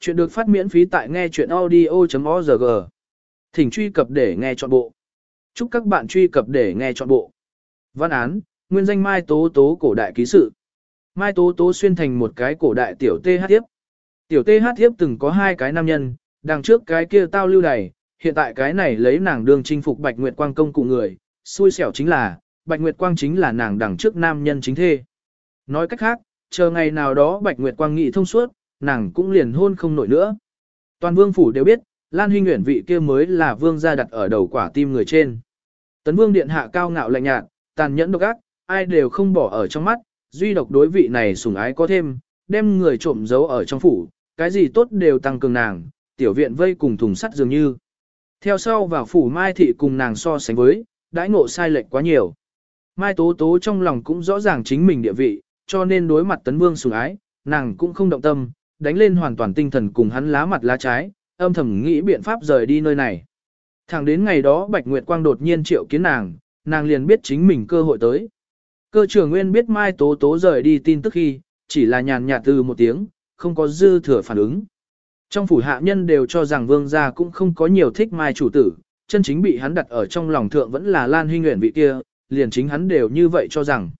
Chuyện được phát miễn phí tại nghe chuyện audio.org. Thỉnh truy cập để nghe trọn bộ. Chúc các bạn truy cập để nghe trọn bộ. Văn án, nguyên danh Mai Tố Tố cổ đại ký sự. Mai Tố Tố xuyên thành một cái cổ đại tiểu TH tiếp. Tiểu TH tiếp từng có hai cái nam nhân, đằng trước cái kia tao lưu này, hiện tại cái này lấy nàng đương chinh phục Bạch Nguyệt Quang công cụ người, xui xẻo chính là, Bạch Nguyệt Quang chính là nàng đằng trước nam nhân chính thê. Nói cách khác, chờ ngày nào đó Bạch Nguyệt Quang nghị thông suốt, nàng cũng liền hôn không nổi nữa. Toàn vương phủ đều biết, Lan Huynh Nguyễn vị kia mới là vương gia đặt ở đầu quả tim người trên. Tấn vương điện hạ cao ngạo lạnh nhạt, tàn nhẫn độc ác, ai đều không bỏ ở trong mắt, duy độc đối vị này sủng ái có thêm, đem người trộm giấu ở trong phủ, cái gì tốt đều tăng cường nàng, tiểu viện vây cùng thùng sắt dường như. Theo sau vào phủ Mai Thị cùng nàng so sánh với, đãi ngộ sai lệch quá nhiều. Mai Tố Tố trong lòng cũng rõ ràng chính mình địa vị, cho nên đối mặt Tấn Vương sủng ái, nàng cũng không động tâm, đánh lên hoàn toàn tinh thần cùng hắn lá mặt lá trái, âm thầm nghĩ biện pháp rời đi nơi này. Thẳng đến ngày đó Bạch Nguyệt Quang đột nhiên triệu kiến nàng, nàng liền biết chính mình cơ hội tới. Cơ trưởng Nguyên biết Mai Tố Tố rời đi tin tức khi, chỉ là nhàn nhạt từ một tiếng, không có dư thừa phản ứng. Trong phủ hạ nhân đều cho rằng vương gia cũng không có nhiều thích Mai chủ tử, chân chính bị hắn đặt ở trong lòng thượng vẫn là Lan Huy Nguyễn vị kia, liền chính hắn đều như vậy cho rằng.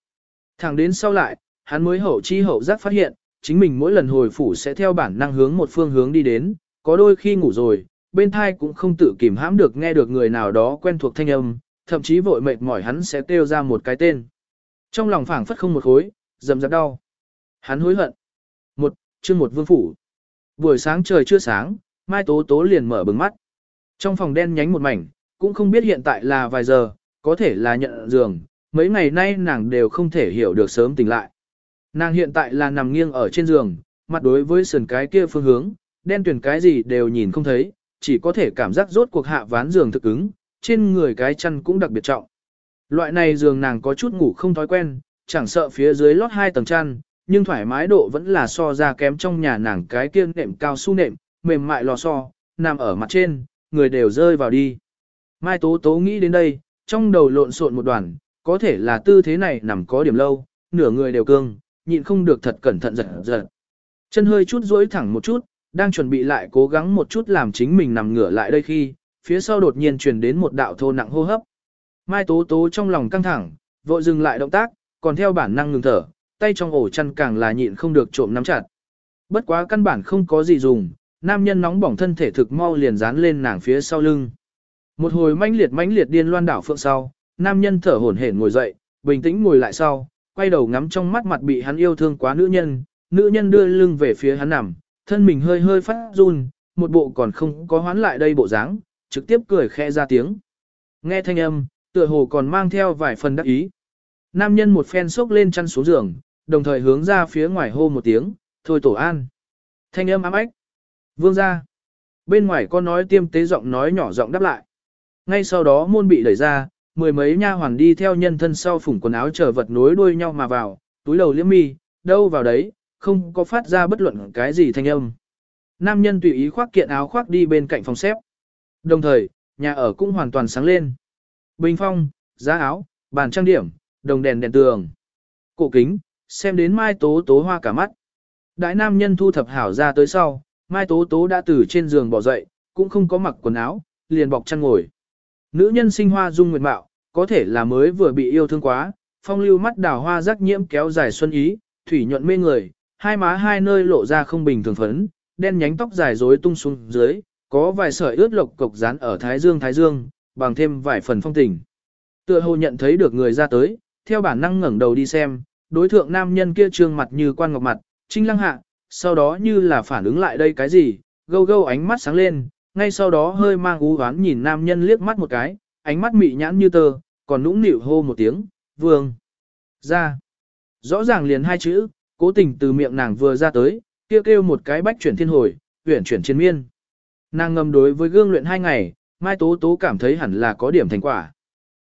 Thẳng đến sau lại, hắn mới hậu chi hậu giác phát hiện, chính mình mỗi lần hồi phủ sẽ theo bản năng hướng một phương hướng đi đến, có đôi khi ngủ rồi, bên thai cũng không tự kìm hãm được nghe được người nào đó quen thuộc thanh âm, thậm chí vội mệt mỏi hắn sẽ kêu ra một cái tên. Trong lòng phảng phất không một khối, dầm dập đau. Hắn hối hận. Một, chương một vương phủ. Buổi sáng trời chưa sáng, Mai Tố Tố liền mở bừng mắt. Trong phòng đen nhánh một mảnh, cũng không biết hiện tại là vài giờ, có thể là nhận giường, mấy ngày nay nàng đều không thể hiểu được sớm tỉnh lại. Nàng hiện tại là nằm nghiêng ở trên giường, mặt đối với sườn cái kia phương hướng, đen tuyển cái gì đều nhìn không thấy, chỉ có thể cảm giác rốt cuộc hạ ván giường thực ứng, trên người cái chăn cũng đặc biệt trọng. Loại này giường nàng có chút ngủ không thói quen, chẳng sợ phía dưới lót hai tầng chăn, nhưng thoải mái độ vẫn là so ra kém trong nhà nàng cái kia nệm cao su nệm, mềm mại lò xo, nằm ở mặt trên, người đều rơi vào đi. Mai Tố Tố nghĩ đến đây, trong đầu lộn xộn một đoàn, có thể là tư thế này nằm có điểm lâu, nửa người đều cương, nhịn không được thật cẩn thận giật giật. Chân hơi chút duỗi thẳng một chút, đang chuẩn bị lại cố gắng một chút làm chính mình nằm ngửa lại đây khi, phía sau đột nhiên truyền đến một đạo thô nặng hô hấp. Mai Tố Tố trong lòng căng thẳng, vội dừng lại động tác, còn theo bản năng ngừng thở, tay trong ổ chăn càng là nhịn không được trộm nắm chặt. Bất quá căn bản không có gì dùng, nam nhân nóng bỏng thân thể thực mau liền dán lên nàng phía sau lưng. Một hồi mãnh liệt mãnh liệt điên loan đảo phượng sau, nam nhân thở hổn hển ngồi dậy, bình tĩnh ngồi lại sau, quay đầu ngắm trong mắt mặt bị hắn yêu thương quá nữ nhân, nữ nhân đưa lưng về phía hắn nằm, thân mình hơi hơi phát run, một bộ còn không có hoán lại đây bộ dáng, trực tiếp cười khẽ ra tiếng. Nghe thanh âm, tựa hồ còn mang theo vài phần đắc ý. Nam nhân một phen sốc lên chăn xuống giường, đồng thời hướng ra phía ngoài hô một tiếng, thôi tổ an. Thanh âm ám ách. Vương ra. Bên ngoài có nói tiêm tế giọng nói nhỏ giọng đáp lại. Ngay sau đó môn bị đẩy ra, mười mấy nha hoàn đi theo nhân thân sau phủng quần áo chờ vật nối đuôi nhau mà vào, túi đầu liếm mi, đâu vào đấy, không có phát ra bất luận cái gì thanh âm. Nam nhân tùy ý khoác kiện áo khoác đi bên cạnh phòng xếp. Đồng thời, nhà ở cũng hoàn toàn sáng lên. Bình phong, giá áo, bàn trang điểm, đồng đèn đèn tường. Cổ kính, xem đến Mai Tố Tố hoa cả mắt. Đại nam nhân thu thập hảo ra tới sau, Mai Tố Tố đã từ trên giường bỏ dậy, cũng không có mặc quần áo, liền bọc chăn ngồi. Nữ nhân sinh hoa dung nguyệt mạo, có thể là mới vừa bị yêu thương quá, phong lưu mắt đào hoa rắc nhiễm kéo dài xuân ý, thủy nhuận mê người, hai má hai nơi lộ ra không bình thường phấn, đen nhánh tóc dài rối tung xuống dưới, có vài sợi ướt lộc cục dán ở thái dương thái dương, bằng thêm vài phần phong tình. Tựa hồ nhận thấy được người ra tới, theo bản năng ngẩng đầu đi xem, đối thượng nam nhân kia trương mặt như quan ngọc mặt, trinh lăng hạ, sau đó như là phản ứng lại đây cái gì, gâu gâu ánh mắt sáng lên, ngay sau đó hơi mang ú oán nhìn nam nhân liếc mắt một cái, ánh mắt mị nhãn như tơ, còn nũng nịu hô một tiếng, vương. Ra. Rõ ràng liền hai chữ, cố tình từ miệng nàng vừa ra tới, kêu kêu một cái bách chuyển thiên hồi, huyển chuyển chiến miên. Nàng ngầm đối với gương luyện hai ngày, Mai Tố Tố cảm thấy hẳn là có điểm thành quả.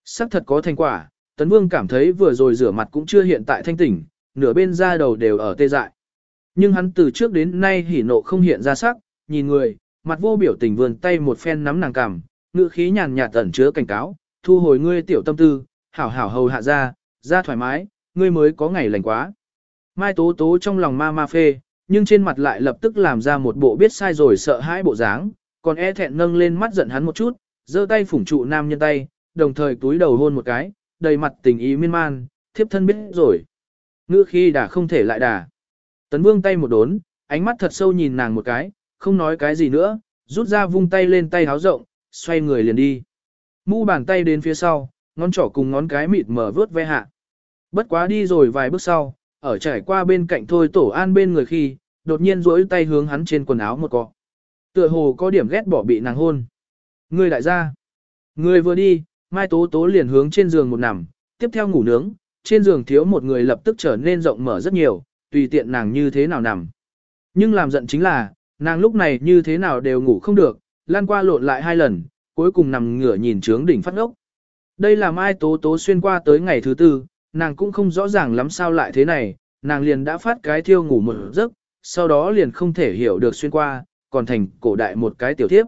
Sắc thật có thành quả, Tấn Vương cảm thấy vừa rồi rửa mặt cũng chưa hiện tại thanh tỉnh, nửa bên da đầu đều ở tê dại. Nhưng hắn từ trước đến nay hỉ nộ không hiện ra sắc, nhìn người, mặt vô biểu tình vườn tay một phen nắm nàng cằm, ngữ khí nhàn nhạt ẩn chứa cảnh cáo, thu hồi ngươi tiểu tâm tư, hảo hảo hầu hạ ra, ra thoải mái, ngươi mới có ngày lành quá. Mai Tố Tố trong lòng ma ma phê, nhưng trên mặt lại lập tức làm ra một bộ biết sai rồi sợ hãi bộ dáng, còn e thẹn nâng lên mắt giận hắn một chút, giơ tay phủng trụ nam nhân tay, đồng thời túi đầu hôn một cái, đầy mặt tình ý miên man, thiếp thân biết rồi. Ngữ khi đã không thể lại đà. Tấn vương tay một đốn, ánh mắt thật sâu nhìn nàng một cái, không nói cái gì nữa, rút ra vung tay lên tay háo rộng, xoay người liền đi. Mu bàn tay đến phía sau, ngón trỏ cùng ngón cái mịt mở vớt ve hạ. Bất quá đi rồi vài bước sau, ở trải qua bên cạnh thôi tổ an bên người khi, đột nhiên duỗi tay hướng hắn trên quần áo một cọ. Tựa hồ có điểm ghét bỏ bị nàng hôn. Người đại gia. Người vừa đi, Mai Tố Tố liền hướng trên giường một nằm, tiếp theo ngủ nướng, trên giường thiếu một người lập tức trở nên rộng mở rất nhiều, tùy tiện nàng như thế nào nằm. Nhưng làm giận chính là, nàng lúc này như thế nào đều ngủ không được, lan qua lộn lại hai lần, cuối cùng nằm ngửa nhìn trướng đỉnh phát ngốc. Đây là Mai Tố Tố xuyên qua tới ngày thứ tư, nàng cũng không rõ ràng lắm sao lại thế này, nàng liền đã phát cái thiêu ngủ một giấc, sau đó liền không thể hiểu được xuyên qua, còn thành cổ đại một cái tiểu thiếp.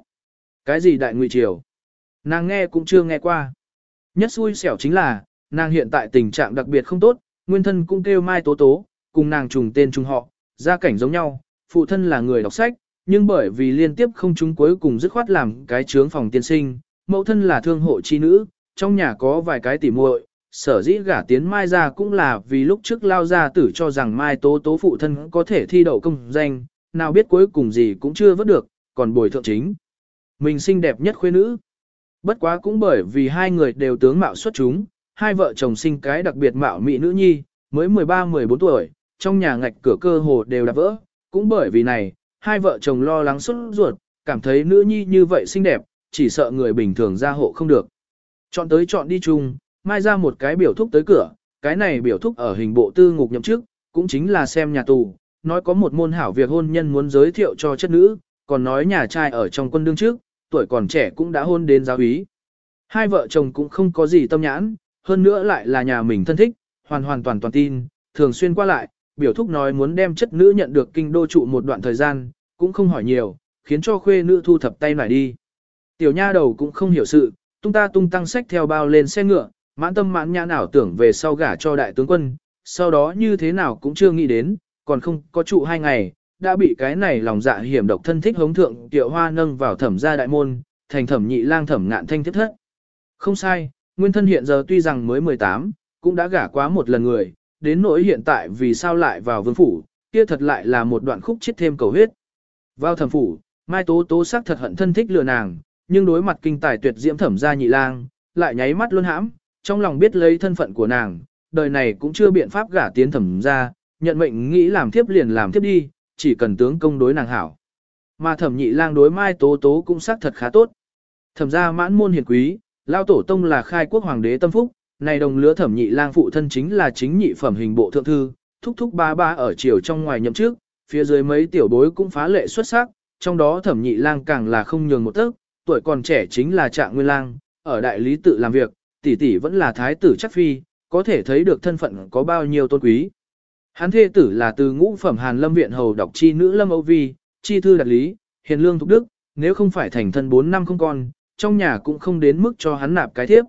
Cái gì đại ngụy triều? Nàng nghe cũng chưa nghe qua. Nhất xui xẻo chính là, nàng hiện tại tình trạng đặc biệt không tốt, nguyên thân cũng kêu Mai Tố Tố, cùng nàng trùng tên trùng họ, gia cảnh giống nhau, phụ thân là người đọc sách, nhưng bởi vì liên tiếp không chúng cuối cùng dứt khoát làm cái trướng phòng tiên sinh, mẫu thân là thương hộ chi nữ, trong nhà có vài cái tỉ muội, sở dĩ gả tiến Mai ra cũng là vì lúc trước lao ra tử cho rằng Mai Tố Tố phụ thân có thể thi đậu công danh, nào biết cuối cùng gì cũng chưa vớt được, còn bồi thượng chính. Mình xinh đẹp nhất khuê nữ. Bất quá cũng bởi vì hai người đều tướng mạo xuất chúng, hai vợ chồng sinh cái đặc biệt mạo mỹ nữ nhi, mới 13-14 tuổi, trong nhà ngạch cửa cơ hồ đều đã vỡ, cũng bởi vì này, hai vợ chồng lo lắng xuất ruột, cảm thấy nữ nhi như vậy xinh đẹp, chỉ sợ người bình thường ra hộ không được. Chọn tới chọn đi chung, mai ra một cái biểu thúc tới cửa, cái này biểu thúc ở hình bộ tư ngục nhậm chức, cũng chính là xem nhà tù, nói có một môn hảo việc hôn nhân muốn giới thiệu cho chất nữ, còn nói nhà trai ở trong quân đương trước, tuổi còn trẻ cũng đã hôn đến giáo úy. Hai vợ chồng cũng không có gì tâm nhãn, hơn nữa lại là nhà mình thân thích, hoàn hoàn toàn toàn tin, thường xuyên qua lại, biểu thúc nói muốn đem chất nữ nhận được kinh đô trụ một đoạn thời gian, cũng không hỏi nhiều, khiến cho khuê nữ thu thập tay lại đi. Tiểu nha đầu cũng không hiểu sự, tung ta tung tăng sách theo bao lên xe ngựa, mãn tâm mãn nhãn nào tưởng về sau gả cho đại tướng quân, sau đó như thế nào cũng chưa nghĩ đến, còn không có trụ hai ngày, đã bị cái này lòng dạ hiểm độc thân thích hống thượng tiệu hoa nâng vào thẩm gia đại môn, thành thẩm nhị lang thẩm ngạn thanh thiết thất. Không sai, nguyên thân hiện giờ tuy rằng mới 18, cũng đã gả quá một lần người, đến nỗi hiện tại vì sao lại vào vương phủ, kia thật lại là một đoạn khúc chết thêm cầu huyết. Vào thẩm phủ, Mai Tố Tố sắc thật hận thân thích lừa nàng, nhưng đối mặt kinh tài tuyệt diễm thẩm gia nhị lang, lại nháy mắt luôn hãm, trong lòng biết lấy thân phận của nàng, đời này cũng chưa biện pháp gả tiến thẩm gia, nhận mệnh nghĩ làm thiếp liền làm thiếp đi, chỉ cần tướng công đối nàng hảo. Mà thẩm nhị lang đối Mai Tố Tố cũng sắc thật khá tốt. Thẩm gia mãn môn hiền quý, lao tổ tông là khai quốc hoàng đế tâm phúc, này đồng lứa thẩm nhị lang phụ thân chính là chính nhị phẩm hình bộ thượng thư, thúc thúc ba ba ở triều trong ngoài nhậm trước, phía dưới mấy tiểu bối cũng phá lệ xuất sắc, trong đó thẩm nhị lang càng là không nhường một tấc, tuổi còn trẻ chính là trạng nguyên lang, ở đại lý tự làm việc, tỷ tỷ vẫn là thái tử chắc phi, có thể thấy được thân phận có bao nhiêu tôn quý. Hắn thê tử là từ ngũ phẩm Hàn Lâm viện hầu đọc chi nữ Lâm Âu Vi, chi thư đạt lý, hiền lương thục đức, nếu không phải thành thân 4 năm không con, trong nhà cũng không đến mức cho hắn nạp cái thiếp.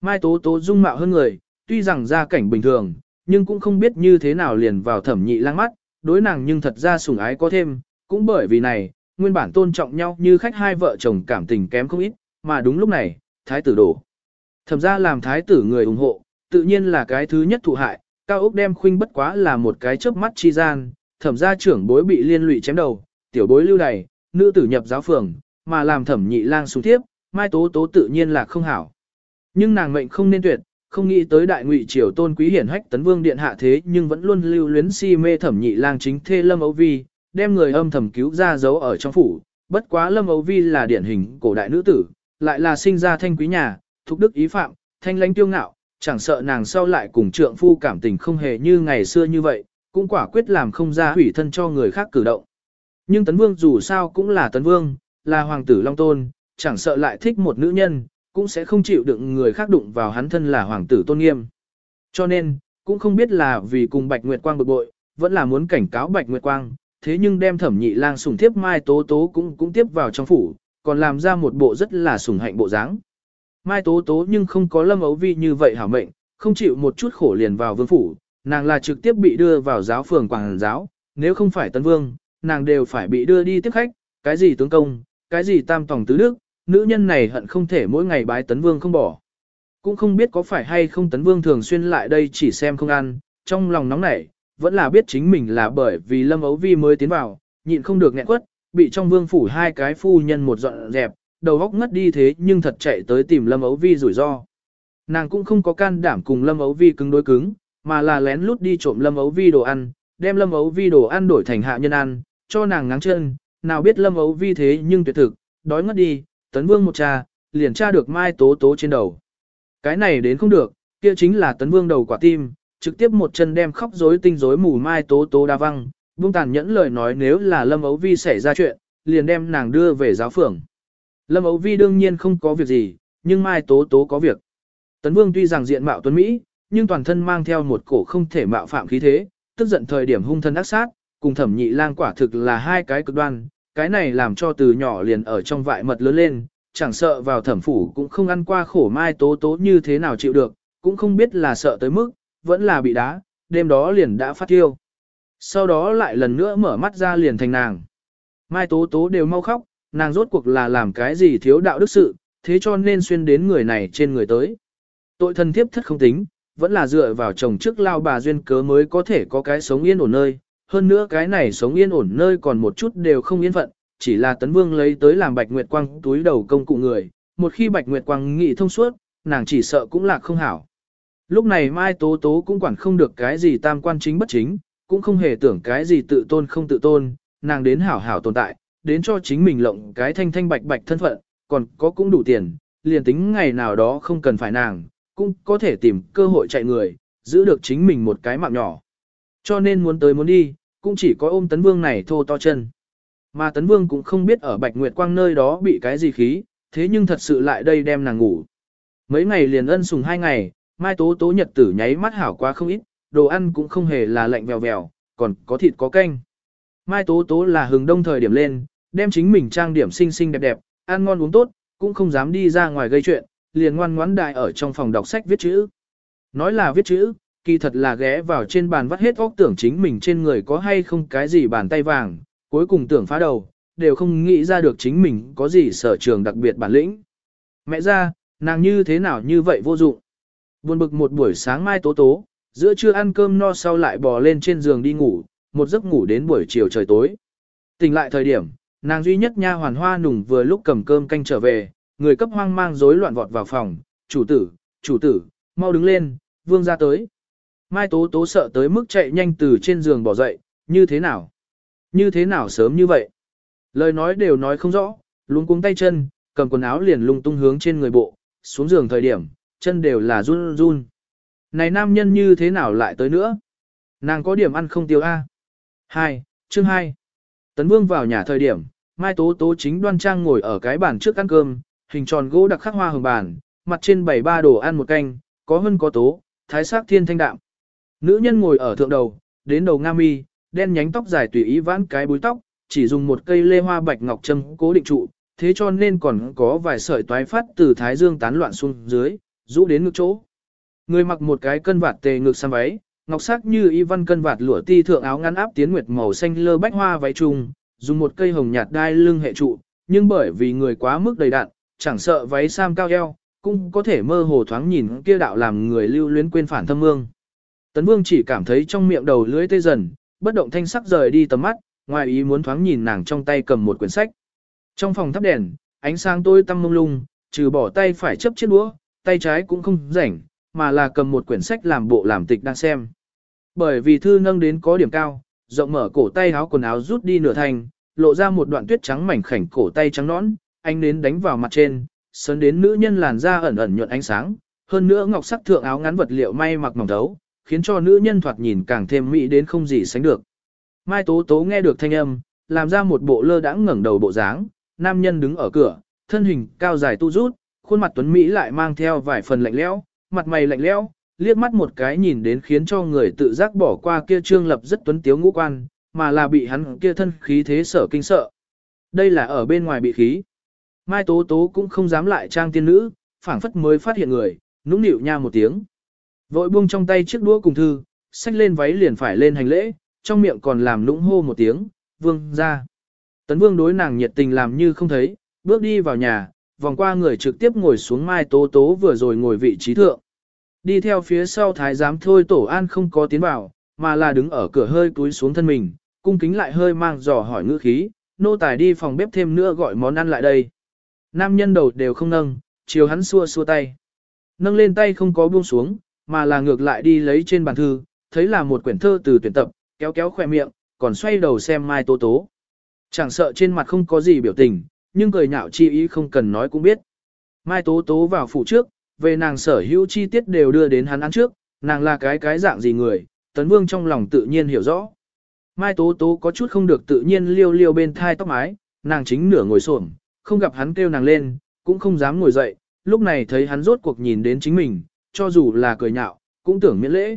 Mai Tố Tố dung mạo hơn người, tuy rằng gia cảnh bình thường, nhưng cũng không biết như thế nào liền vào thẩm nhị lang mắt, đối nàng nhưng thật ra sủng ái có thêm, cũng bởi vì này, nguyên bản tôn trọng nhau như khách hai vợ chồng cảm tình kém không ít, mà đúng lúc này, thái tử đổ. Thẩm ra làm thái tử người ủng hộ, tự nhiên là cái thứ nhất thụ hại, cao ốc đem khuynh bất quá là một cái chớp mắt chi gian, thẩm gia trưởng bối bị liên lụy chém đầu, tiểu bối lưu đày, nữ tử nhập giáo phường, mà làm thẩm nhị lang xuống tiếp, mai tố tố tự nhiên là không hảo. Nhưng nàng mệnh không nên tuyệt, không nghĩ tới đại ngụy triều tôn quý hiển hách tấn vương điện hạ thế nhưng vẫn luôn lưu luyến si mê thẩm nhị lang chính thê lâm ấu vi, đem người âm thầm cứu ra giấu ở trong phủ. Bất quá lâm ấu vi là điển hình cổ đại nữ tử, lại là sinh ra thanh quý nhà, thục đức ý phạm, thanh lãnh tiêu ngạo, chẳng sợ nàng sau lại cùng trượng phu cảm tình không hề như ngày xưa như vậy, cũng quả quyết làm không ra hủy thân cho người khác cử động. Nhưng tấn vương dù sao cũng là tấn vương, là hoàng tử long tôn, chẳng sợ lại thích một nữ nhân, cũng sẽ không chịu đựng người khác đụng vào hắn thân là hoàng tử tôn nghiêm. Cho nên, cũng không biết là vì cùng Bạch Nguyệt Quang bực bội, vẫn là muốn cảnh cáo Bạch Nguyệt Quang, thế nhưng đem thẩm nhị lang sủng thiếp Mai Tố Tố cũng cũng tiếp vào trong phủ, còn làm ra một bộ rất là sủng hạnh bộ dáng. Mai Tố Tố nhưng không có lâm ấu vi như vậy hảo mệnh, không chịu một chút khổ liền vào vương phủ, nàng là trực tiếp bị đưa vào giáo phường quảng giáo, nếu không phải tân vương, nàng đều phải bị đưa đi tiếp khách, cái gì tướng công, cái gì tam tổng tứ đức, nữ nhân này hận không thể mỗi ngày bái tấn vương không bỏ. Cũng không biết có phải hay không tấn vương thường xuyên lại đây chỉ xem không ăn, trong lòng nóng nảy, vẫn là biết chính mình là bởi vì lâm ấu vi mới tiến vào, nhịn không được nghẹn quất, bị trong vương phủ hai cái phu nhân một dọn dẹp, đầu góc ngất đi thế nhưng thật chạy tới tìm lâm ấu vi rủi ro. Nàng cũng không có can đảm cùng lâm ấu vi cứng đối cứng, mà là lén lút đi trộm lâm ấu vi đồ ăn, đem lâm ấu vi đồ ăn đổi thành hạ nhân ăn, cho nàng ngáng chân, nào biết lâm ấu vi thế nhưng tuyệt thực, đói ngất đi, tấn vương một cha, liền tra được mai tố tố trên đầu. Cái này đến không được, kia chính là tấn vương đầu quả tim, trực tiếp một chân đem khóc rối tinh rối mù mai tố tố đa văng, vương tàn nhẫn lời nói nếu là lâm ấu vi xảy ra chuyện, liền đem nàng đưa về giáo phường. Lâm ấu vi đương nhiên không có việc gì, nhưng mai tố tố có việc. Tấn vương tuy rằng diện mạo tuấn Mỹ, nhưng toàn thân mang theo một cổ không thể mạo phạm khí thế, tức giận thời điểm hung thân ác sát, cùng thẩm nhị lang quả thực là hai cái cực đoan, cái này làm cho từ nhỏ liền ở trong vại mật lớn lên, chẳng sợ vào thẩm phủ cũng không ăn qua khổ mai tố tố như thế nào chịu được, cũng không biết là sợ tới mức, vẫn là bị đá, đêm đó liền đã phát tiêu. Sau đó lại lần nữa mở mắt ra liền thành nàng. Mai tố tố đều mau khóc, nàng rốt cuộc là làm cái gì thiếu đạo đức sự, thế cho nên xuyên đến người này trên người tới. Tội thân thiếp thất không tính, vẫn là dựa vào chồng trước lao bà duyên cớ mới có thể có cái sống yên ổn nơi. Hơn nữa cái này sống yên ổn nơi còn một chút đều không yên phận, chỉ là tấn vương lấy tới làm bạch nguyệt quang túi đầu công cụ người. Một khi bạch nguyệt quang nghị thông suốt, nàng chỉ sợ cũng là không hảo. Lúc này Mai Tố Tố cũng quản không được cái gì tam quan chính bất chính, cũng không hề tưởng cái gì tự tôn không tự tôn, nàng đến hảo hảo tồn tại, đến cho chính mình lộng cái thanh thanh bạch bạch thân phận, còn có cũng đủ tiền, liền tính ngày nào đó không cần phải nàng, cũng có thể tìm cơ hội chạy người, giữ được chính mình một cái mạng nhỏ. Cho nên muốn tới muốn đi, cũng chỉ có ôm Tấn Vương này thô to chân. Mà Tấn Vương cũng không biết ở Bạch Nguyệt Quang nơi đó bị cái gì khí, thế nhưng thật sự lại đây đem nàng ngủ. Mấy ngày liền ân sùng hai ngày, Mai Tố Tố nhật tử nháy mắt hảo quá không ít, đồ ăn cũng không hề là lạnh vèo vèo, còn có thịt có canh. Mai Tố Tố là hừng đông thời điểm lên, đem chính mình trang điểm xinh xinh đẹp đẹp, ăn ngon uống tốt, cũng không dám đi ra ngoài gây chuyện, liền ngoan ngoãn đại ở trong phòng đọc sách viết chữ. Nói là viết chữ, kỳ thật là ghé vào trên bàn vắt hết óc tưởng chính mình trên người có hay không cái gì bàn tay vàng, cuối cùng tưởng phá đầu, đều không nghĩ ra được chính mình có gì sở trường đặc biệt bản lĩnh. Mẹ ra, nàng như thế nào như vậy vô dụng. Buồn bực một buổi sáng mai tố tố, giữa trưa ăn cơm no sau lại bò lên trên giường đi ngủ, một giấc ngủ đến buổi chiều trời tối. Tỉnh lại thời điểm, nàng duy nhất nha hoàn hoa nùng vừa lúc cầm cơm canh trở về, người cấp hoang mang rối loạn vọt vào phòng, chủ tử, chủ tử, mau đứng lên, vương ra tới. Mai tố tố sợ tới mức chạy nhanh từ trên giường bỏ dậy, như thế nào? Như thế nào sớm như vậy? Lời nói đều nói không rõ, luống cuống tay chân, cầm quần áo liền lung tung hướng trên người bộ, xuống giường thời điểm, chân đều là run run. Này nam nhân như thế nào lại tới nữa? Nàng có điểm ăn không tiêu A. 2. Chương 2. Tấn Vương vào nhà thời điểm, Mai Tố Tố chính đoan trang ngồi ở cái bàn trước ăn cơm, hình tròn gỗ đặc khắc hoa hồng bàn, mặt trên bảy ba đồ ăn một canh, có hơn có tố, thái sắc thiên thanh đạm. Nữ nhân ngồi ở thượng đầu, đến đầu nga mi, đen nhánh tóc dài tùy ý vãn cái búi tóc, chỉ dùng một cây lê hoa bạch ngọc châm cố định trụ, thế cho nên còn có vài sợi toái phát từ thái dương tán loạn xuống dưới, rũ đến ngực chỗ. Người mặc một cái cân vạt tề ngực xăm váy, ngọc sắc như y văn cân vạt lụa ti thượng áo ngắn áp tiến nguyệt màu xanh lơ bách hoa váy trùng, dùng một cây hồng nhạt đai lưng hệ trụ, nhưng bởi vì người quá mức đầy đạn, chẳng sợ váy sam cao eo, cũng có thể mơ hồ thoáng nhìn kia đạo làm người lưu luyến quên phản thâm ương. Tấn Vương chỉ cảm thấy trong miệng đầu lưỡi tê dần, bất động thanh sắc rời đi tầm mắt, ngoài ý muốn thoáng nhìn nàng trong tay cầm một quyển sách. Trong phòng thắp đèn, ánh sáng tôi tăm mông lung, trừ bỏ tay phải chấp chiếc đũa, tay trái cũng không rảnh, mà là cầm một quyển sách làm bộ làm tịch đang xem. Bởi vì thư nâng đến có điểm cao, rộng mở cổ tay áo quần áo rút đi nửa thành, lộ ra một đoạn tuyết trắng mảnh khảnh cổ tay trắng nõn, ánh nến đánh vào mặt trên, sấn đến nữ nhân làn da ẩn ẩn nhuận ánh sáng, hơn nữa ngọc sắc thượng áo ngắn vật liệu may mặc mỏng thấu, khiến cho nữ nhân thoạt nhìn càng thêm mỹ đến không gì sánh được. Mai Tố Tố nghe được thanh âm, làm ra một bộ lơ đãng ngẩng đầu bộ dáng, nam nhân đứng ở cửa, thân hình cao dài tu rút, khuôn mặt tuấn mỹ lại mang theo vài phần lạnh lẽo, mặt mày lạnh lẽo, liếc mắt một cái nhìn đến khiến cho người tự giác bỏ qua kia trương lập rất tuấn tiếu ngũ quan, mà là bị hắn kia thân khí thế sở kinh sợ. Đây là ở bên ngoài bị khí. Mai Tố Tố cũng không dám lại trang tiên nữ, phảng phất mới phát hiện người, nũng nịu nha một tiếng. Vội buông trong tay chiếc đũa cùng thư, xách lên váy liền phải lên hành lễ, trong miệng còn làm lũng hô một tiếng, vương ra. Tấn vương đối nàng nhiệt tình làm như không thấy, bước đi vào nhà, vòng qua người trực tiếp ngồi xuống mai tố tố vừa rồi ngồi vị trí thượng. Đi theo phía sau thái giám thôi tổ an không có tiến vào, mà là đứng ở cửa hơi cúi xuống thân mình, cung kính lại hơi mang dò hỏi ngữ khí, nô tài đi phòng bếp thêm nữa gọi món ăn lại đây. Nam nhân đầu đều không nâng, chiều hắn xua xua tay. Nâng lên tay không có buông xuống, mà là ngược lại đi lấy trên bàn thư, thấy là một quyển thơ từ tuyển tập, kéo kéo khỏe miệng, còn xoay đầu xem Mai Tố Tố. Chẳng sợ trên mặt không có gì biểu tình, nhưng cười nhạo chi ý không cần nói cũng biết. Mai Tố Tố vào phủ trước, về nàng sở hữu chi tiết đều đưa đến hắn ăn trước, nàng là cái cái dạng gì người, Tấn Vương trong lòng tự nhiên hiểu rõ. Mai Tố Tố có chút không được tự nhiên liêu liêu bên thai tóc mái, nàng chính nửa ngồi xổm, không gặp hắn kêu nàng lên, cũng không dám ngồi dậy, lúc này thấy hắn rốt cuộc nhìn đến chính mình, cho dù là cười nhạo, cũng tưởng miễn lễ.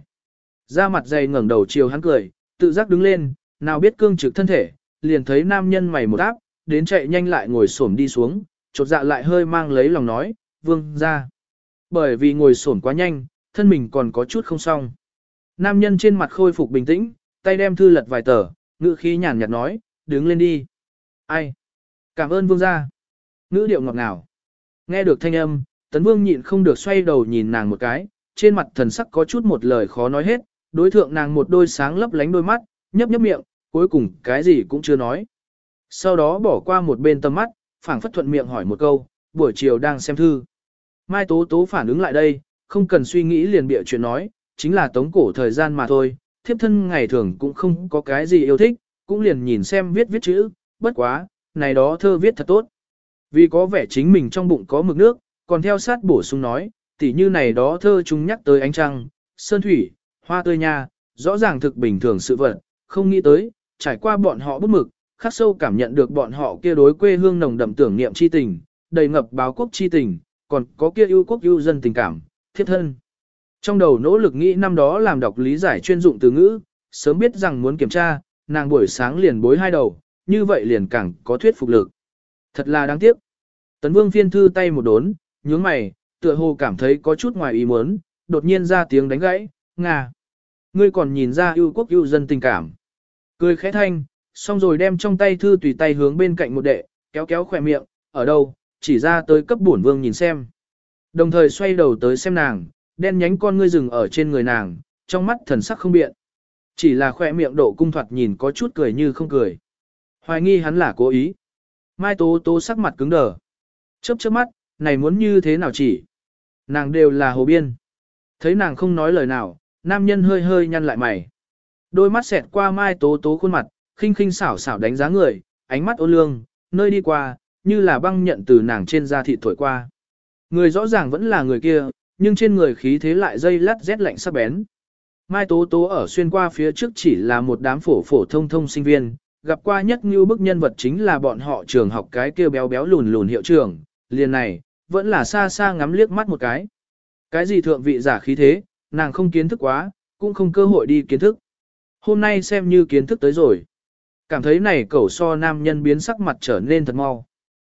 Ra mặt dày ngẩng đầu chiều hắn cười, tự giác đứng lên, nào biết cương trực thân thể, liền thấy nam nhân mày một áp, đến chạy nhanh lại ngồi xổm đi xuống, chột dạ lại hơi mang lấy lòng nói, vương ra. Bởi vì ngồi xổm quá nhanh, thân mình còn có chút không xong. Nam nhân trên mặt khôi phục bình tĩnh, tay đem thư lật vài tờ, ngữ khí nhàn nhạt nói, đứng lên đi. Ai? Cảm ơn vương gia. Ngữ điệu ngọt ngào. Nghe được thanh âm, tấn vương nhịn không được xoay đầu nhìn nàng một cái, trên mặt thần sắc có chút một lời khó nói hết, đối thượng nàng một đôi sáng lấp lánh đôi mắt, nhấp nhấp miệng, cuối cùng cái gì cũng chưa nói. Sau đó bỏ qua một bên tầm mắt, phảng phất thuận miệng hỏi một câu, buổi chiều đang xem thư. Mai Tố Tố phản ứng lại đây, không cần suy nghĩ liền bịa chuyện nói, chính là tống cổ thời gian mà thôi, thiếp thân ngày thường cũng không có cái gì yêu thích, cũng liền nhìn xem viết viết chữ, bất quá, này đó thơ viết thật tốt. Vì có vẻ chính mình trong bụng có mực nước, còn theo sát bổ sung nói, tỉ như này đó thơ chúng nhắc tới ánh trăng, sơn thủy, hoa tươi nha, rõ ràng thực bình thường sự vật, không nghĩ tới, trải qua bọn họ bút mực, khắc sâu cảm nhận được bọn họ kia đối quê hương nồng đậm tưởng niệm chi tình, đầy ngập báo quốc chi tình, còn có kia yêu quốc yêu dân tình cảm, thiết thân. Trong đầu nỗ lực nghĩ năm đó làm đọc lý giải chuyên dụng từ ngữ, sớm biết rằng muốn kiểm tra, nàng buổi sáng liền bối hai đầu, như vậy liền càng có thuyết phục lực. Thật là đáng tiếc. Tấn Vương phiên thư tay một đốn, nhướng mày, tựa hồ cảm thấy có chút ngoài ý muốn, đột nhiên ra tiếng đánh gãy, ngà. Ngươi còn nhìn ra yêu quốc yêu dân tình cảm. Cười khẽ thanh, xong rồi đem trong tay thư tùy tay hướng bên cạnh một đệ, kéo kéo khỏe miệng, ở đâu, chỉ ra tới cấp bổn vương nhìn xem. Đồng thời xoay đầu tới xem nàng, đen nhánh con ngươi rừng ở trên người nàng, trong mắt thần sắc không biện. Chỉ là khỏe miệng độ cung thoạt nhìn có chút cười như không cười. Hoài nghi hắn là cố ý. Mai Tố Tố sắc mặt cứng đờ. Chớp chớp mắt, này muốn như thế nào chỉ? Nàng đều là hồ biên. Thấy nàng không nói lời nào, nam nhân hơi hơi nhăn lại mày. Đôi mắt xẹt qua Mai Tố Tố khuôn mặt, khinh khinh xảo xảo đánh giá người, ánh mắt ô lương, nơi đi qua, như là băng nhận từ nàng trên da thịt thổi qua. Người rõ ràng vẫn là người kia, nhưng trên người khí thế lại dây lắt rét lạnh sắc bén. Mai Tố Tố ở xuyên qua phía trước chỉ là một đám phổ phổ thông thông sinh viên, gặp qua nhất như bức nhân vật chính là bọn họ trường học cái kia béo béo lùn lùn hiệu trưởng, liền này, vẫn là xa xa ngắm liếc mắt một cái. Cái gì thượng vị giả khí thế, nàng không kiến thức quá, cũng không cơ hội đi kiến thức. Hôm nay xem như kiến thức tới rồi. Cảm thấy này cẩu so nam nhân biến sắc mặt trở nên thật mau.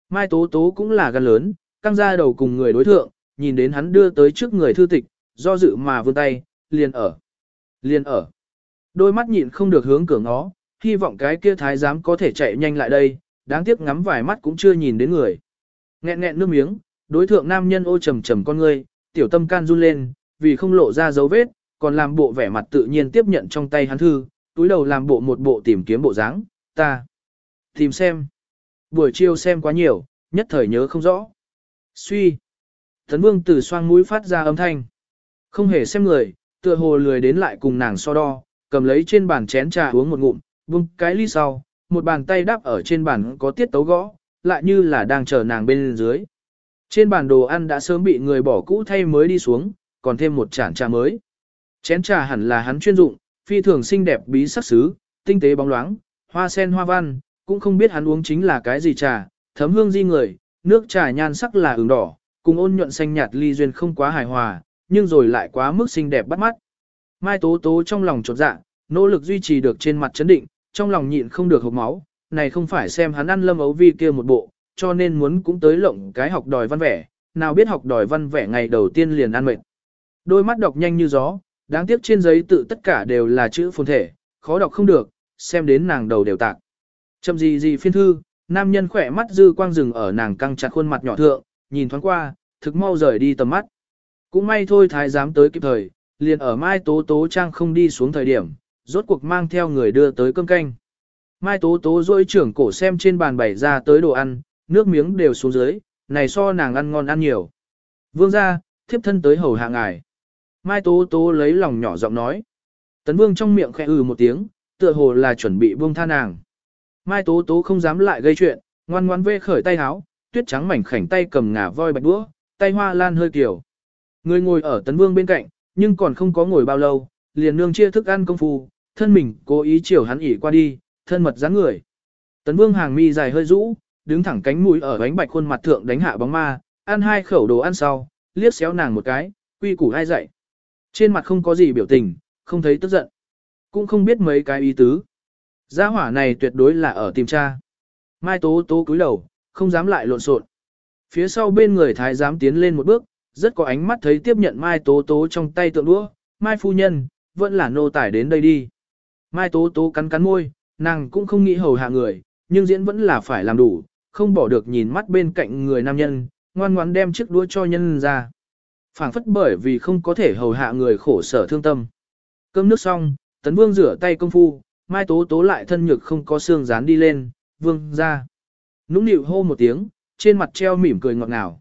Mai Tố Tố cũng là gan lớn, căng ra đầu cùng người đối thượng, nhìn đến hắn đưa tới trước người thư tịch, do dự mà vươn tay, liền ở. Liền ở. Đôi mắt nhịn không được hướng cửa ngó, hy vọng cái kia thái giám có thể chạy nhanh lại đây, đáng tiếc ngắm vài mắt cũng chưa nhìn đến người. Nghẹn nghẹn nước miếng, đối thượng nam nhân ô trầm trầm con ngươi, tiểu tâm can run lên, vì không lộ ra dấu vết, còn làm bộ vẻ mặt tự nhiên tiếp nhận trong tay hắn thư, túi đầu làm bộ một bộ tìm kiếm bộ dáng, ta. Tìm xem. Buổi chiều xem quá nhiều, nhất thời nhớ không rõ. Suy. Tấn vương từ xoang mũi phát ra âm thanh. Không hề xem người, tựa hồ lười đến lại cùng nàng so đo, cầm lấy trên bàn chén trà uống một ngụm, vung cái ly sau, một bàn tay đắp ở trên bàn có tiết tấu gõ, lại như là đang chờ nàng bên dưới. Trên bàn đồ ăn đã sớm bị người bỏ cũ thay mới đi xuống, còn thêm một chản trà mới. Chén trà hẳn là hắn chuyên dụng, phi thường xinh đẹp bí sắc xứ, tinh tế bóng loáng, hoa sen hoa văn, cũng không biết hắn uống chính là cái gì trà, thấm hương di người, nước trà nhan sắc là ửng đỏ, cùng ôn nhuận xanh nhạt ly duyên không quá hài hòa, nhưng rồi lại quá mức xinh đẹp bắt mắt. Mai Tố Tố trong lòng chột dạ, nỗ lực duy trì được trên mặt chấn định, trong lòng nhịn không được hộc máu, này không phải xem hắn ăn lâm ấu vi kia một bộ, cho nên muốn cũng tới lộng cái học đòi văn vẻ, nào biết học đòi văn vẻ ngày đầu tiên liền ăn mệt. Đôi mắt đọc nhanh như gió, đáng tiếc trên giấy tự tất cả đều là chữ phồn thể, khó đọc không được, xem đến nàng đầu đều tạc. Chậm gì gì phiên thư, nam nhân khỏe mắt dư quang rừng ở nàng căng chặt khuôn mặt nhỏ thượng, nhìn thoáng qua, thực mau rời đi tầm mắt. Cũng may thôi thái giám tới kịp thời, liền ở Mai Tố Tố Trang không đi xuống thời điểm, rốt cuộc mang theo người đưa tới cơm canh. Mai Tố Tố rôi trưởng cổ xem trên bàn bày ra tới đồ ăn, nước miếng đều xuống dưới, này so nàng ăn ngon ăn nhiều. Vương ra, thiếp thân tới hầu hạ ngài. Mai Tố Tố lấy lòng nhỏ giọng nói. Tấn Vương trong miệng khẽ ừ một tiếng, tựa hồ là chuẩn bị buông tha nàng. Mai Tố Tố không dám lại gây chuyện, ngoan ngoan vê khởi tay háo, tuyết trắng mảnh khảnh tay cầm ngà voi bạch đũa, tay hoa lan hơi kiểu. Người ngồi ở Tấn Vương bên cạnh, nhưng còn không có ngồi bao lâu, liền nương chia thức ăn công phu, thân mình cố ý chiều hắn ỉ qua đi, thân mật dáng người. Tấn Vương hàng mi dài hơi rũ, đứng thẳng cánh mũi ở bánh bạch khuôn mặt thượng đánh hạ bóng ma, ăn hai khẩu đồ ăn sau, liếc xéo nàng một cái, quy củ ai dậy. Trên mặt không có gì biểu tình, không thấy tức giận, cũng không biết mấy cái ý tứ. Gia hỏa này tuyệt đối là ở tìm cha. Mai Tố Tố cúi đầu, không dám lại lộn xộn. Phía sau bên người thái giám tiến lên một bước, rất có ánh mắt thấy tiếp nhận Mai Tố Tố trong tay tượng đũa, Mai phu nhân, vẫn là nô tải đến đây đi. Mai Tố Tố cắn cắn môi, nàng cũng không nghĩ hầu hạ người, nhưng diễn vẫn là phải làm đủ, không bỏ được nhìn mắt bên cạnh người nam nhân, ngoan ngoãn đem chiếc đũa cho nhân ra. phảng phất bởi vì không có thể hầu hạ người khổ sở thương tâm. Cơm nước xong, Tấn Vương rửa tay công phu, Mai Tố Tố lại thân nhược không có xương dán đi lên, Vương ra. Nũng nịu hô một tiếng, trên mặt treo mỉm cười ngọt ngào.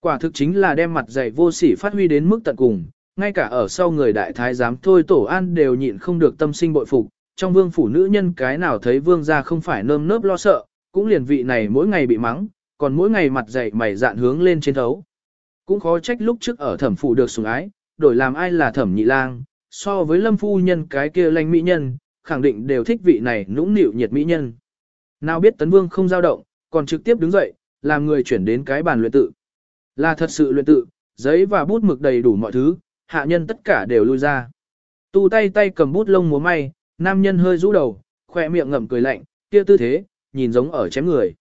Quả thực chính là đem mặt dày vô sỉ phát huy đến mức tận cùng, ngay cả ở sau người đại thái giám thôi tổ an đều nhịn không được tâm sinh bội phục, trong vương phủ nữ nhân cái nào thấy vương gia không phải nơm nớp lo sợ, cũng liền vị này mỗi ngày bị mắng, còn mỗi ngày mặt dày mày dạn hướng lên trên thấu. Cũng khó trách lúc trước ở thẩm phủ được sủng ái, đổi làm ai là thẩm nhị lang, so với lâm phu nhân cái kia lanh mỹ nhân, khẳng định đều thích vị này nũng nịu nhiệt mỹ nhân. Nào biết tấn vương không dao động, còn trực tiếp đứng dậy, làm người chuyển đến cái bàn luyện tự. Là thật sự luyện tự, giấy và bút mực đầy đủ mọi thứ, hạ nhân tất cả đều lui ra. Tu tay tay cầm bút lông múa may, nam nhân hơi rũ đầu, khỏe miệng ngậm cười lạnh, kia tư thế, nhìn giống ở chém người.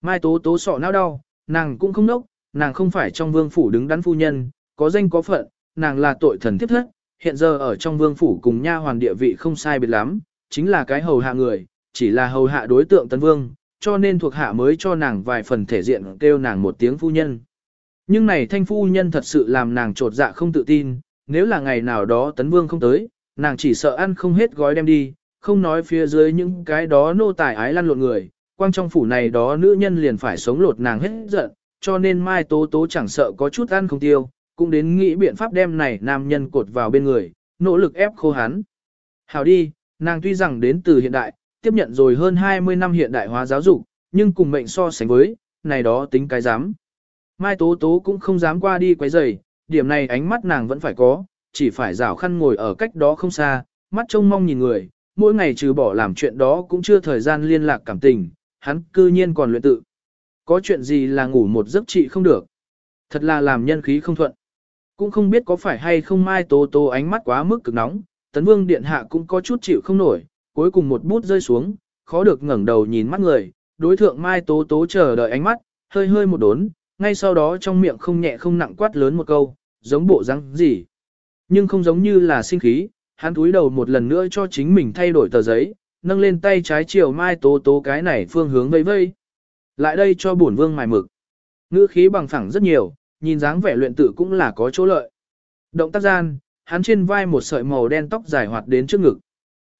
Mai tố tố sọ não đau, nàng cũng không nốc, nàng không phải trong vương phủ đứng đắn phu nhân, có danh có phận, nàng là tội thần tiếp thất, hiện giờ ở trong vương phủ cùng nha hoàn địa vị không sai biệt lắm, chính là cái hầu hạ người, chỉ là hầu hạ đối tượng tấn vương, cho nên thuộc hạ mới cho nàng vài phần thể diện kêu nàng một tiếng phu nhân. Nhưng này thanh phu nhân thật sự làm nàng trột dạ không tự tin, nếu là ngày nào đó tấn vương không tới, nàng chỉ sợ ăn không hết gói đem đi, không nói phía dưới những cái đó nô tài ái lăn lộn người, quang trong phủ này đó nữ nhân liền phải sống lột nàng hết giận, cho nên mai tố tố chẳng sợ có chút ăn không tiêu, cũng đến nghĩ biện pháp đem này nam nhân cột vào bên người, nỗ lực ép khô hắn. Hảo đi, nàng tuy rằng đến từ hiện đại, tiếp nhận rồi hơn 20 năm hiện đại hóa giáo dục, nhưng cùng mệnh so sánh với, này đó tính cái dám. Mai Tố Tố cũng không dám qua đi quấy rầy, điểm này ánh mắt nàng vẫn phải có, chỉ phải rảo khăn ngồi ở cách đó không xa, mắt trông mong nhìn người, mỗi ngày trừ bỏ làm chuyện đó cũng chưa thời gian liên lạc cảm tình, hắn cư nhiên còn luyện tự. Có chuyện gì là ngủ một giấc trị không được. Thật là làm nhân khí không thuận. Cũng không biết có phải hay không Mai Tố Tố ánh mắt quá mức cực nóng, Tấn Vương Điện Hạ cũng có chút chịu không nổi, cuối cùng một bút rơi xuống, khó được ngẩng đầu nhìn mắt người, đối thượng Mai Tố Tố chờ đợi ánh mắt, hơi hơi một đốn, ngay sau đó trong miệng không nhẹ không nặng quát lớn một câu, giống bộ răng gì. Nhưng không giống như là sinh khí, hắn túi đầu một lần nữa cho chính mình thay đổi tờ giấy, nâng lên tay trái chiều Mai Tố Tố cái này phương hướng vây vây. Lại đây cho bổn vương mài mực. Ngữ khí bằng phẳng rất nhiều, nhìn dáng vẻ luyện tự cũng là có chỗ lợi. Động tác gian, hắn trên vai một sợi màu đen tóc dài hoạt đến trước ngực.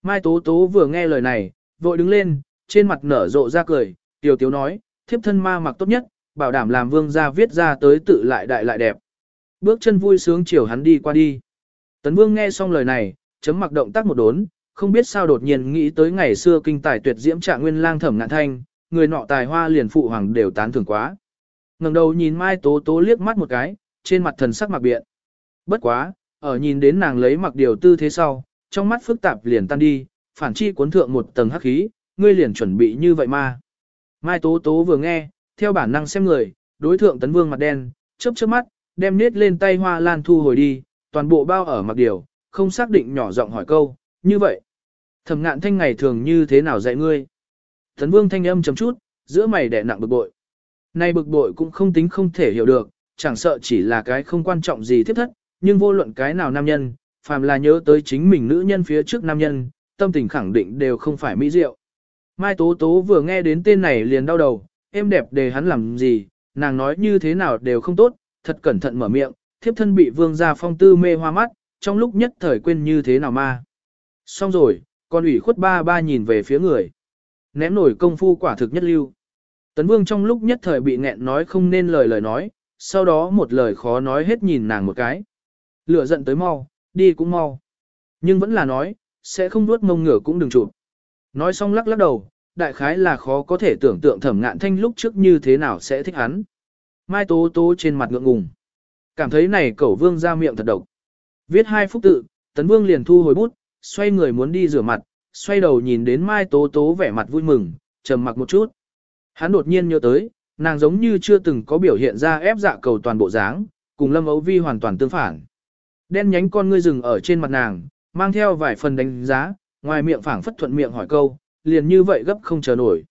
Mai Tố Tố vừa nghe lời này, vội đứng lên, trên mặt nở rộ ra cười, tiểu tiếu nói, thiếp thân ma mặc tốt nhất, bảo đảm làm vương gia viết ra tới tự lại đại lại đẹp. Bước chân vui sướng chiều hắn đi qua đi. Tấn vương nghe xong lời này, chấm mặc động tác một đốn, không biết sao đột nhiên nghĩ tới ngày xưa kinh tài tuyệt diễm trạng nguyên lang thẩm ngạn thanh, người nọ tài hoa liền phụ hoàng đều tán thưởng quá. ngẩng đầu nhìn Mai Tố Tố liếc mắt một cái, trên mặt thần sắc mặc biện. Bất quá, ở nhìn đến nàng lấy mặc điều tư thế sau, trong mắt phức tạp liền tan đi, phản chi cuốn thượng một tầng hắc khí, ngươi liền chuẩn bị như vậy mà. Mai Tố Tố vừa nghe, theo bản năng xem người, đối thượng tấn vương mặt đen, chớp chớp mắt, đem nết lên tay hoa lan thu hồi đi, toàn bộ bao ở mặc điều, không xác định nhỏ giọng hỏi câu, như vậy. Thẩm ngạn thanh ngày thường như thế nào dạy ngươi? Tấn vương thanh âm chấm chút, giữa mày đẻ nặng bực bội. Nay bực bội cũng không tính không thể hiểu được, chẳng sợ chỉ là cái không quan trọng gì thiết thất, nhưng vô luận cái nào nam nhân, phàm là nhớ tới chính mình nữ nhân phía trước nam nhân, tâm tình khẳng định đều không phải mỹ diệu. Mai Tố Tố vừa nghe đến tên này liền đau đầu, em đẹp đề hắn làm gì, nàng nói như thế nào đều không tốt, thật cẩn thận mở miệng, thiếp thân bị vương gia phong tư mê hoa mắt, trong lúc nhất thời quên như thế nào ma. Xong rồi, con ủy khuất ba ba nhìn về phía người. Ném nổi công phu quả thực nhất lưu. Tấn vương trong lúc nhất thời bị nghẹn nói không nên lời lời nói, sau đó một lời khó nói hết nhìn nàng một cái. Lửa giận tới mau, đi cũng mau. Nhưng vẫn là nói, sẽ không nuốt mông ngửa cũng đừng chụp. Nói xong lắc lắc đầu, đại khái là khó có thể tưởng tượng thẩm ngạn thanh lúc trước như thế nào sẽ thích hắn. Mai tố tố trên mặt ngượng ngùng. Cảm thấy này cẩu vương ra miệng thật độc. Viết hai phút tự, tấn vương liền thu hồi bút, xoay người muốn đi rửa mặt, xoay đầu nhìn đến Mai tố tố vẻ mặt vui mừng, trầm mặc một chút. Hắn đột nhiên nhớ tới, nàng giống như chưa từng có biểu hiện ra ép dạ cầu toàn bộ dáng, cùng Lâm Ấu Vi hoàn toàn tương phản. Đen nhánh con ngươi rừng ở trên mặt nàng, mang theo vài phần đánh giá, ngoài miệng phảng phất thuận miệng hỏi câu, liền như vậy gấp không chờ nổi.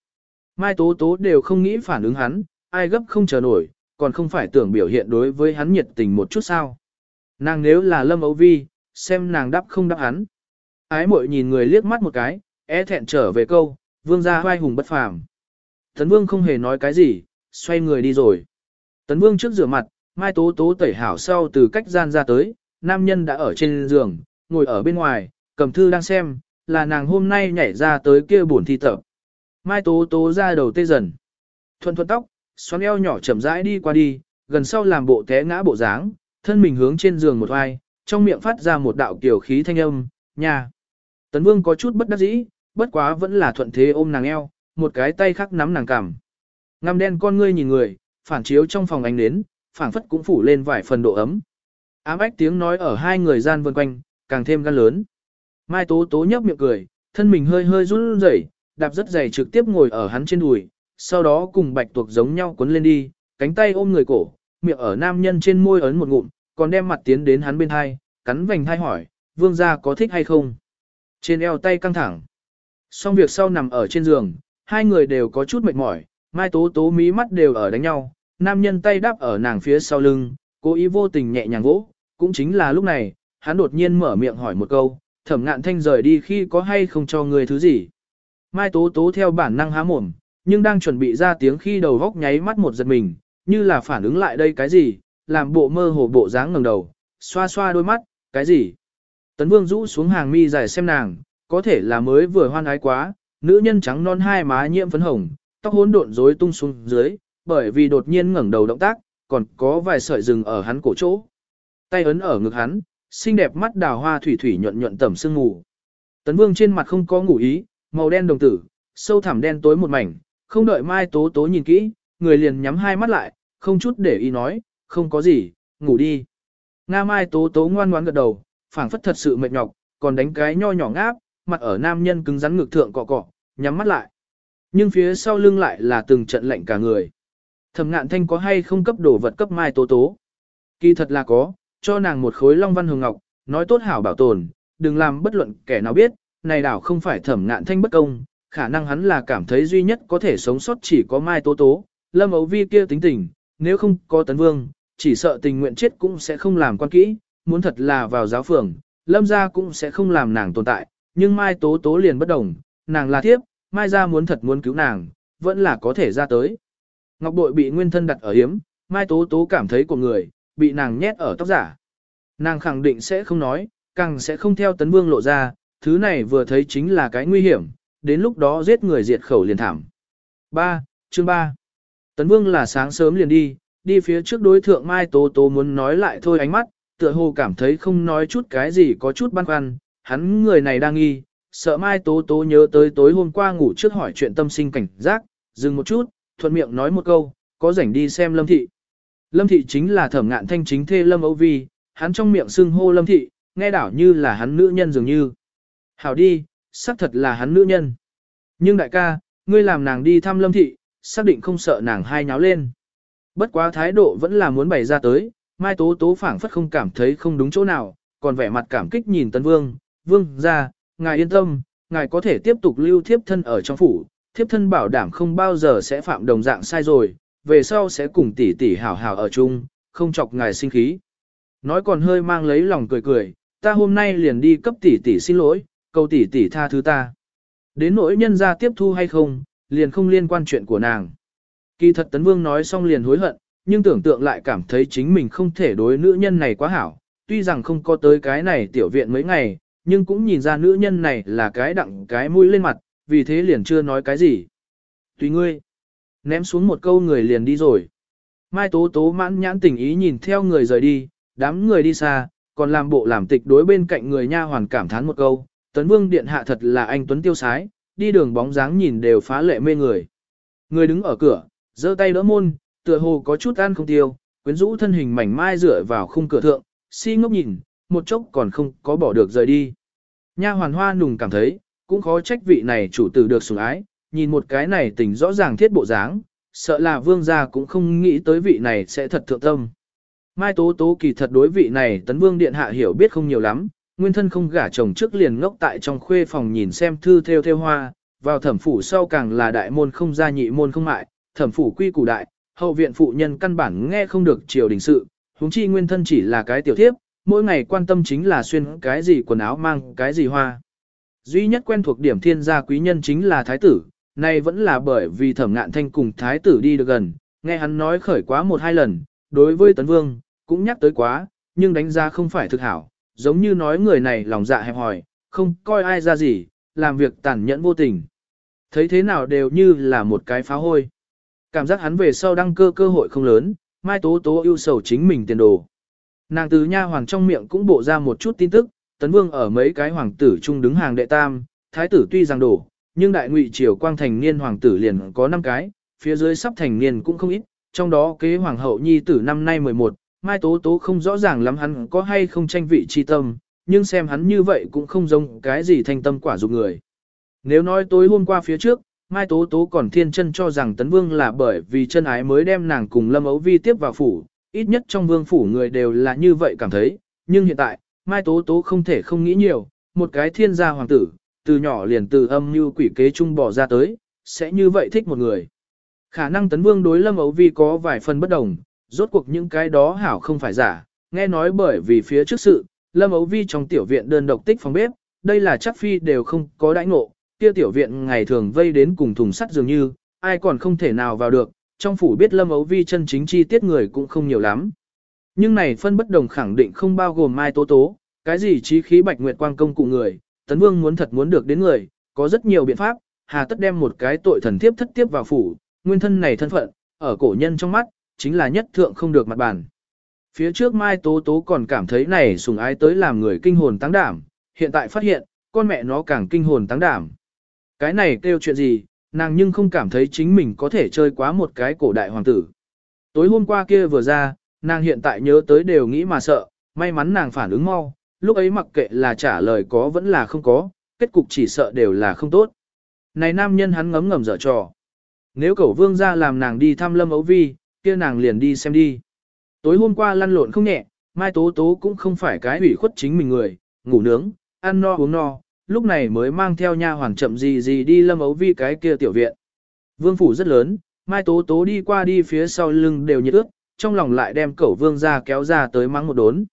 Mai Tố Tố đều không nghĩ phản ứng hắn, ai gấp không chờ nổi, còn không phải tưởng biểu hiện đối với hắn nhiệt tình một chút sao. Nàng nếu là Lâm Âu Vi, xem nàng đáp không đáp hắn. Ái mội nhìn người liếc mắt một cái, e thẹn trở về câu, vương gia vai hùng bất phàm. Tấn vương không hề nói cái gì, xoay người đi rồi. Tấn vương trước rửa mặt, Mai Tố Tố tẩy hảo sau từ cách gian ra tới, nam nhân đã ở trên giường, ngồi ở bên ngoài, cầm thư đang xem, là nàng hôm nay nhảy ra tới kia buồn thi tập. Mai Tố Tố ra đầu tê dần. Thuận thuận tóc, xoắn eo nhỏ chậm rãi đi qua đi, gần sau làm bộ té ngã bộ dáng, thân mình hướng trên giường một vai, trong miệng phát ra một đạo kiểu khí thanh âm, nhà. Tấn Vương có chút bất đắc dĩ, bất quá vẫn là thuận thế ôm nàng eo, một cái tay khác nắm nàng cằm. Ngăm đen con ngươi nhìn người, phản chiếu trong phòng ánh nến, phản phất cũng phủ lên vài phần độ ấm. Ám ách tiếng nói ở hai người gian vân quanh, càng thêm gan lớn. Mai Tố Tố nhấp miệng cười, thân mình hơi hơi run rẩy, đạp rất dày trực tiếp ngồi ở hắn trên đùi, sau đó cùng bạch tuộc giống nhau cuốn lên đi, cánh tay ôm người cổ, miệng ở nam nhân trên môi ấn một ngụm, còn đem mặt tiến đến hắn bên hai, cắn vành hai hỏi, vương gia có thích hay không? Trên eo tay căng thẳng. Xong việc sau nằm ở trên giường, hai người đều có chút mệt mỏi, mai tố tố mí mắt đều ở đánh nhau, nam nhân tay đáp ở nàng phía sau lưng, cố ý vô tình nhẹ nhàng vỗ, cũng chính là lúc này, hắn đột nhiên mở miệng hỏi một câu, thẩm ngạn thanh rời đi khi có hay không cho người thứ gì. Mai tố tố theo bản năng há mồm, nhưng đang chuẩn bị ra tiếng khi đầu góc nháy mắt một giật mình, như là phản ứng lại đây cái gì, làm bộ mơ hồ bộ dáng ngẩng đầu, xoa xoa đôi mắt, cái gì. Tấn vương rũ xuống hàng mi dài xem nàng, có thể là mới vừa hoan ái quá, nữ nhân trắng non hai má nhiễm phấn hồng, tóc hỗn độn rối tung xuống dưới, bởi vì đột nhiên ngẩng đầu động tác, còn có vài sợi rừng ở hắn cổ chỗ. Tay ấn ở ngực hắn, xinh đẹp mắt đào hoa thủy thủy nhuận nhuận tẩm sương ngủ. Tấn Vương trên mặt không có ngủ ý, màu đen đồng tử, sâu thẳm đen tối một mảnh, không đợi Mai Tố Tố nhìn kỹ, người liền nhắm hai mắt lại, không chút để ý nói, không có gì, ngủ đi. Nga Mai Tố Tố ngoan ngoãn gật đầu, phảng phất thật sự mệt nhọc, còn đánh cái nho nhỏ ngáp, mặt ở nam nhân cứng rắn ngực thượng cọ cọ, nhắm mắt lại. Nhưng phía sau lưng lại là từng trận lạnh cả người. Thẩm ngạn thanh có hay không cấp đồ vật cấp Mai Tố Tố? Kỳ thật là có, cho nàng một khối long văn Hường ngọc, nói tốt hảo bảo tồn, đừng làm bất luận kẻ nào biết, này đảo không phải thẩm ngạn thanh bất công, khả năng hắn là cảm thấy duy nhất có thể sống sót chỉ có Mai Tố Tố, Lâm Ấu Vi kia tính tình, nếu không có Tấn Vương, chỉ sợ tình nguyện chết cũng sẽ không làm quan kỹ, muốn thật là vào giáo phường, Lâm gia cũng sẽ không làm nàng tồn tại, nhưng Mai Tố Tố liền bất đồng, nàng là thiếp, Mai gia muốn thật muốn cứu nàng, vẫn là có thể ra tới. Ngọc bội bị nguyên thân đặt ở hiếm, Mai Tố Tố cảm thấy của người, bị nàng nhét ở tóc giả. Nàng khẳng định sẽ không nói, càng sẽ không theo tấn vương lộ ra, thứ này vừa thấy chính là cái nguy hiểm, đến lúc đó giết người diệt khẩu liền thảm. 3. Chương 3 Tấn vương là sáng sớm liền đi, đi phía trước đối thượng Mai Tố Tố muốn nói lại thôi ánh mắt, tựa hồ cảm thấy không nói chút cái gì có chút băn khoăn, hắn người này đang nghi, sợ Mai Tố Tố nhớ tới tối hôm qua ngủ trước hỏi chuyện tâm sinh cảnh giác, dừng một chút, thuận miệng nói một câu, có rảnh đi xem Lâm Thị. Lâm Thị chính là thẩm ngạn thanh chính thê Lâm Âu Vi, hắn trong miệng xưng hô Lâm Thị, nghe đảo như là hắn nữ nhân dường như. Hảo đi, xác thật là hắn nữ nhân. Nhưng đại ca, ngươi làm nàng đi thăm Lâm Thị, xác định không sợ nàng hai nháo lên. Bất quá thái độ vẫn là muốn bày ra tới, Mai Tố Tố phảng phất không cảm thấy không đúng chỗ nào, còn vẻ mặt cảm kích nhìn Tân Vương, Vương ra, ngài yên tâm, ngài có thể tiếp tục lưu thiếp thân ở trong phủ, thiếp thân bảo đảm không bao giờ sẽ phạm đồng dạng sai rồi, về sau sẽ cùng tỷ tỷ hảo hảo ở chung, không chọc ngài sinh khí. Nói còn hơi mang lấy lòng cười cười, ta hôm nay liền đi cấp tỷ tỷ xin lỗi, cầu tỷ tỷ tha thứ ta. Đến nỗi nhân ra tiếp thu hay không, liền không liên quan chuyện của nàng. Kỳ thật Tấn Vương nói xong liền hối hận, nhưng tưởng tượng lại cảm thấy chính mình không thể đối nữ nhân này quá hảo. Tuy rằng không có tới cái này tiểu viện mấy ngày, nhưng cũng nhìn ra nữ nhân này là cái đặng cái mũi lên mặt, vì thế liền chưa nói cái gì. Tùy ngươi. Ném xuống một câu người liền đi rồi. Mai Tố Tố mãn nhãn tình ý nhìn theo người rời đi, đám người đi xa, còn làm bộ làm tịch đối bên cạnh người nha hoàn cảm thán một câu, Tấn Vương điện hạ thật là anh tuấn tiêu sái, đi đường bóng dáng nhìn đều phá lệ mê người. Người đứng ở cửa, giơ tay đỡ môn, tựa hồ có chút ăn không tiêu, quyến rũ thân hình mảnh mai dựa vào khung cửa thượng, si ngốc nhìn, một chốc còn không có bỏ được rời đi. Nha hoàn hoa nùng cảm thấy, cũng khó trách vị này chủ tử được sủng ái, nhìn một cái này tình rõ ràng thiết bộ dáng, sợ là vương gia cũng không nghĩ tới vị này sẽ thật thượng tâm. Mai Tố Tố kỳ thật đối vị này tấn vương điện hạ hiểu biết không nhiều lắm, nguyên thân không gả chồng trước liền ngốc tại trong khuê phòng nhìn xem thư theo theo hoa, vào thẩm phủ sau càng là đại môn không gia nhị môn không mại, thẩm phủ quy củ đại, hậu viện phụ nhân căn bản nghe không được triều đình sự, huống chi nguyên thân chỉ là cái tiểu thiếp, mỗi ngày quan tâm chính là xuyên cái gì quần áo mang cái gì hoa. Duy nhất quen thuộc điểm thiên gia quý nhân chính là thái tử, nay vẫn là bởi vì thẩm ngạn thanh cùng thái tử đi được gần, nghe hắn nói khởi quá một hai lần, đối với tấn vương, cũng nhắc tới quá, nhưng đánh giá không phải thực hảo, giống như nói người này lòng dạ hẹp hòi, không coi ai ra gì, làm việc tàn nhẫn vô tình. Thấy thế nào đều như là một cái phá hôi. Cảm giác hắn về sau đăng cơ cơ hội không lớn, Mai Tố Tố ưu sầu chính mình tiền đồ. Nàng từ nha hoàng trong miệng cũng bộ ra một chút tin tức, Tấn Vương ở mấy cái hoàng tử chung đứng hàng đệ tam, thái tử tuy rằng đổ, nhưng đại ngụy triều quang thành niên hoàng tử liền có 5 cái, phía dưới sắp thành niên cũng không ít, trong đó kế hoàng hậu nhi tử năm nay 11, Mai Tố Tố không rõ ràng lắm hắn có hay không tranh vị chi tâm, nhưng xem hắn như vậy cũng không giống cái gì thanh tâm quả dục người. Nếu nói tối hôm qua phía trước, Mai Tố Tố còn thiên chân cho rằng Tấn Vương là bởi vì chân ái mới đem nàng cùng Lâm Ấu Vi tiếp vào phủ, ít nhất trong vương phủ người đều là như vậy cảm thấy, nhưng hiện tại, Mai Tố Tố không thể không nghĩ nhiều, một cái thiên gia hoàng tử, từ nhỏ liền từ âm như quỷ kế trung bỏ ra tới, sẽ như vậy thích một người. Khả năng Tấn Vương đối Lâm Ấu Vi có vài phần bất đồng, rốt cuộc những cái đó hảo không phải giả, nghe nói bởi vì phía trước sự, Lâm Ấu Vi trong tiểu viện đơn độc tích phòng bếp, đây là chắc phi đều không có đãi ngộ, kia tiểu viện ngày thường vây đến cùng thùng sắt dường như, ai còn không thể nào vào được, trong phủ biết Lâm Ấu Vi chân chính chi tiết người cũng không nhiều lắm. Nhưng này phân bất đồng khẳng định không bao gồm Mai Tố Tố, cái gì trí khí bạch nguyệt quang công cụ người, Tấn Vương muốn thật muốn được đến người, có rất nhiều biện pháp, hà tất đem một cái tội thần tiếp thất tiếp vào phủ, nguyên thân này thân phận, ở cổ nhân trong mắt, chính là nhất thượng không được mặt bàn. Phía trước Mai Tố Tố còn cảm thấy này sùng ái tới làm người kinh hồn tăng đảm, hiện tại phát hiện, con mẹ nó càng kinh hồn tăng đảm. Cái này kêu chuyện gì, nàng nhưng không cảm thấy chính mình có thể chơi quá một cái cổ đại hoàng tử. Tối hôm qua kia vừa ra, nàng hiện tại nhớ tới đều nghĩ mà sợ, may mắn nàng phản ứng mau, lúc ấy mặc kệ là trả lời có vẫn là không có, kết cục chỉ sợ đều là không tốt. Này nam nhân hắn ngấm ngầm dở trò. Nếu cẩu vương ra làm nàng đi thăm lâm ấu vi, kia nàng liền đi xem đi. Tối hôm qua lăn lộn không nhẹ, Mai Tố Tố cũng không phải cái ủy khuất chính mình người, ngủ nướng, ăn no uống no, lúc này mới mang theo nha hoàng chậm gì gì đi lâm ấu vi cái kia tiểu viện. Vương phủ rất lớn, Mai Tố Tố đi qua đi phía sau lưng đều nhiệt ướt, trong lòng lại đem cẩu vương ra kéo ra tới mắng một đốn.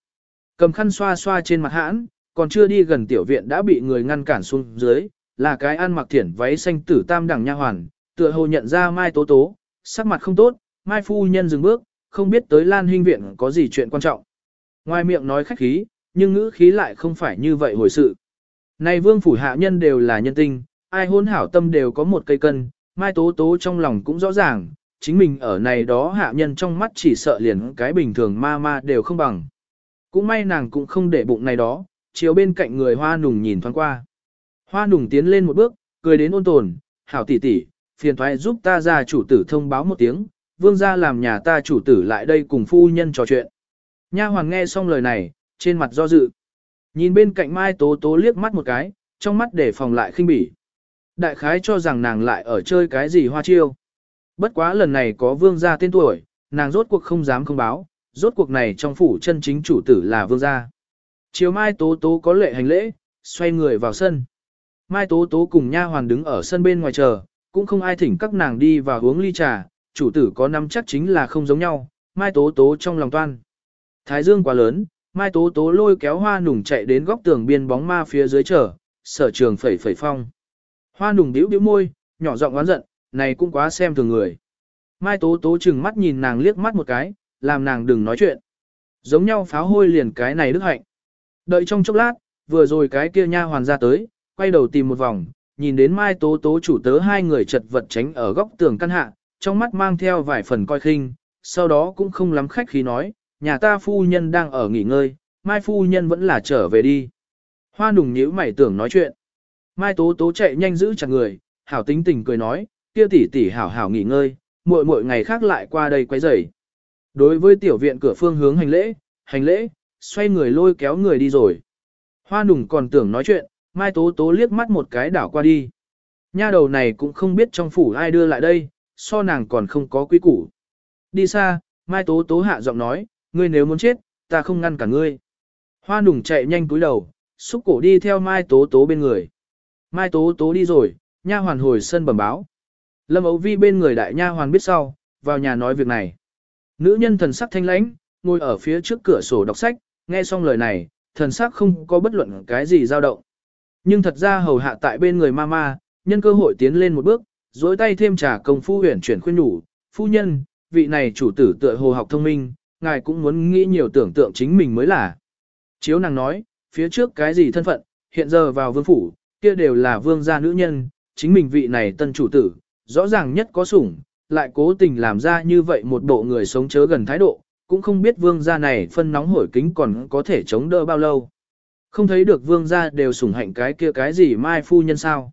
Cầm khăn xoa xoa trên mặt hãn, còn chưa đi gần tiểu viện đã bị người ngăn cản xuống dưới, là cái ăn mặc thiển váy xanh tử tam đẳng nha hoàn, tựa hồ nhận ra Mai Tố Tố, sắc mặt không tốt, Mai phu nhân dừng bước, không biết tới Lan Hinh viện có gì chuyện quan trọng. Ngoài miệng nói khách khí, nhưng ngữ khí lại không phải như vậy hồi sự. Này vương phủ hạ nhân đều là nhân tinh, ai hôn hảo tâm đều có một cây cân, Mai Tố Tố trong lòng cũng rõ ràng, chính mình ở này đó hạ nhân trong mắt chỉ sợ liền cái bình thường ma ma đều không bằng. Cũng may nàng cũng không để bụng này đó, chiều bên cạnh người hoa nùng nhìn thoáng qua. Hoa nùng tiến lên một bước, cười đến ôn tồn, hảo tỷ tỷ, phiền thoái giúp ta ra chủ tử thông báo một tiếng, vương gia làm nhà ta chủ tử lại đây cùng phu nhân trò chuyện. Nha hoàng nghe xong lời này, trên mặt do dự. Nhìn bên cạnh Mai Tố Tố liếc mắt một cái, trong mắt để phòng lại khinh bỉ. Đại khái cho rằng nàng lại ở chơi cái gì hoa chiêu. Bất quá lần này có vương gia tên tuổi, nàng rốt cuộc không dám không báo, rốt cuộc này trong phủ chân chính chủ tử là vương gia. Chiều Mai Tố Tố có lệ hành lễ, xoay người vào sân. Mai Tố Tố cùng nha hoàn đứng ở sân bên ngoài chờ, cũng không ai thỉnh các nàng đi vào uống ly trà, chủ tử có năm chắc chính là không giống nhau, Mai Tố Tố trong lòng toan. Thái dương quá lớn, Mai Tố Tố lôi kéo hoa nùng chạy đến góc tường biên bóng ma phía dưới chờ, sở trường phẩy phẩy phong. Hoa nùng bĩu bĩu môi, nhỏ giọng oán giận, này cũng quá xem thường người. Mai tố tố chừng mắt nhìn nàng liếc mắt một cái, làm nàng đừng nói chuyện. Giống nhau pháo hôi liền cái này đức hạnh. Đợi trong chốc lát, vừa rồi cái kia nha hoàn ra tới, quay đầu tìm một vòng, nhìn đến Mai Tố Tố chủ tớ hai người chật vật tránh ở góc tường căn hạ, trong mắt mang theo vài phần coi khinh, sau đó cũng không lắm khách khí nói, nhà ta phu nhân đang ở nghỉ ngơi, Mai phu nhân vẫn là trở về đi. Hoa nùng nhíu mày tưởng nói chuyện. Mai Tố Tố chạy nhanh giữ chặt người, hảo tính tình cười nói, kia tỷ tỷ hảo hảo nghỉ ngơi, muội muội ngày khác lại qua đây quấy rầy. Đối với tiểu viện cửa phương hướng hành lễ, hành lễ, xoay người lôi kéo người đi rồi. Hoa nùng còn tưởng nói chuyện, Mai Tố Tố liếc mắt một cái đảo qua đi. Nha đầu này cũng không biết trong phủ ai đưa lại đây, so nàng còn không có quý củ. Đi xa, Mai Tố Tố hạ giọng nói, ngươi nếu muốn chết, ta không ngăn cả ngươi. Hoa nùng chạy nhanh túi đầu, xúc cổ đi theo Mai Tố Tố bên người. Mai Tố Tố đi rồi, nha hoàn hồi sân bẩm báo. Lâm Ấu Vi bên người đại nha hoàn biết sau, vào nhà nói việc này. Nữ nhân thần sắc thanh lãnh, ngồi ở phía trước cửa sổ đọc sách, nghe xong lời này, thần sắc không có bất luận cái gì dao động. Nhưng thật ra hầu hạ tại bên người mama, nhân cơ hội tiến lên một bước, dối tay thêm trà công phu huyền chuyển khuyên nhủ, phu nhân, vị này chủ tử tựa hồ học thông minh, ngài cũng muốn nghĩ nhiều tưởng tượng chính mình mới là. Chiếu nàng nói, phía trước cái gì thân phận, hiện giờ vào vương phủ, kia đều là vương gia nữ nhân, chính mình vị này tân chủ tử, rõ ràng nhất có sủng, lại cố tình làm ra như vậy một bộ người sống chớ gần thái độ, cũng không biết vương gia này phân nóng hổi kính còn có thể chống đỡ bao lâu. Không thấy được vương gia đều sủng hạnh cái kia cái gì mai phu nhân sao.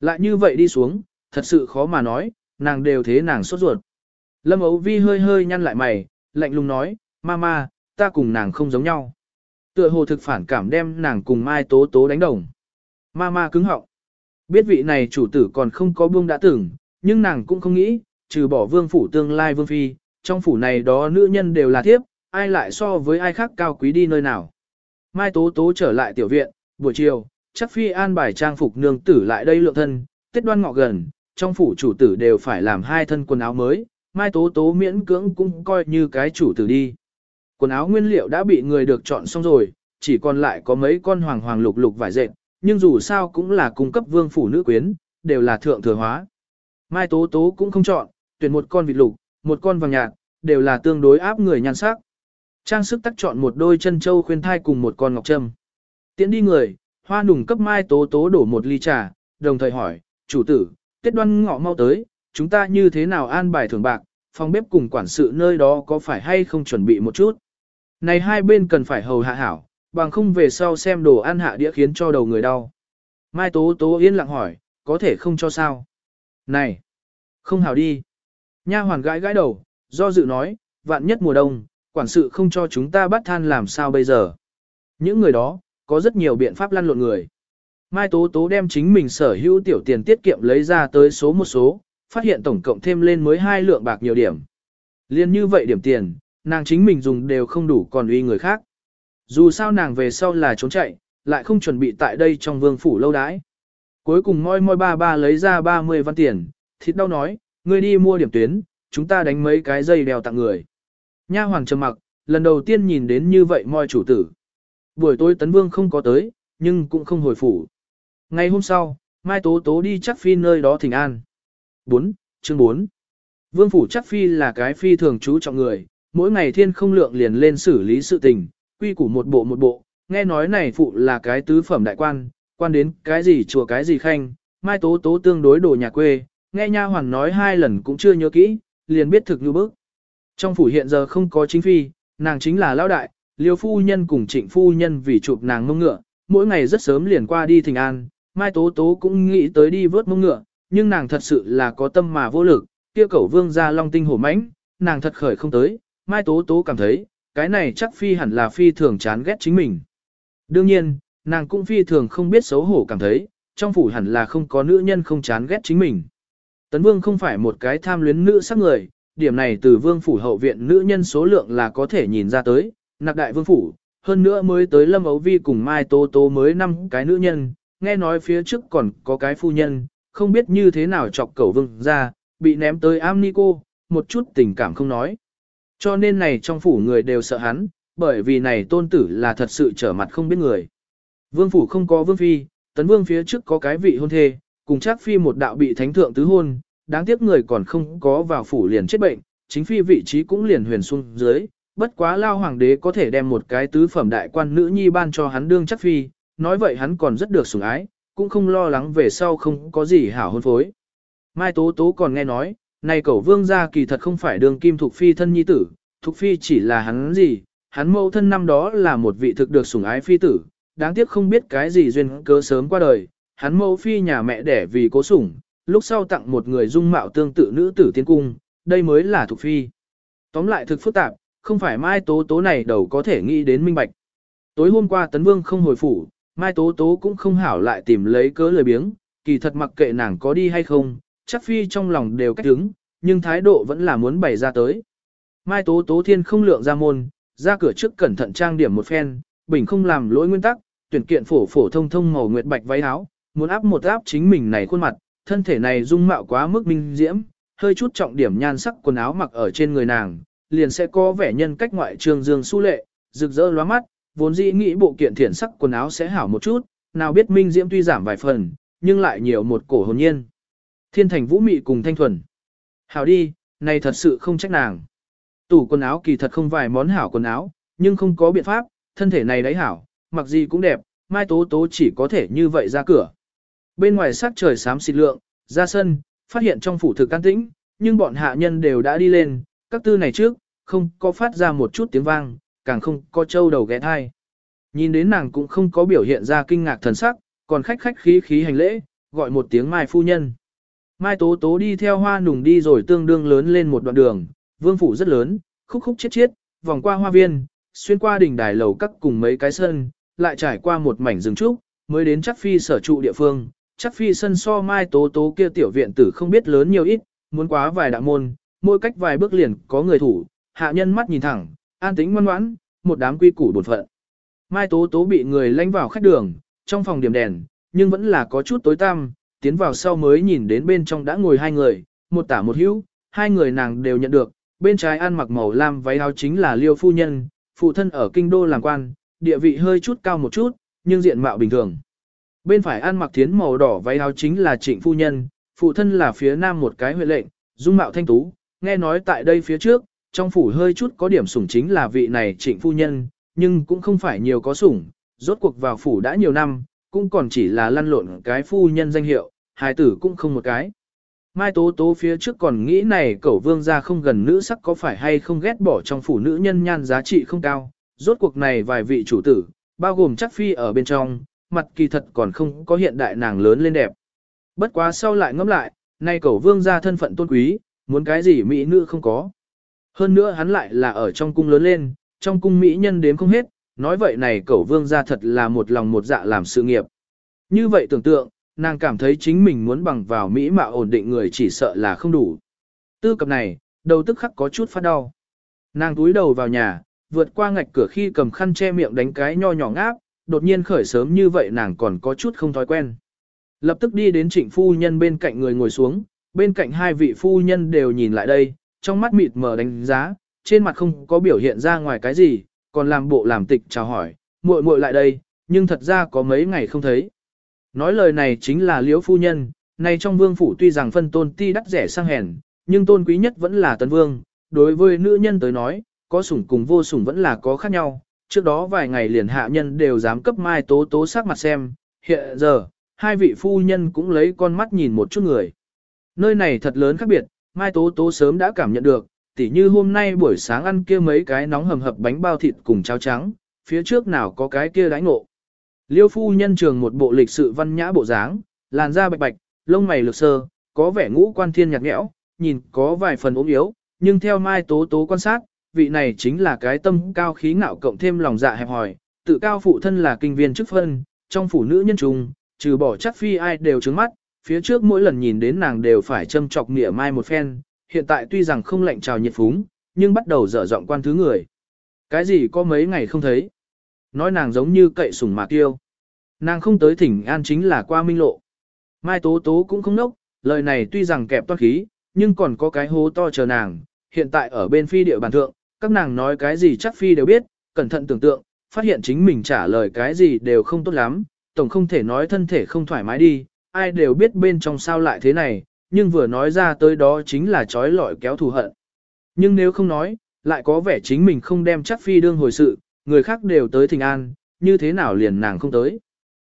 Lại như vậy đi xuống, thật sự khó mà nói, nàng đều thế nàng sốt ruột. Lâm ấu vi hơi hơi nhăn lại mày, lạnh lùng nói, mama, ta cùng nàng không giống nhau. Tựa hồ thực phản cảm đem nàng cùng mai tố tố đánh đồng. Mama cứng họng. Biết vị này chủ tử còn không có buông đã tưởng, nhưng nàng cũng không nghĩ, trừ bỏ vương phủ tương lai vương phi, trong phủ này đó nữ nhân đều là thiếp, ai lại so với ai khác cao quý đi nơi nào. Mai Tố Tố trở lại tiểu viện, buổi chiều, chắc phi an bài trang phục nương tử lại đây lượng thân, tiết đoan ngọ gần, trong phủ chủ tử đều phải làm hai thân quần áo mới, Mai Tố Tố miễn cưỡng cũng coi như cái chủ tử đi. Quần áo nguyên liệu đã bị người được chọn xong rồi, chỉ còn lại có mấy con hoàng hoàng lục lục vải dệt, nhưng dù sao cũng là cung cấp vương phủ nữ quyến, đều là thượng thừa hóa. Mai Tố Tố cũng không chọn, tuyển một con vịt lục, một con vàng nhạt, đều là tương đối áp người nhan sắc. Trang sức tắc chọn một đôi chân châu khuyên thai cùng một con ngọc trâm. Tiến đi người, hoa nùng cấp Mai Tố Tố đổ một ly trà, đồng thời hỏi, chủ tử, Tết đoan ngọ mau tới, chúng ta như thế nào an bài thưởng bạc, phòng bếp cùng quản sự nơi đó có phải hay không chuẩn bị một chút. Này hai bên cần phải hầu hạ hảo, bằng không về sau xem đồ ăn hạ đĩa khiến cho đầu người đau. Mai Tố Tố yên lặng hỏi, có thể không cho sao? Này, không hảo đi. Nha hoàn gãi gãi đầu, do dự nói, vạn nhất mùa đông, quản sự không cho chúng ta bắt than làm sao bây giờ. Những người đó, có rất nhiều biện pháp lăn lộn người. Mai Tố Tố đem chính mình sở hữu tiểu tiền tiết kiệm lấy ra tới số một số, phát hiện tổng cộng thêm lên mới hai lượng bạc nhiều điểm. Liên như vậy điểm tiền, nàng chính mình dùng đều không đủ còn uy người khác. Dù sao nàng về sau là trốn chạy, lại không chuẩn bị tại đây trong vương phủ lâu đãi. Cuối cùng moi moi ba ba lấy ra 30 văn tiền, thịt đau nói, ngươi đi mua điểm tuyến, chúng ta đánh mấy cái dây đeo tặng người. Nha hoàng trầm mặc, lần đầu tiên nhìn đến như vậy moi chủ tử. Buổi tối tấn vương không có tới, nhưng cũng không hồi phủ. Ngày hôm sau, Mai Tố Tố đi chắc phi nơi đó thỉnh an. 4. Chương 4 Vương phủ chắc phi là cái phi thường chú trọng người, mỗi ngày thiên không lượng liền lên xử lý sự tình, quy củ một bộ một bộ, nghe nói này phụ là cái tứ phẩm đại quan, quan đến cái gì chùa cái gì khanh, Mai Tố Tố tương đối đồ nhà quê, nghe nha hoàn nói hai lần cũng chưa nhớ kỹ, liền biết thực như bức. Trong phủ hiện giờ không có chính phi, nàng chính là lão đại, liêu phu nhân cùng trịnh phu nhân vì chụp nàng mông ngựa, mỗi ngày rất sớm liền qua đi thỉnh an, Mai Tố Tố cũng nghĩ tới đi vớt mông ngựa, nhưng nàng thật sự là có tâm mà vô lực, kia cẩu vương ra long tinh hổ mãnh, nàng thật khởi không tới, Mai Tố Tố cảm thấy, cái này chắc phi hẳn là phi thường chán ghét chính mình. Đương nhiên, nàng cũng phi thường không biết xấu hổ cảm thấy, trong phủ hẳn là không có nữ nhân không chán ghét chính mình. Tấn Vương không phải một cái tham luyến nữ sắc người, điểm này từ Vương phủ hậu viện nữ nhân số lượng là có thể nhìn ra tới, nạc đại Vương phủ, hơn nữa mới tới Lâm Ấu Vi cùng Mai Tô Tô mới năm cái nữ nhân, nghe nói phía trước còn có cái phu nhân, không biết như thế nào chọc cẩu Vương ra, bị ném tới Amnico, một chút tình cảm không nói. Cho nên này trong phủ người đều sợ hắn, bởi vì này tôn tử là thật sự trở mặt không biết người. Vương phủ không có vương phi, tấn vương phía trước có cái vị hôn thê, cùng chắc phi một đạo bị thánh thượng tứ hôn, đáng tiếc người còn không có vào phủ liền chết bệnh, chính phi vị trí cũng liền huyền xuống dưới, bất quá lao hoàng đế có thể đem một cái tứ phẩm đại quan nữ nhi ban cho hắn đương chắc phi, nói vậy hắn còn rất được sủng ái, cũng không lo lắng về sau không có gì hảo hôn phối. Mai Tố Tố còn nghe nói, này cẩu vương gia kỳ thật không phải đường kim thuộc phi thân nhi tử, thuộc phi chỉ là hắn gì, hắn mẫu thân năm đó là một vị thực được sủng ái phi tử, đáng tiếc không biết cái gì duyên cớ sớm qua đời, hắn mẫu phi nhà mẹ đẻ vì cố sủng, lúc sau tặng một người dung mạo tương tự nữ tử tiên cung, đây mới là thuộc phi. Tóm lại thực phức tạp, không phải Mai Tố Tố này đầu có thể nghĩ đến minh bạch. Tối hôm qua Tấn Vương không hồi phủ, Mai Tố Tố cũng không hảo lại tìm lấy cớ lời biếng, kỳ thật mặc kệ nàng có đi hay không, chắc phi trong lòng đều cách đứng, nhưng thái độ vẫn là muốn bày ra tới. Mai Tố Tố Thiên không lượng ra môn, ra cửa trước cẩn thận trang điểm một phen, bình không làm lỗi nguyên tắc, tuyển kiện phổ phổ thông thông màu nguyệt bạch váy áo, muốn áp một áp chính mình này khuôn mặt, thân thể này dung mạo quá mức minh diễm, hơi chút trọng điểm nhan sắc quần áo mặc ở trên người nàng, liền sẽ có vẻ nhân cách ngoại trường dương su lệ, rực rỡ lóa mắt, vốn dĩ nghĩ bộ kiện thiện sắc quần áo sẽ hảo một chút, nào biết minh diễm tuy giảm vài phần, nhưng lại nhiều một cổ hồn nhiên. Thiên thành vũ mị cùng thanh thuần. Hảo đi, này thật sự không trách nàng. Tủ quần áo kỳ thật không vài món hảo quần áo, nhưng không có biện pháp, thân thể này đấy hảo, mặc gì cũng đẹp, mai tố tố chỉ có thể như vậy ra cửa. Bên ngoài sắc trời xám xịt lượng, ra sân, phát hiện trong phủ thực can tĩnh, nhưng bọn hạ nhân đều đã đi lên, các tư này trước, không có phát ra một chút tiếng vang, càng không có trâu đầu ghé thai. Nhìn đến nàng cũng không có biểu hiện ra kinh ngạc thần sắc, còn khách khách khí khí hành lễ, gọi một tiếng mai phu nhân. Mai tố tố đi theo hoa nùng đi rồi tương đương lớn lên một đoạn đường, vương phủ rất lớn, khúc khúc chết chết vòng qua hoa viên, xuyên qua đỉnh đài lầu các cùng mấy cái sân, lại trải qua một mảnh rừng trúc, mới đến chắc phi sở trụ địa phương. Chắc phi sân so mai tố tố kia tiểu viện tử không biết lớn nhiều ít, muốn quá vài đạo môn, mỗi cách vài bước liền có người thủ, hạ nhân mắt nhìn thẳng, an tĩnh ngoan ngoãn, một đám quy củ bột phận. Mai tố tố bị người lánh vào khách đường, trong phòng điểm đèn, nhưng vẫn là có chút tối tăm, tiến vào sau mới nhìn đến bên trong đã ngồi hai người, một tả một hữu, hai người nàng đều nhận được, bên trái ăn mặc màu lam váy áo chính là Liêu phu nhân, phụ thân ở kinh đô làm quan, địa vị hơi chút cao một chút, nhưng diện mạo bình thường. Bên phải ăn mặc thiến màu đỏ váy áo chính là Trịnh phu nhân, phụ thân là phía nam một cái huệ lệnh, dung mạo thanh tú, nghe nói tại đây phía trước, trong phủ hơi chút có điểm sủng chính là vị này Trịnh phu nhân, nhưng cũng không phải nhiều có sủng, rốt cuộc vào phủ đã nhiều năm, cũng còn chỉ là lăn lộn cái phu nhân danh hiệu, hài tử cũng không một cái. Mai Tố Tố phía trước còn nghĩ này cẩu vương gia không gần nữ sắc có phải hay không ghét bỏ trong phủ nữ nhân nhan giá trị không cao, rốt cuộc này vài vị chủ tử, bao gồm chắc phi ở bên trong, mặt kỳ thật còn không có hiện đại nàng lớn lên đẹp. Bất quá sau lại ngẫm lại, nay cẩu vương gia thân phận tôn quý, muốn cái gì mỹ nữ không có. Hơn nữa hắn lại là ở trong cung lớn lên, trong cung mỹ nhân đếm không hết, nói vậy này cẩu vương gia thật là một lòng một dạ làm sự nghiệp. Như vậy tưởng tượng, nàng cảm thấy chính mình muốn bằng vào mỹ mà ổn định người chỉ sợ là không đủ. Tư cập này, đầu tức khắc có chút phát đau. Nàng túi đầu vào nhà, vượt qua ngạch cửa khi cầm khăn che miệng đánh cái nho nhỏ ngáp, đột nhiên khởi sớm như vậy nàng còn có chút không thói quen. Lập tức đi đến trịnh phu nhân bên cạnh người ngồi xuống, bên cạnh hai vị phu nhân đều nhìn lại đây, trong mắt mịt mờ đánh giá, trên mặt không có biểu hiện ra ngoài cái gì, còn làm bộ làm tịch chào hỏi, muội muội lại đây, nhưng thật ra có mấy ngày không thấy. Nói lời này chính là liễu phu nhân, nay trong vương phủ tuy rằng phân tôn ti đắt rẻ sang hèn, nhưng tôn quý nhất vẫn là tấn vương, đối với nữ nhân tới nói, có sủng cùng vô sủng vẫn là có khác nhau, trước đó vài ngày liền hạ nhân đều dám cấp mai tố tố sắc mặt xem, hiện giờ, hai vị phu nhân cũng lấy con mắt nhìn một chút người. Nơi này thật lớn khác biệt, mai tố tố sớm đã cảm nhận được, tỉ như hôm nay buổi sáng ăn kia mấy cái nóng hầm hập bánh bao thịt cùng cháo trắng, phía trước nào có cái kia đãi ngộ. Liêu phu nhân trường một bộ lịch sự văn nhã bộ dáng, làn da bạch bạch, lông mày lược sơ, có vẻ ngũ quan thiên nhạt nhẽo, nhìn có vài phần ốm yếu, nhưng theo Mai Tố Tố quan sát, vị này chính là cái tâm cao khí ngạo cộng thêm lòng dạ hẹp hòi, tự cao phụ thân là kinh viên chức phân, trong phủ nữ nhân trùng, trừ bỏ chắc phi ai đều trứng mắt, phía trước mỗi lần nhìn đến nàng đều phải châm chọc mỉa mai một phen, hiện tại tuy rằng không lạnh trào nhiệt phúng, nhưng bắt đầu dở giọng quan thứ người. Cái gì có mấy ngày không thấy? Nói nàng giống như cậy sủng mà tiêu. Nàng không tới thỉnh an chính là qua minh lộ. Mai Tố Tố cũng không nốc, lời này tuy rằng kẹp toát khí, nhưng còn có cái hố to chờ nàng. Hiện tại ở bên phi địa bàn thượng, các nàng nói cái gì chắc phi đều biết, cẩn thận tưởng tượng, phát hiện chính mình trả lời cái gì đều không tốt lắm, tổng không thể nói thân thể không thoải mái đi, ai đều biết bên trong sao lại thế này, nhưng vừa nói ra tới đó chính là trói lọi kéo thù hận. Nhưng nếu không nói, lại có vẻ chính mình không đem chắc phi đương hồi sự, người khác đều tới thình an, như thế nào liền nàng không tới.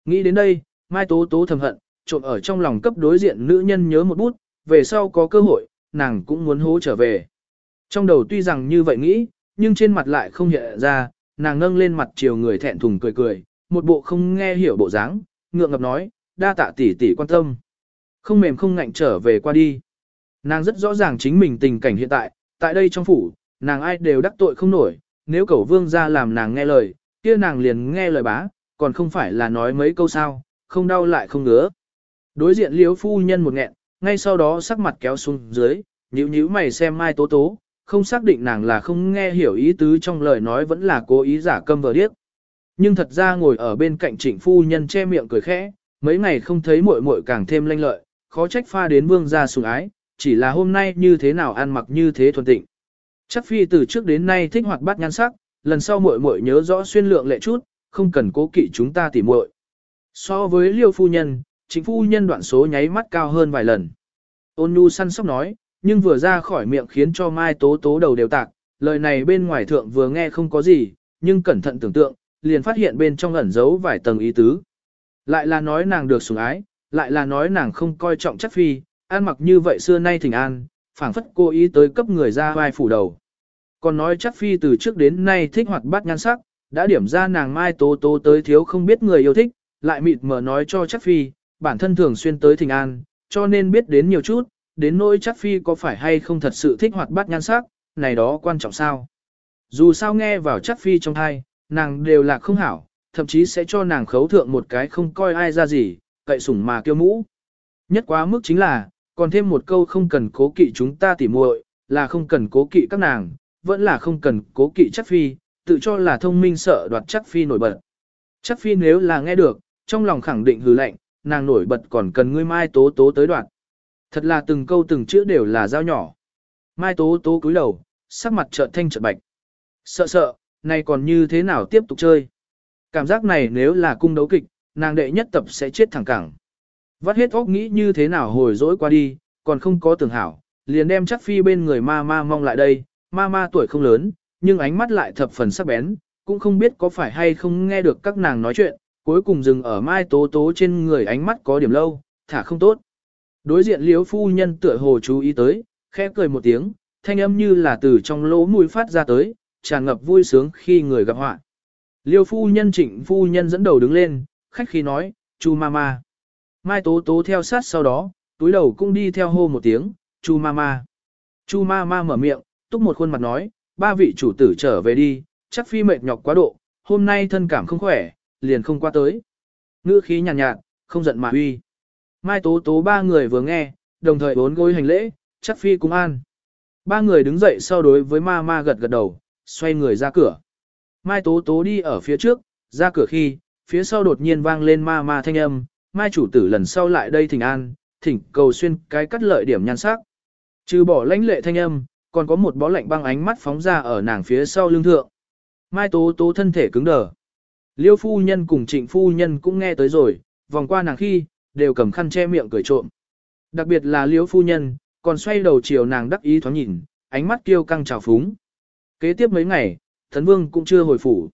Nghĩ đến đây, Mai Tố Tố thầm hận, trộn ở trong lòng cấp đối diện nữ nhân nhớ một bút, về sau có cơ hội, nàng cũng muốn hố trở về. Trong đầu tuy rằng như vậy nghĩ, nhưng trên mặt lại không hiện ra, nàng nâng lên mặt chiều người thẹn thùng cười cười, một bộ không nghe hiểu bộ dáng, ngượng ngập nói, đa tạ tỷ tỷ quan tâm. Không mềm không ngạnh trở về qua đi. Nàng rất rõ ràng chính mình tình cảnh hiện tại, tại đây trong phủ, nàng ai đều đắc tội không nổi, nếu cẩu vương ra làm nàng nghe lời, kia nàng liền nghe lời bá, còn không phải là nói mấy câu sao, không đau lại không ngứa. Đối diện liếu phu nhân một nghẹn, ngay sau đó sắc mặt kéo xuống dưới, nhíu nhíu mày xem mai tố tố, không xác định nàng là không nghe hiểu ý tứ trong lời nói vẫn là cố ý giả câm vờ điếc. Nhưng thật ra ngồi ở bên cạnh trịnh phu nhân che miệng cười khẽ, mấy ngày không thấy muội muội càng thêm lanh lợi, khó trách pha đến vương gia sủng ái, chỉ là hôm nay như thế nào ăn mặc như thế thuần tịnh. Chắc phi từ trước đến nay thích hoạt bát nhan sắc, lần sau muội muội nhớ rõ xuyên lượng lệ chút, không cần cố kỵ chúng ta tỉ muội. So với liêu phu nhân, chính phu nhân đoạn số nháy mắt cao hơn vài lần. Ôn nhu săn sóc nói, nhưng vừa ra khỏi miệng khiến cho mai tố tố đầu đều tạc, lời này bên ngoài thượng vừa nghe không có gì, nhưng cẩn thận tưởng tượng, liền phát hiện bên trong ẩn giấu vài tầng ý tứ. Lại là nói nàng được sủng ái, lại là nói nàng không coi trọng chắc phi, ăn mặc như vậy xưa nay thỉnh an, phảng phất cô ý tới cấp người ra vai phủ đầu. Còn nói chắc phi từ trước đến nay thích hoạt bát nhan sắc, đã điểm ra nàng mai tố tố tới thiếu không biết người yêu thích, lại mịt mờ nói cho chắc phi, bản thân thường xuyên tới thỉnh an, cho nên biết đến nhiều chút, đến nỗi chắc phi có phải hay không thật sự thích hoạt bát nhan sắc, này đó quan trọng sao. Dù sao nghe vào chắc phi trong thai, nàng đều là không hảo, thậm chí sẽ cho nàng khấu thượng một cái không coi ai ra gì, cậy sủng mà kêu mũ. Nhất quá mức chính là, còn thêm một câu không cần cố kỵ chúng ta tỉ muội, là không cần cố kỵ các nàng, vẫn là không cần cố kỵ chắc phi, tự cho là thông minh sợ đoạt chắc phi nổi bật. Chắc phi nếu là nghe được, trong lòng khẳng định hừ lạnh, nàng nổi bật còn cần ngươi mai tố tố tới đoạt. Thật là từng câu từng chữ đều là dao nhỏ. Mai tố tố cúi đầu, sắc mặt trợn thanh trợn bạch. Sợ sợ, này còn như thế nào tiếp tục chơi. Cảm giác này nếu là cung đấu kịch, nàng đệ nhất tập sẽ chết thẳng cẳng. Vắt hết óc nghĩ như thế nào hồi dỗi qua đi, còn không có tưởng hảo, liền đem chắc phi bên người ma ma mong lại đây, ma ma tuổi không lớn, nhưng ánh mắt lại thập phần sắc bén, cũng không biết có phải hay không nghe được các nàng nói chuyện, cuối cùng dừng ở mai tố tố trên người ánh mắt có điểm lâu, thả không tốt. Đối diện liếu phu nhân tựa hồ chú ý tới, khẽ cười một tiếng, thanh âm như là từ trong lỗ mũi phát ra tới, tràn ngập vui sướng khi người gặp họa. Liêu phu nhân trịnh phu nhân dẫn đầu đứng lên, khách khí nói, chu mama. Mai tố tố theo sát sau đó, túi đầu cũng đi theo hô một tiếng, chu mama. Chu mama mở miệng, túc một khuôn mặt nói, ba vị chủ tử trở về đi, chắc phi mệt nhọc quá độ, hôm nay thân cảm không khỏe, liền không qua tới. Ngữ khí nhàn nhạt, nhạt, không giận mà uy. Mai tố tố ba người vừa nghe, đồng thời bốn gối hành lễ, chắc phi cũng an. Ba người đứng dậy sau đối với ma ma gật gật đầu, xoay người ra cửa. Mai tố tố đi ở phía trước, ra cửa khi, phía sau đột nhiên vang lên ma ma thanh âm, mai chủ tử lần sau lại đây thỉnh an, thỉnh cầu xuyên cái cắt lợi điểm nhan sắc. Trừ bỏ lãnh lệ thanh âm, còn có một bó lạnh băng ánh mắt phóng ra ở nàng phía sau lưng thượng. Mai tố tố thân thể cứng đờ. Liêu phu nhân cùng trịnh phu nhân cũng nghe tới rồi, vòng qua nàng khi, đều cầm khăn che miệng cười trộm. Đặc biệt là liêu phu nhân, còn xoay đầu chiều nàng đắc ý thoáng nhìn, ánh mắt kiêu căng trào phúng. Kế tiếp mấy ngày, Thần Vương cũng chưa hồi phủ.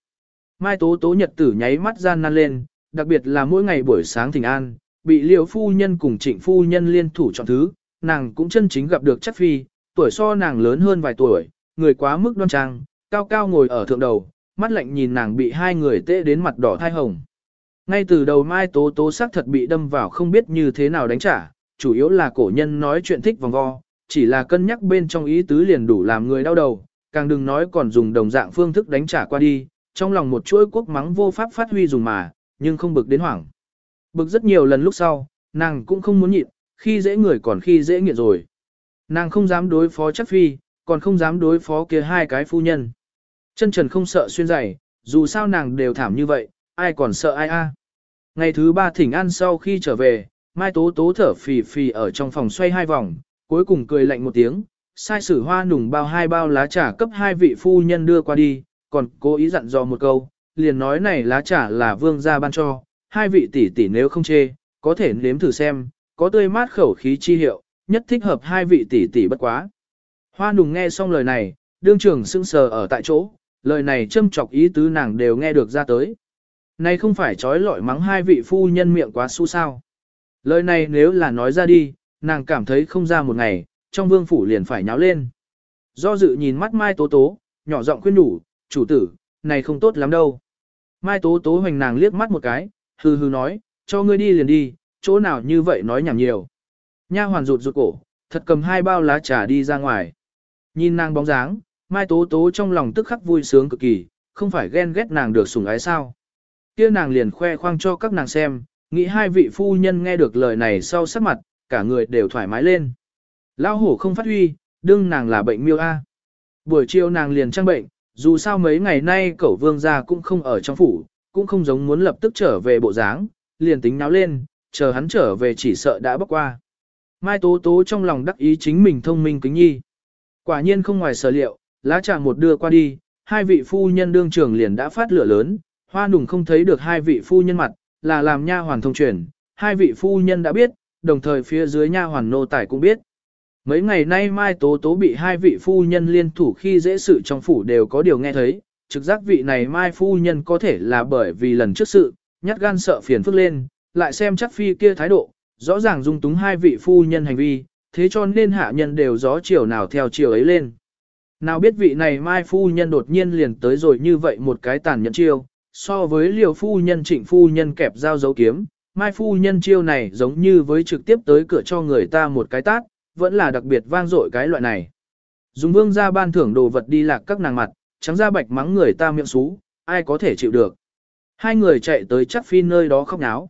Mai Tố Tố nhật tử nháy mắt gian nan lên, đặc biệt là mỗi ngày buổi sáng thỉnh an, bị Liễu phu nhân cùng Trịnh phu nhân liên thủ chọn thứ, nàng cũng chân chính gặp được chắc phi, tuổi so nàng lớn hơn vài tuổi, người quá mức đoan trang, cao cao ngồi ở thượng đầu, mắt lạnh nhìn nàng bị hai người tê đến mặt đỏ thai hồng. Ngay từ đầu Mai Tố Tố xác thật bị đâm vào không biết như thế nào đánh trả, chủ yếu là cổ nhân nói chuyện thích vòng vo, chỉ là cân nhắc bên trong ý tứ liền đủ làm người đau đầu, càng đừng nói còn dùng đồng dạng phương thức đánh trả qua đi, trong lòng một chuỗi quốc mắng vô pháp phát huy dùng mà, nhưng không bực đến hoảng. Bực rất nhiều lần lúc sau, nàng cũng không muốn nhịn, khi dễ người còn khi dễ nghiện rồi. Nàng không dám đối phó chắc phi, còn không dám đối phó kia hai cái phu nhân. Chân trần không sợ xuyên giày, dù sao nàng đều thảm như vậy, ai còn sợ ai a? Ngày thứ ba thỉnh an sau khi trở về, Mai Tố Tố thở phì phì ở trong phòng xoay hai vòng, cuối cùng cười lạnh một tiếng, sai sử hoa nùng bao hai bao lá trà cấp hai vị phu nhân đưa qua đi, còn cố ý dặn dò một câu, liền nói này lá trà là vương gia ban cho, hai vị tỷ tỷ nếu không chê, có thể nếm thử xem, có tươi mát khẩu khí chi hiệu, nhất thích hợp hai vị tỷ tỷ bất quá. Hoa nùng nghe xong lời này, đương trưởng sững sờ ở tại chỗ, lời này châm chọc ý tứ nàng đều nghe được ra tới. Này không phải trói lọi mắng hai vị phu nhân miệng quá su sao. Lời này nếu là nói ra đi, nàng cảm thấy không ra một ngày, trong vương phủ liền phải nháo lên. Do dự nhìn mắt Mai Tố Tố, nhỏ giọng khuyên đủ, chủ tử, này không tốt lắm đâu. Mai Tố Tố hoành nàng liếc mắt một cái, hừ hừ nói, cho ngươi đi liền đi, chỗ nào như vậy nói nhảm nhiều. Nha hoàn rụt rụt cổ, thật cầm hai bao lá trà đi ra ngoài. Nhìn nàng bóng dáng, Mai Tố Tố trong lòng tức khắc vui sướng cực kỳ, không phải ghen ghét nàng được sủng ái sao. kia nàng liền khoe khoang cho các nàng xem, nghĩ hai vị phu nhân nghe được lời này sau sắc mặt, cả người đều thoải mái lên. Lao hổ không phát huy, đương nàng là bệnh miêu A. Buổi chiều nàng liền trang bệnh, dù sao mấy ngày nay cẩu vương gia cũng không ở trong phủ, cũng không giống muốn lập tức trở về bộ dáng, liền tính náo lên, chờ hắn trở về chỉ sợ đã bốc qua. Mai Tố Tố trong lòng đắc ý chính mình thông minh kính nhi. Quả nhiên không ngoài sở liệu, lá trà một đưa qua đi, hai vị phu nhân đương trưởng liền đã phát lửa lớn, hoa nùng không thấy được hai vị phu nhân mặt, là làm nha hoàn thông truyền, hai vị phu nhân đã biết, đồng thời phía dưới nha hoàn nô tài cũng biết. Mấy ngày nay Mai Tố Tố bị hai vị phu nhân liên thủ khi dễ sự trong phủ đều có điều nghe thấy, trực giác vị này Mai phu nhân có thể là bởi vì lần trước sự, nhát gan sợ phiền phức lên, lại xem chắc phi kia thái độ, rõ ràng dung túng hai vị phu nhân hành vi, thế cho nên hạ nhân đều gió chiều nào theo chiều ấy lên. Nào biết vị này Mai phu nhân đột nhiên liền tới rồi như vậy một cái tàn nhẫn chiêu, so với liều phu nhân trịnh phu nhân kẹp dao dấu kiếm, Mai phu nhân chiêu này giống như với trực tiếp tới cửa cho người ta một cái tát, vẫn là đặc biệt vang dội cái loại này. Dùng vương ra ban thưởng đồ vật đi lạc các nàng mặt, trắng ra bạch mắng người ta miệng xú, ai có thể chịu được. Hai người chạy tới chắc phi nơi đó khóc náo.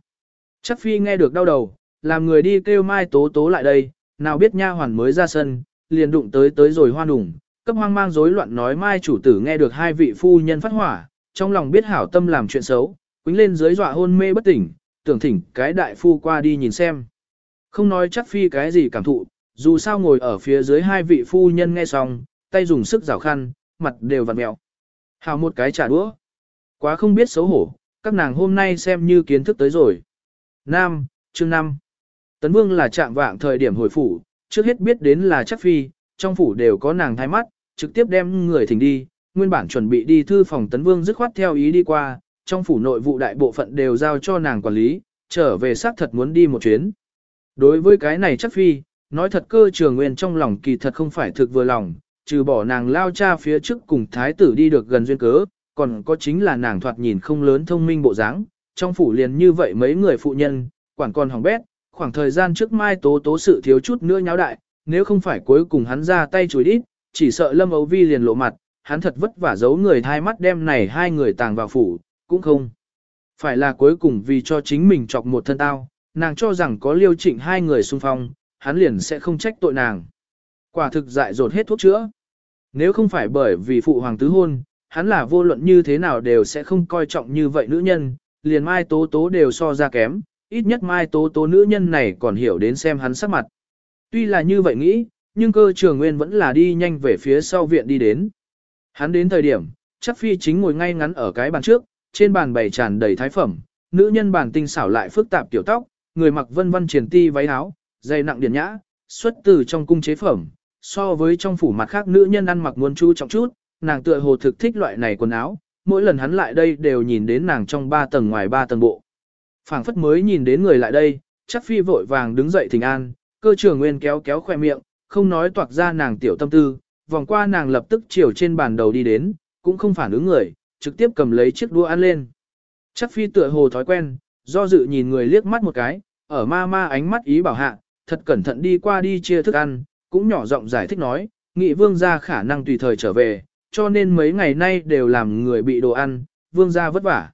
Chắc phi nghe được đau đầu, làm người đi kêu mai tố tố lại đây, nào biết nha hoàn mới ra sân, liền đụng tới tới rồi hoan đủng, cấp hoang mang rối loạn nói mai chủ tử nghe được hai vị phu nhân phát hỏa, trong lòng biết hảo tâm làm chuyện xấu, quýnh lên dưới dọa hôn mê bất tỉnh, tưởng thỉnh cái đại phu qua đi nhìn xem. Không nói chắc phi cái gì cảm thụ, dù sao ngồi ở phía dưới hai vị phu nhân nghe xong, tay dùng sức rào khăn, mặt đều vặn mẹo. Hào một cái trả đũa. Quá không biết xấu hổ, các nàng hôm nay xem như kiến thức tới rồi. Nam, chương 5. Tấn Vương là trạng vạng thời điểm hồi phủ, trước hết biết đến là chắc phi, trong phủ đều có nàng thái mắt, trực tiếp đem người thỉnh đi, nguyên bản chuẩn bị đi thư phòng Tấn Vương dứt khoát theo ý đi qua, trong phủ nội vụ đại bộ phận đều giao cho nàng quản lý, trở về xác thật muốn đi một chuyến. Đối với cái này chắc phi, nói thật cơ trường nguyên trong lòng kỳ thật không phải thực vừa lòng, trừ bỏ nàng lao cha phía trước cùng thái tử đi được gần duyên cớ, còn có chính là nàng thoạt nhìn không lớn thông minh bộ dáng, trong phủ liền như vậy mấy người phụ nhân, quản con hỏng bét, khoảng thời gian trước mai tố tố sự thiếu chút nữa nháo đại, nếu không phải cuối cùng hắn ra tay chùi đít, chỉ sợ Lâm Âu Vi liền lộ mặt, hắn thật vất vả giấu người thai mắt đem này hai người tàng vào phủ, cũng không. Phải là cuối cùng vì cho chính mình chọc một thân tao, nàng cho rằng có liêu trịnh hai người xung phong, hắn liền sẽ không trách tội nàng. Quả thực dại dột hết thuốc chữa. Nếu không phải bởi vì phụ hoàng tứ hôn, hắn là vô luận như thế nào đều sẽ không coi trọng như vậy nữ nhân, liền mai tố tố đều so ra kém, ít nhất mai tố tố nữ nhân này còn hiểu đến xem hắn sắc mặt. Tuy là như vậy nghĩ, nhưng cơ trường nguyên vẫn là đi nhanh về phía sau viện đi đến. Hắn đến thời điểm, chắc phi chính ngồi ngay ngắn ở cái bàn trước, trên bàn bày tràn đầy thái phẩm, nữ nhân bàn tinh xảo lại phức tạp tiểu tóc, người mặc vân vân triển ti váy áo, dày nặng điển nhã, xuất từ trong cung chế phẩm, so với trong phủ mặt khác nữ nhân ăn mặc muôn chu trọng chút, nàng tựa hồ thực thích loại này quần áo, mỗi lần hắn lại đây đều nhìn đến nàng trong ba tầng ngoài ba tầng bộ. phảng phất mới nhìn đến người lại đây, chắc phi vội vàng đứng dậy thỉnh an, cơ trưởng nguyên kéo kéo khoe miệng, không nói toạc ra nàng tiểu tâm tư, vòng qua nàng lập tức chiều trên bàn đầu đi đến, cũng không phản ứng người, trực tiếp cầm lấy chiếc đũa ăn lên. Chắc phi tựa hồ thói quen, do dự nhìn người liếc mắt một cái, ở ma ma ánh mắt ý bảo hạ, thật cẩn thận đi qua đi chia thức ăn, cũng nhỏ giọng giải thích nói, nghị vương gia khả năng tùy thời trở về, cho nên mấy ngày nay đều làm người bị đồ ăn, vương gia vất vả.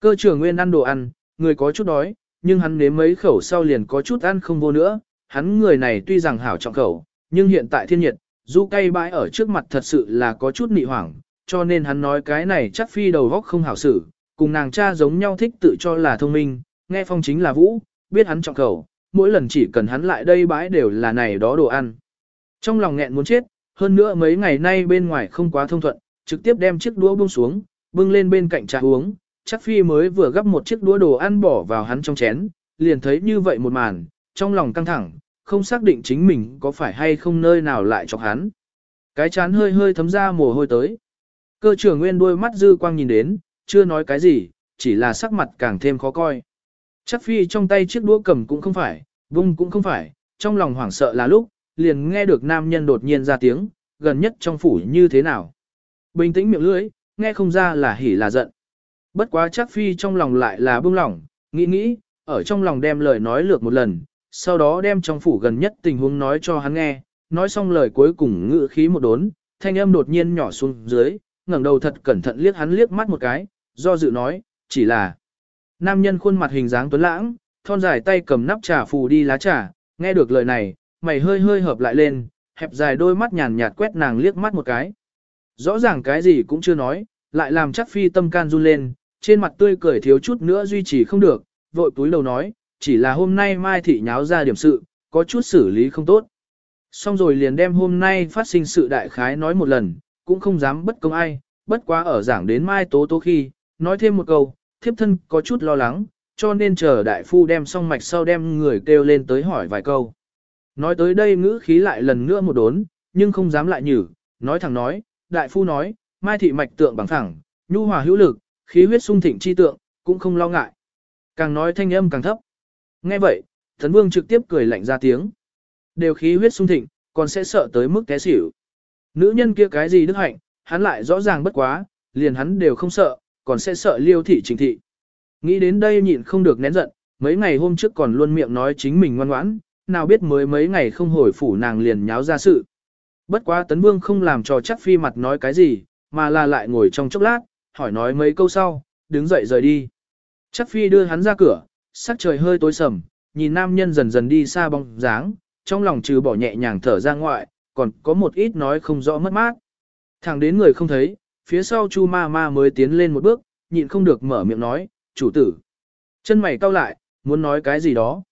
Cơ trưởng nguyên ăn đồ ăn, người có chút đói, nhưng hắn nếm mấy khẩu sau liền có chút ăn không vô nữa, hắn người này tuy rằng hảo trọng khẩu, nhưng hiện tại thiên nhiệt, du cay bãi ở trước mặt thật sự là có chút nị hoảng, cho nên hắn nói cái này chắc phi đầu góc không hảo xử, cùng nàng cha giống nhau thích tự cho là thông minh, nghe phong chính là vũ, biết hắn trọng khẩu, mỗi lần chỉ cần hắn lại đây bãi đều là này đó đồ ăn. Trong lòng nghẹn muốn chết, hơn nữa mấy ngày nay bên ngoài không quá thông thuận, trực tiếp đem chiếc đũa buông xuống, bưng lên bên cạnh trà uống, chắc phi mới vừa gấp một chiếc đũa đồ ăn bỏ vào hắn trong chén, liền thấy như vậy một màn, trong lòng căng thẳng, không xác định chính mình có phải hay không nơi nào lại chọc hắn. Cái chán hơi hơi thấm ra mồ hôi tới. Cơ trưởng nguyên đôi mắt dư quang nhìn đến, chưa nói cái gì, chỉ là sắc mặt càng thêm khó coi. Chắc phi trong tay chiếc đũa cầm cũng không phải, vung cũng không phải, trong lòng hoảng sợ là lúc, liền nghe được nam nhân đột nhiên ra tiếng, gần nhất trong phủ như thế nào. Bình tĩnh miệng lưỡi, nghe không ra là hỉ là giận. Bất quá chắc phi trong lòng lại là bưng lỏng, nghĩ nghĩ, ở trong lòng đem lời nói lược một lần, sau đó đem trong phủ gần nhất tình huống nói cho hắn nghe, nói xong lời cuối cùng ngự khí một đốn, thanh âm đột nhiên nhỏ xuống dưới, ngẩng đầu thật cẩn thận liếc hắn liếc mắt một cái, do dự nói, chỉ là nam nhân khuôn mặt hình dáng tuấn lãng, thon dài tay cầm nắp trà phù đi lá trà, nghe được lời này, mày hơi hơi hợp lại lên, hẹp dài đôi mắt nhàn nhạt quét nàng liếc mắt một cái. Rõ ràng cái gì cũng chưa nói, lại làm chắc phi tâm can run lên, trên mặt tươi cười thiếu chút nữa duy trì không được, vội túi đầu nói, chỉ là hôm nay Mai Thị nháo ra điểm sự, có chút xử lý không tốt. Xong rồi liền đem hôm nay phát sinh sự đại khái nói một lần, cũng không dám bất công ai, bất quá ở giảng đến Mai Tố Tố khi, nói thêm một câu, thiếp thân có chút lo lắng, cho nên chờ đại phu đem xong mạch sau đem người kêu lên tới hỏi vài câu. Nói tới đây ngữ khí lại lần nữa một đốn, nhưng không dám lại nhử, nói thẳng nói, đại phu nói, Mai Thị mạch tượng bằng thẳng, nhu hòa hữu lực, khí huyết sung thịnh chi tượng, cũng không lo ngại. Càng nói thanh âm càng thấp. Nghe vậy, Thần Vương trực tiếp cười lạnh ra tiếng. Đều khí huyết sung thịnh, còn sẽ sợ tới mức té xỉu. Nữ nhân kia cái gì đức hạnh, hắn lại rõ ràng bất quá, liền hắn đều không sợ, còn sẽ sợ liêu thị trình thị. Nghĩ đến đây nhịn không được nén giận, mấy ngày hôm trước còn luôn miệng nói chính mình ngoan ngoãn, nào biết mới mấy ngày không hồi phủ nàng liền nháo ra sự. Bất quá tấn vương không làm cho chắc phi mặt nói cái gì, mà là lại ngồi trong chốc lát, hỏi nói mấy câu sau, đứng dậy rời đi. Chắc phi đưa hắn ra cửa, sắc trời hơi tối sầm, nhìn nam nhân dần dần đi xa bóng dáng, trong lòng trừ bỏ nhẹ nhàng thở ra ngoại, còn có một ít nói không rõ mất mát. Thẳng đến người không thấy, phía sau chu ma ma mới tiến lên một bước, nhịn không được mở miệng nói, chủ tử. Chân mày cau lại, muốn nói cái gì đó.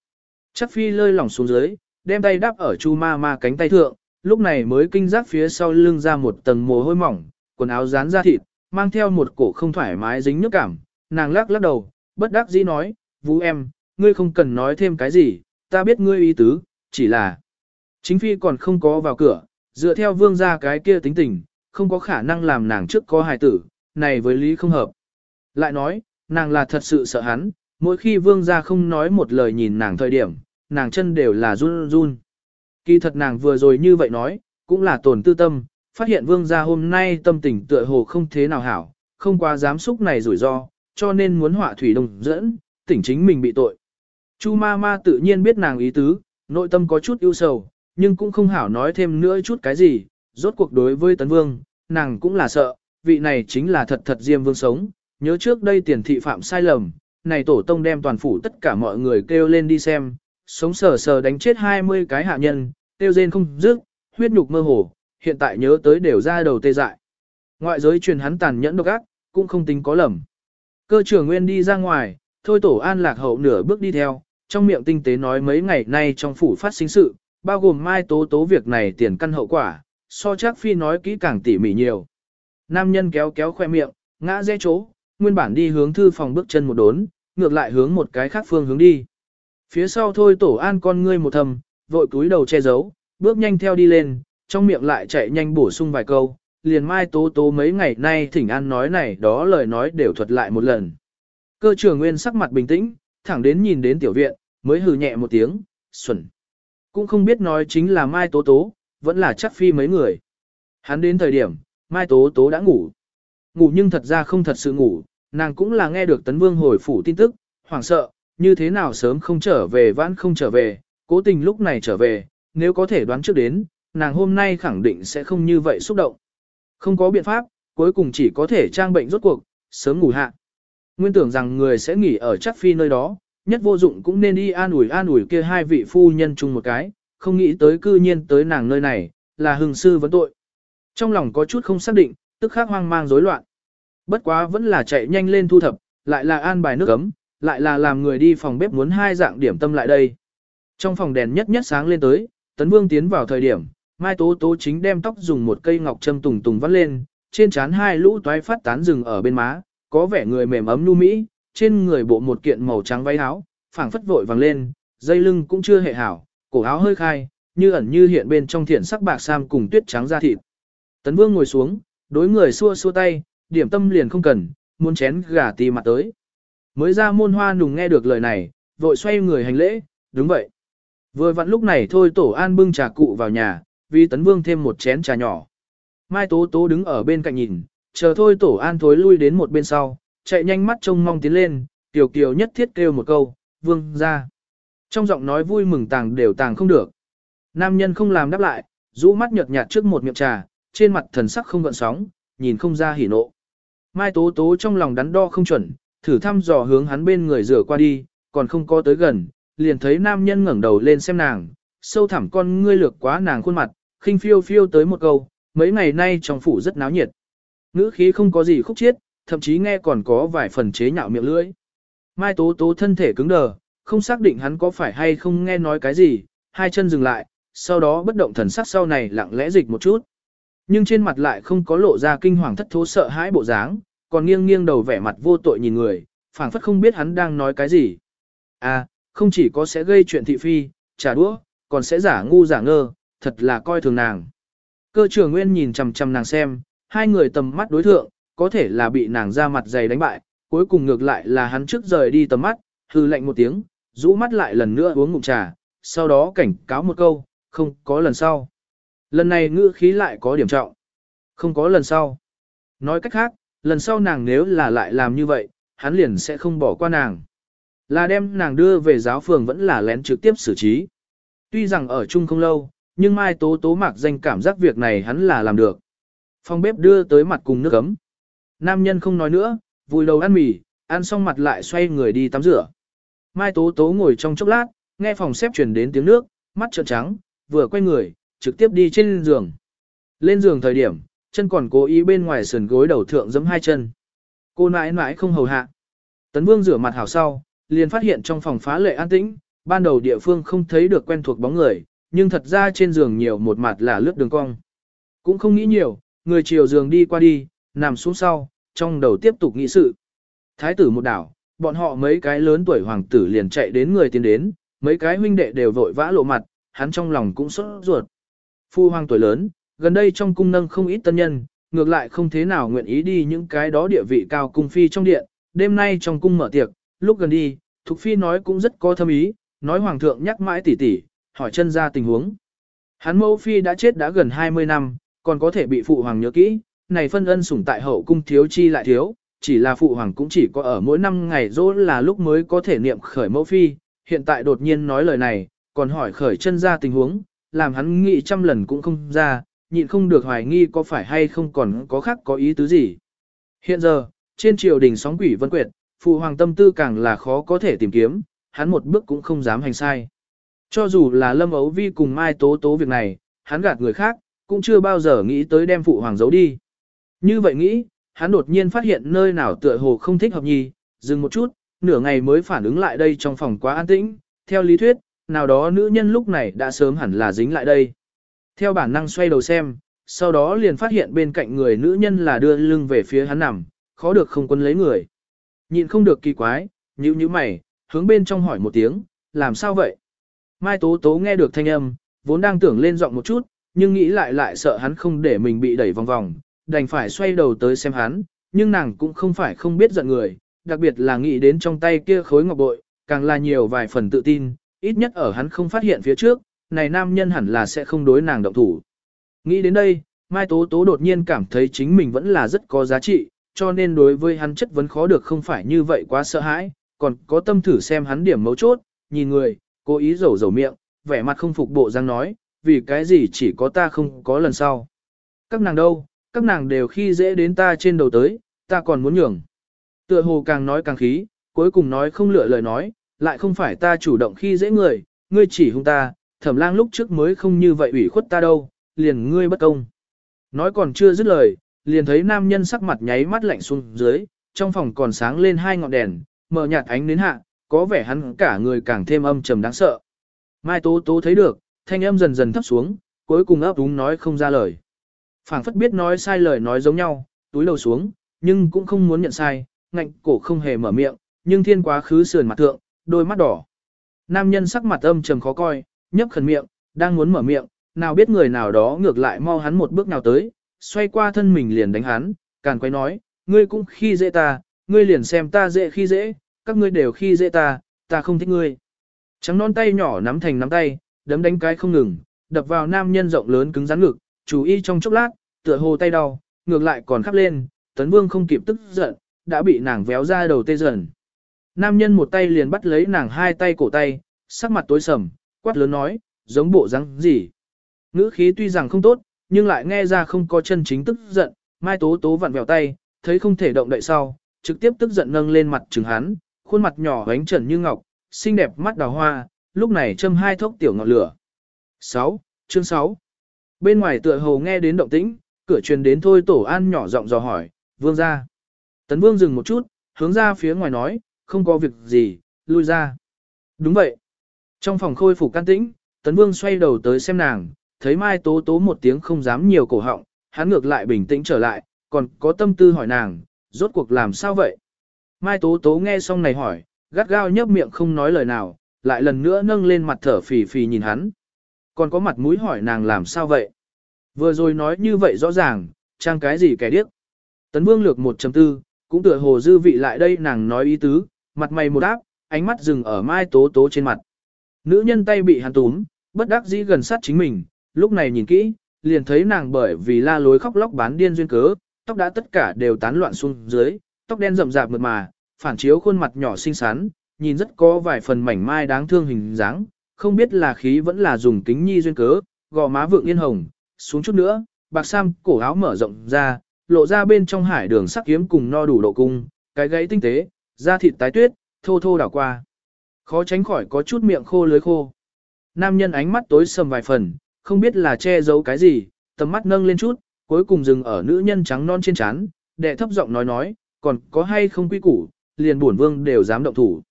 Chắc phi lơi lỏng xuống dưới, đem tay đắp ở chu ma ma cánh tay thượng, lúc này mới kinh giác phía sau lưng ra một tầng mồ hôi mỏng, quần áo dán ra thịt, mang theo một cổ không thoải mái dính nhức cảm, nàng lắc lắc đầu, bất đắc dĩ nói, vũ em, ngươi không cần nói thêm cái gì, ta biết ngươi ý tứ, chỉ là chính phi còn không có vào cửa, dựa theo vương gia cái kia tính tình, không có khả năng làm nàng trước có hài tử, này với lý không hợp. Lại nói, nàng là thật sự sợ hắn, mỗi khi vương gia không nói một lời nhìn nàng thời điểm, nàng chân đều là run run. Kỳ thật nàng vừa rồi như vậy nói, cũng là tổn tư tâm, phát hiện vương gia hôm nay tâm tình tựa hồ không thế nào hảo, không qua dám xúc này rủi ro, cho nên muốn họa thủy đồng dẫn, tỉnh chính mình bị tội. Chu ma ma tự nhiên biết nàng ý tứ, nội tâm có chút ưu sầu, nhưng cũng không hảo nói thêm nữa chút cái gì, rốt cuộc đối với tấn vương, nàng cũng là sợ, vị này chính là thật thật diêm vương sống, nhớ trước đây tiền thị phạm sai lầm, này tổ tông đem toàn phủ tất cả mọi người kêu lên đi xem, sống sờ sờ đánh chết 20 cái hạ nhân, tiêu rên không dứt, huyết nhục mơ hồ, hiện tại nhớ tới đều ra đầu tê dại. Ngoại giới truyền hắn tàn nhẫn độc ác, cũng không tính có lầm. Cơ trưởng nguyên đi ra ngoài, thôi tổ an lạc hậu nửa bước đi theo, trong miệng tinh tế nói mấy ngày nay trong phủ phát sinh sự, bao gồm mai tố tố việc này tiền căn hậu quả, so chắc phi nói kỹ càng tỉ mỉ nhiều. Nam nhân kéo kéo khoe miệng, ngã rẽ chỗ, nguyên bản đi hướng thư phòng bước chân một đốn, ngược lại hướng một cái khác phương hướng đi. Phía sau thôi tổ an con ngươi một thầm, vội cúi đầu che giấu, bước nhanh theo đi lên, trong miệng lại chạy nhanh bổ sung vài câu, liền mai tố tố mấy ngày nay thỉnh an nói này đó lời nói đều thuật lại một lần. Cơ trưởng nguyên sắc mặt bình tĩnh, thẳng đến nhìn đến tiểu viện, mới hừ nhẹ một tiếng, xuẩn. Cũng không biết nói chính là mai tố tố, vẫn là chắc phi mấy người. Hắn đến thời điểm, mai tố tố đã ngủ. Ngủ nhưng thật ra không thật sự ngủ, nàng cũng là nghe được tấn vương hồi phủ tin tức, hoảng sợ, như thế nào sớm không trở về vãn không trở về, cố tình lúc này trở về, nếu có thể đoán trước đến, nàng hôm nay khẳng định sẽ không như vậy xúc động. Không có biện pháp, cuối cùng chỉ có thể trang bệnh rốt cuộc, sớm ngủ hạ. Nguyên tưởng rằng người sẽ nghỉ ở chắc phi nơi đó, nhất vô dụng cũng nên đi an ủi an ủi kia hai vị phu nhân chung một cái, không nghĩ tới cư nhiên tới nàng nơi này, là hừng sư vấn tội. Trong lòng có chút không xác định, tức khắc hoang mang rối loạn. Bất quá vẫn là chạy nhanh lên thu thập, lại là an bài nước ấm, lại là làm người đi phòng bếp muốn hai dạng điểm tâm lại đây. Trong phòng đèn nhất nhất sáng lên tới, Tấn Vương tiến vào thời điểm, Mai Tố Tố chính đem tóc dùng một cây ngọc châm tùng tùng vắt lên, trên trán hai lũ toái phát tán rừng ở bên má, có vẻ người mềm ấm nu mỹ, trên người bộ một kiện màu trắng váy áo, phảng phất vội vàng lên, dây lưng cũng chưa hệ hảo, cổ áo hơi khai, như ẩn như hiện bên trong thiện sắc bạc sam cùng tuyết trắng da thịt. Tấn Vương ngồi xuống, đối người xua xua tay, điểm tâm liền không cần, muốn chén gà tì mặt tới. Mới ra môn hoa nùng nghe được lời này, vội xoay người hành lễ, đúng vậy. Vừa vặn lúc này thôi tổ an bưng trà cụ vào nhà, vì Tấn Vương thêm một chén trà nhỏ. Mai Tố Tố đứng ở bên cạnh nhìn, chờ thôi tổ an thối lui đến một bên sau, chạy nhanh mắt trông mong tiến lên, tiểu kiều nhất thiết kêu một câu, vương ra. Trong giọng nói vui mừng tàng đều tàng không được. Nam nhân không làm đáp lại, rũ mắt nhợt nhạt trước một miệng trà, trên mặt thần sắc không gợn sóng, nhìn không ra hỉ nộ. Mai Tố Tố trong lòng đắn đo không chuẩn, thử thăm dò hướng hắn bên người rửa qua đi, còn không có tới gần, liền thấy nam nhân ngẩng đầu lên xem nàng, sâu thẳm con ngươi lược quá nàng khuôn mặt, khinh phiêu phiêu tới một câu, mấy ngày nay trong phủ rất náo nhiệt. Ngữ khí không có gì khúc chiết, thậm chí nghe còn có vài phần chế nhạo miệng lưỡi. Mai Tố Tố thân thể cứng đờ, không xác định hắn có phải hay không nghe nói cái gì, hai chân dừng lại, sau đó bất động thần sắc sau này lặng lẽ dịch một chút. Nhưng trên mặt lại không có lộ ra kinh hoàng thất thố sợ hãi bộ dáng, còn nghiêng nghiêng đầu vẻ mặt vô tội nhìn người, phảng phất không biết hắn đang nói cái gì. À, không chỉ có sẽ gây chuyện thị phi, trả đũa, còn sẽ giả ngu giả ngơ, thật là coi thường nàng. Cơ trưởng nguyên nhìn chằm chằm nàng xem, hai người tầm mắt đối thượng, có thể là bị nàng ra mặt dày đánh bại, cuối cùng ngược lại là hắn trước rời đi tầm mắt, hư lạnh một tiếng, rũ mắt lại lần nữa uống ngụm trà, sau đó cảnh cáo một câu, không có lần sau. Lần này ngữ khí lại có điểm trọng. Không có lần sau. Nói cách khác, lần sau nàng nếu là lại làm như vậy, hắn liền sẽ không bỏ qua nàng. Là đem nàng đưa về giáo phường vẫn là lén trực tiếp xử trí. Tuy rằng ở chung không lâu, nhưng Mai Tố Tố mạc danh cảm giác việc này hắn là làm được. Phòng bếp đưa tới mặt cùng nước ấm. Nam nhân không nói nữa, vùi đầu ăn mì, ăn xong mặt lại xoay người đi tắm rửa. Mai Tố Tố ngồi trong chốc lát, nghe phòng xếp truyền đến tiếng nước, mắt trợn trắng, vừa quay người, trực tiếp đi trên giường. Lên giường thời điểm, chân còn cố ý bên ngoài sườn gối đầu thượng giẫm hai chân. Cô nãi nãi không hầu hạ. Tấn Vương rửa mặt hảo sau, liền phát hiện trong phòng phá lệ an tĩnh, ban đầu địa phương không thấy được quen thuộc bóng người, nhưng thật ra trên giường nhiều một mặt là lướt đường cong. Cũng không nghĩ nhiều, người chiều giường đi qua đi, nằm xuống sau, trong đầu tiếp tục nghĩ sự. Thái tử một đảo, bọn họ mấy cái lớn tuổi hoàng tử liền chạy đến người tiến đến, mấy cái huynh đệ đều vội vã lộ mặt, hắn trong lòng cũng sốt ruột. Phu hoàng tuổi lớn, gần đây trong cung nâng không ít tân nhân, ngược lại không thế nào nguyện ý đi những cái đó địa vị cao cung phi trong điện, đêm nay trong cung mở tiệc, lúc gần đi, Thục Phi nói cũng rất có thâm ý, nói Hoàng thượng nhắc mãi tỉ tỉ, hỏi chân ra tình huống. Hắn mẫu Phi đã chết đã gần 20 năm, còn có thể bị Phụ Hoàng nhớ kỹ, này phân ân sủng tại hậu cung thiếu chi lại thiếu, chỉ là Phụ Hoàng cũng chỉ có ở mỗi năm ngày dỗ là lúc mới có thể niệm khởi mẫu Phi, hiện tại đột nhiên nói lời này, còn hỏi khởi chân ra tình huống, làm hắn nghĩ trăm lần cũng không ra, nhịn không được hoài nghi có phải hay không còn có khác có ý tứ gì. Hiện giờ, trên triều đình sóng quỷ vân quyệt, phụ hoàng tâm tư càng là khó có thể tìm kiếm, hắn một bước cũng không dám hành sai. Cho dù là Lâm Ấu Vi cùng Mai Tố Tố việc này, hắn gạt người khác, cũng chưa bao giờ nghĩ tới đem phụ hoàng giấu đi. Như vậy nghĩ, hắn đột nhiên phát hiện nơi nào tựa hồ không thích hợp nhì, dừng một chút, nửa ngày mới phản ứng lại đây trong phòng quá an tĩnh, theo lý thuyết, nào đó nữ nhân lúc này đã sớm hẳn là dính lại đây. Theo bản năng xoay đầu xem, sau đó liền phát hiện bên cạnh người nữ nhân là đưa lưng về phía hắn nằm, khó được không quân lấy người. Nhìn không được kỳ quái, nhíu nhíu mày, hướng bên trong hỏi một tiếng, làm sao vậy? Mai Tố Tố nghe được thanh âm, vốn đang tưởng lên giọng một chút, nhưng nghĩ lại lại sợ hắn không để mình bị đẩy vòng vòng, đành phải xoay đầu tới xem hắn, nhưng nàng cũng không phải không biết giận người, đặc biệt là nghĩ đến trong tay kia khối ngọc bội, càng là nhiều vài phần tự tin, ít nhất ở hắn không phát hiện phía trước, này nam nhân hẳn là sẽ không đối nàng động thủ. Nghĩ đến đây, Mai Tố Tố đột nhiên cảm thấy chính mình vẫn là rất có giá trị, cho nên đối với hắn chất vấn khó được không phải như vậy quá sợ hãi, còn có tâm thử xem hắn điểm mấu chốt, nhìn người, cố ý rầu rầu miệng, vẻ mặt không phục bộ răng nói, vì cái gì chỉ có ta không có lần sau. Các nàng đâu, các nàng đều khi dễ đến ta trên đầu tới, ta còn muốn nhường. Tựa hồ càng nói càng khí, cuối cùng nói không lựa lời nói, lại không phải ta chủ động khi dễ người, ngươi chỉ hung ta, thẩm lang lúc trước mới không như vậy ủy khuất ta đâu, liền ngươi bất công. Nói còn chưa dứt lời, liền thấy nam nhân sắc mặt nháy mắt lạnh xuống dưới, trong phòng còn sáng lên hai ngọn đèn, mở nhạt ánh đến hạ, có vẻ hắn cả người càng thêm âm trầm đáng sợ. Mai Tố Tố thấy được, thanh âm dần dần thấp xuống, cuối cùng ấp úng nói không ra lời phảng phất biết nói sai lời nói giống nhau, túi lầu xuống, nhưng cũng không muốn nhận sai, ngạnh cổ không hề mở miệng, nhưng thiên quá khứ sườn mặt thượng, đôi mắt đỏ. Nam nhân sắc mặt âm trầm khó coi, nhấp khẩn miệng, đang muốn mở miệng, nào biết người nào đó ngược lại mau hắn một bước nào tới, xoay qua thân mình liền đánh hắn, càn quay nói, ngươi cũng khi dễ ta, ngươi liền xem ta dễ khi dễ, các ngươi đều khi dễ ta, ta không thích ngươi. Trắng non tay nhỏ nắm thành nắm tay, đấm đánh cái không ngừng, đập vào nam nhân rộng lớn cứng rắn ngực, chú ý trong chốc lát, tựa hồ tay đau, ngược lại còn khắp lên, tấn vương không kịp tức giận, đã bị nàng véo ra đầu tê dần. Nam nhân một tay liền bắt lấy nàng hai tay cổ tay, sắc mặt tối sầm, quát lớn nói, giống bộ răng gì. Ngữ khí tuy rằng không tốt, nhưng lại nghe ra không có chân chính tức giận, mai tố tố vặn vẹo tay, thấy không thể động đậy sau, trực tiếp tức giận nâng lên mặt trừng hắn, khuôn mặt nhỏ ánh trần như ngọc, xinh đẹp mắt đào hoa, lúc này châm hai thốc tiểu ngọn lửa. 6. Chương 6 Bên ngoài tựa hồ nghe đến động tĩnh, cửa truyền đến thôi tổ an nhỏ giọng dò hỏi, vương ra. Tấn vương dừng một chút, hướng ra phía ngoài nói, không có việc gì, lui ra. Đúng vậy. Trong phòng khôi phục can tĩnh, tấn vương xoay đầu tới xem nàng, thấy mai tố tố một tiếng không dám nhiều cổ họng, hắn ngược lại bình tĩnh trở lại, còn có tâm tư hỏi nàng, rốt cuộc làm sao vậy? Mai tố tố nghe xong này hỏi, gắt gao nhấp miệng không nói lời nào, lại lần nữa nâng lên mặt thở phì phì nhìn hắn. Còn có mặt mũi hỏi nàng làm sao vậy? Vừa rồi nói như vậy rõ ràng, trang cái gì kẻ điếc. Tấn Vương lược 1.4, cũng tựa hồ dư vị lại đây nàng nói ý tứ, mặt mày một áp, ánh mắt dừng ở mai tố tố trên mặt. Nữ nhân tay bị hắn túm, bất đắc dĩ gần sát chính mình, lúc này nhìn kỹ, liền thấy nàng bởi vì la lối khóc lóc bán điên duyên cớ, tóc đã tất cả đều tán loạn xuống dưới, tóc đen rậm rạp mượt mà, phản chiếu khuôn mặt nhỏ xinh xắn, nhìn rất có vài phần mảnh mai đáng thương hình dáng, không biết là khí vẫn là dùng kính nhi duyên cớ, gò má vượng yên hồng, xuống chút nữa, bạc sam cổ áo mở rộng ra, lộ ra bên trong hải đường sắc kiếm cùng no đủ độ cung, cái gáy tinh tế, da thịt tái tuyết, thô thô đảo qua. Khó tránh khỏi có chút miệng khô lưới khô. Nam nhân ánh mắt tối sầm vài phần, không biết là che giấu cái gì, tầm mắt nâng lên chút, cuối cùng dừng ở nữ nhân trắng non trên trán, đệ thấp giọng nói nói, còn có hay không quy củ, liền bổn vương đều dám động thủ.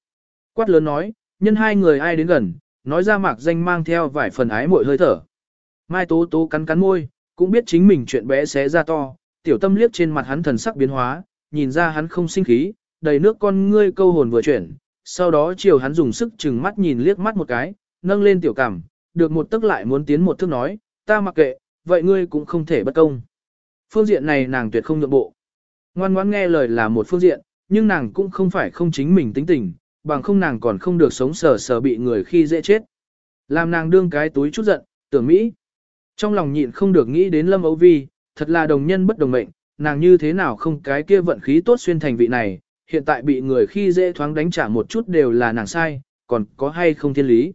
Quát lớn nói, nhân hai người ai đến gần, nói ra mạc danh mang theo vài phần ái muội hơi thở. Mai Tố Tố cắn cắn môi, cũng biết chính mình chuyện bé xé ra to, tiểu tâm liếc trên mặt hắn thần sắc biến hóa, nhìn ra hắn không sinh khí, đầy nước con ngươi câu hồn vừa chuyển, sau đó chiều hắn dùng sức chừng mắt nhìn liếc mắt một cái, nâng lên tiểu cảm, được một tức lại muốn tiến một thước nói, ta mặc kệ, vậy ngươi cũng không thể bất công. Phương diện này nàng tuyệt không nhượng bộ. Ngoan ngoãn nghe lời là một phương diện, nhưng nàng cũng không phải không chính mình tính tình, bằng không nàng còn không được sống sờ sờ bị người khi dễ chết. Làm nàng đương cái túi chút giận, tưởng Mỹ. Trong lòng nhịn không được nghĩ đến Lâm Âu Vi, thật là đồng nhân bất đồng mệnh, nàng như thế nào không cái kia vận khí tốt xuyên thành vị này, hiện tại bị người khi dễ thoáng đánh trả một chút đều là nàng sai, còn có hay không thiên lý.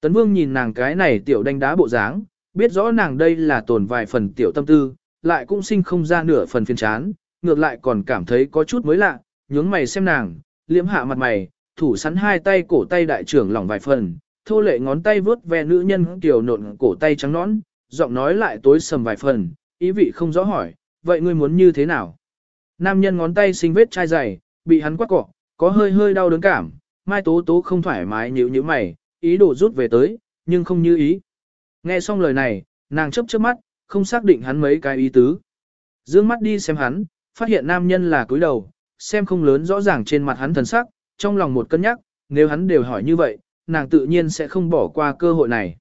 Tấn Vương nhìn nàng cái này tiểu đánh đá bộ dáng, biết rõ nàng đây là tồn vài phần tiểu tâm tư, lại cũng sinh không ra nửa phần phiền chán, ngược lại còn cảm thấy có chút mới lạ, nhướng mày xem nàng, liễm hạ mặt mày, thủ sắn hai tay cổ tay đại trưởng lỏng vài phần, thô lệ ngón tay vướt ve nữ nhân tiểu nộn cổ tay trắng nõn, giọng nói lại tối sầm vài phần, ý vị không rõ hỏi, vậy ngươi muốn như thế nào? Nam nhân ngón tay sinh vết chai dày, bị hắn quát cọ, có hơi hơi đau đớn cảm, mai tố tố không thoải mái nhíu như mày, ý đồ rút về tới, nhưng không như ý. Nghe xong lời này, nàng chấp chớp mắt, không xác định hắn mấy cái ý tứ. Dương mắt đi xem hắn, phát hiện nam nhân là cúi đầu, xem không lớn rõ ràng trên mặt hắn thần sắc, trong lòng một cân nhắc, nếu hắn đều hỏi như vậy, nàng tự nhiên sẽ không bỏ qua cơ hội này.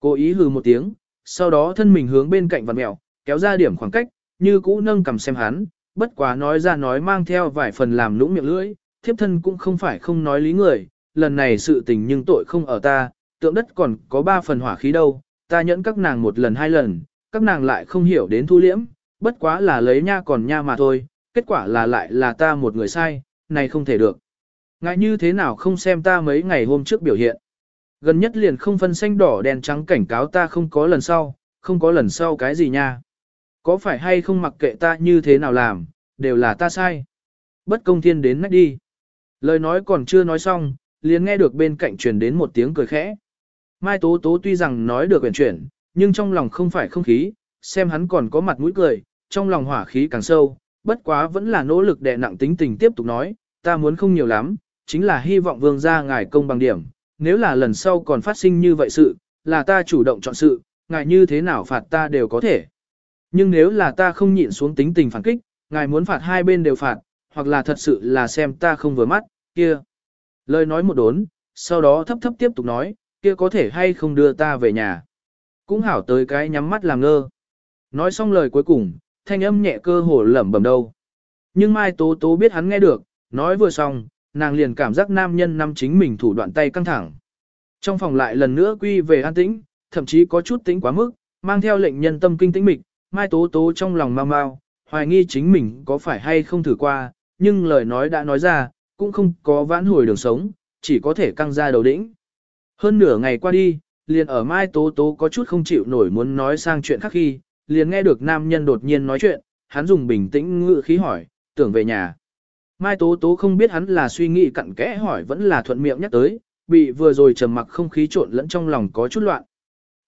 Cố ý hừ một tiếng, sau đó thân mình hướng bên cạnh vặn mèo, kéo ra điểm khoảng cách, như cũ nâng cầm xem hắn, bất quá nói ra nói mang theo vài phần làm lũng miệng lưỡi, thiếp thân cũng không phải không nói lý người, lần này sự tình nhưng tội không ở ta, tượng đất còn có ba phần hỏa khí đâu, ta nhẫn các nàng một lần hai lần, các nàng lại không hiểu đến thu liễm, bất quá là lấy nha còn nha mà thôi, kết quả là lại là ta một người sai, này không thể được. Ngại như thế nào không xem ta mấy ngày hôm trước biểu hiện. Gần nhất liền không phân xanh đỏ đen trắng cảnh cáo ta không có lần sau, không có lần sau cái gì nha. Có phải hay không mặc kệ ta như thế nào làm, đều là ta sai. Bất công thiên đến nách đi. Lời nói còn chưa nói xong, liền nghe được bên cạnh truyền đến một tiếng cười khẽ. Mai Tố Tố tuy rằng nói được quyển chuyển, nhưng trong lòng không phải không khí, xem hắn còn có mặt mũi cười, trong lòng hỏa khí càng sâu, bất quá vẫn là nỗ lực đè nặng tính tình tiếp tục nói, ta muốn không nhiều lắm, chính là hy vọng vương gia ngài công bằng điểm, nếu là lần sau còn phát sinh như vậy sự, là ta chủ động chọn sự, ngài như thế nào phạt ta đều có thể. Nhưng nếu là ta không nhịn xuống tính tình phản kích, ngài muốn phạt hai bên đều phạt, hoặc là thật sự là xem ta không vừa mắt, kia. Lời nói một đốn, sau đó thấp thấp tiếp tục nói, kia có thể hay không đưa ta về nhà. Cũng hảo tới cái nhắm mắt làm ngơ. Nói xong lời cuối cùng, thanh âm nhẹ cơ hồ lẩm bẩm đâu. Nhưng Mai Tố Tố biết hắn nghe được, nói vừa xong, nàng liền cảm giác nam nhân nắm chính mình thủ đoạn tay căng thẳng. Trong phòng lại lần nữa quy về an tĩnh, thậm chí có chút tĩnh quá mức, mang theo lệnh nhân tâm kinh tĩnh mịch, Mai Tố Tố trong lòng mau mau, hoài nghi chính mình có phải hay không thử qua, nhưng lời nói đã nói ra, cũng không có vãn hồi đường sống, chỉ có thể căng ra đầu đĩnh. Hơn nửa ngày qua đi, liền ở Mai Tố Tố có chút không chịu nổi muốn nói sang chuyện khác khi, liền nghe được nam nhân đột nhiên nói chuyện, hắn dùng bình tĩnh ngữ khí hỏi, tưởng về nhà. Mai Tố Tố không biết hắn là suy nghĩ cặn kẽ hỏi vẫn là thuận miệng nhắc tới, bị vừa rồi trầm mặc không khí trộn lẫn trong lòng có chút loạn.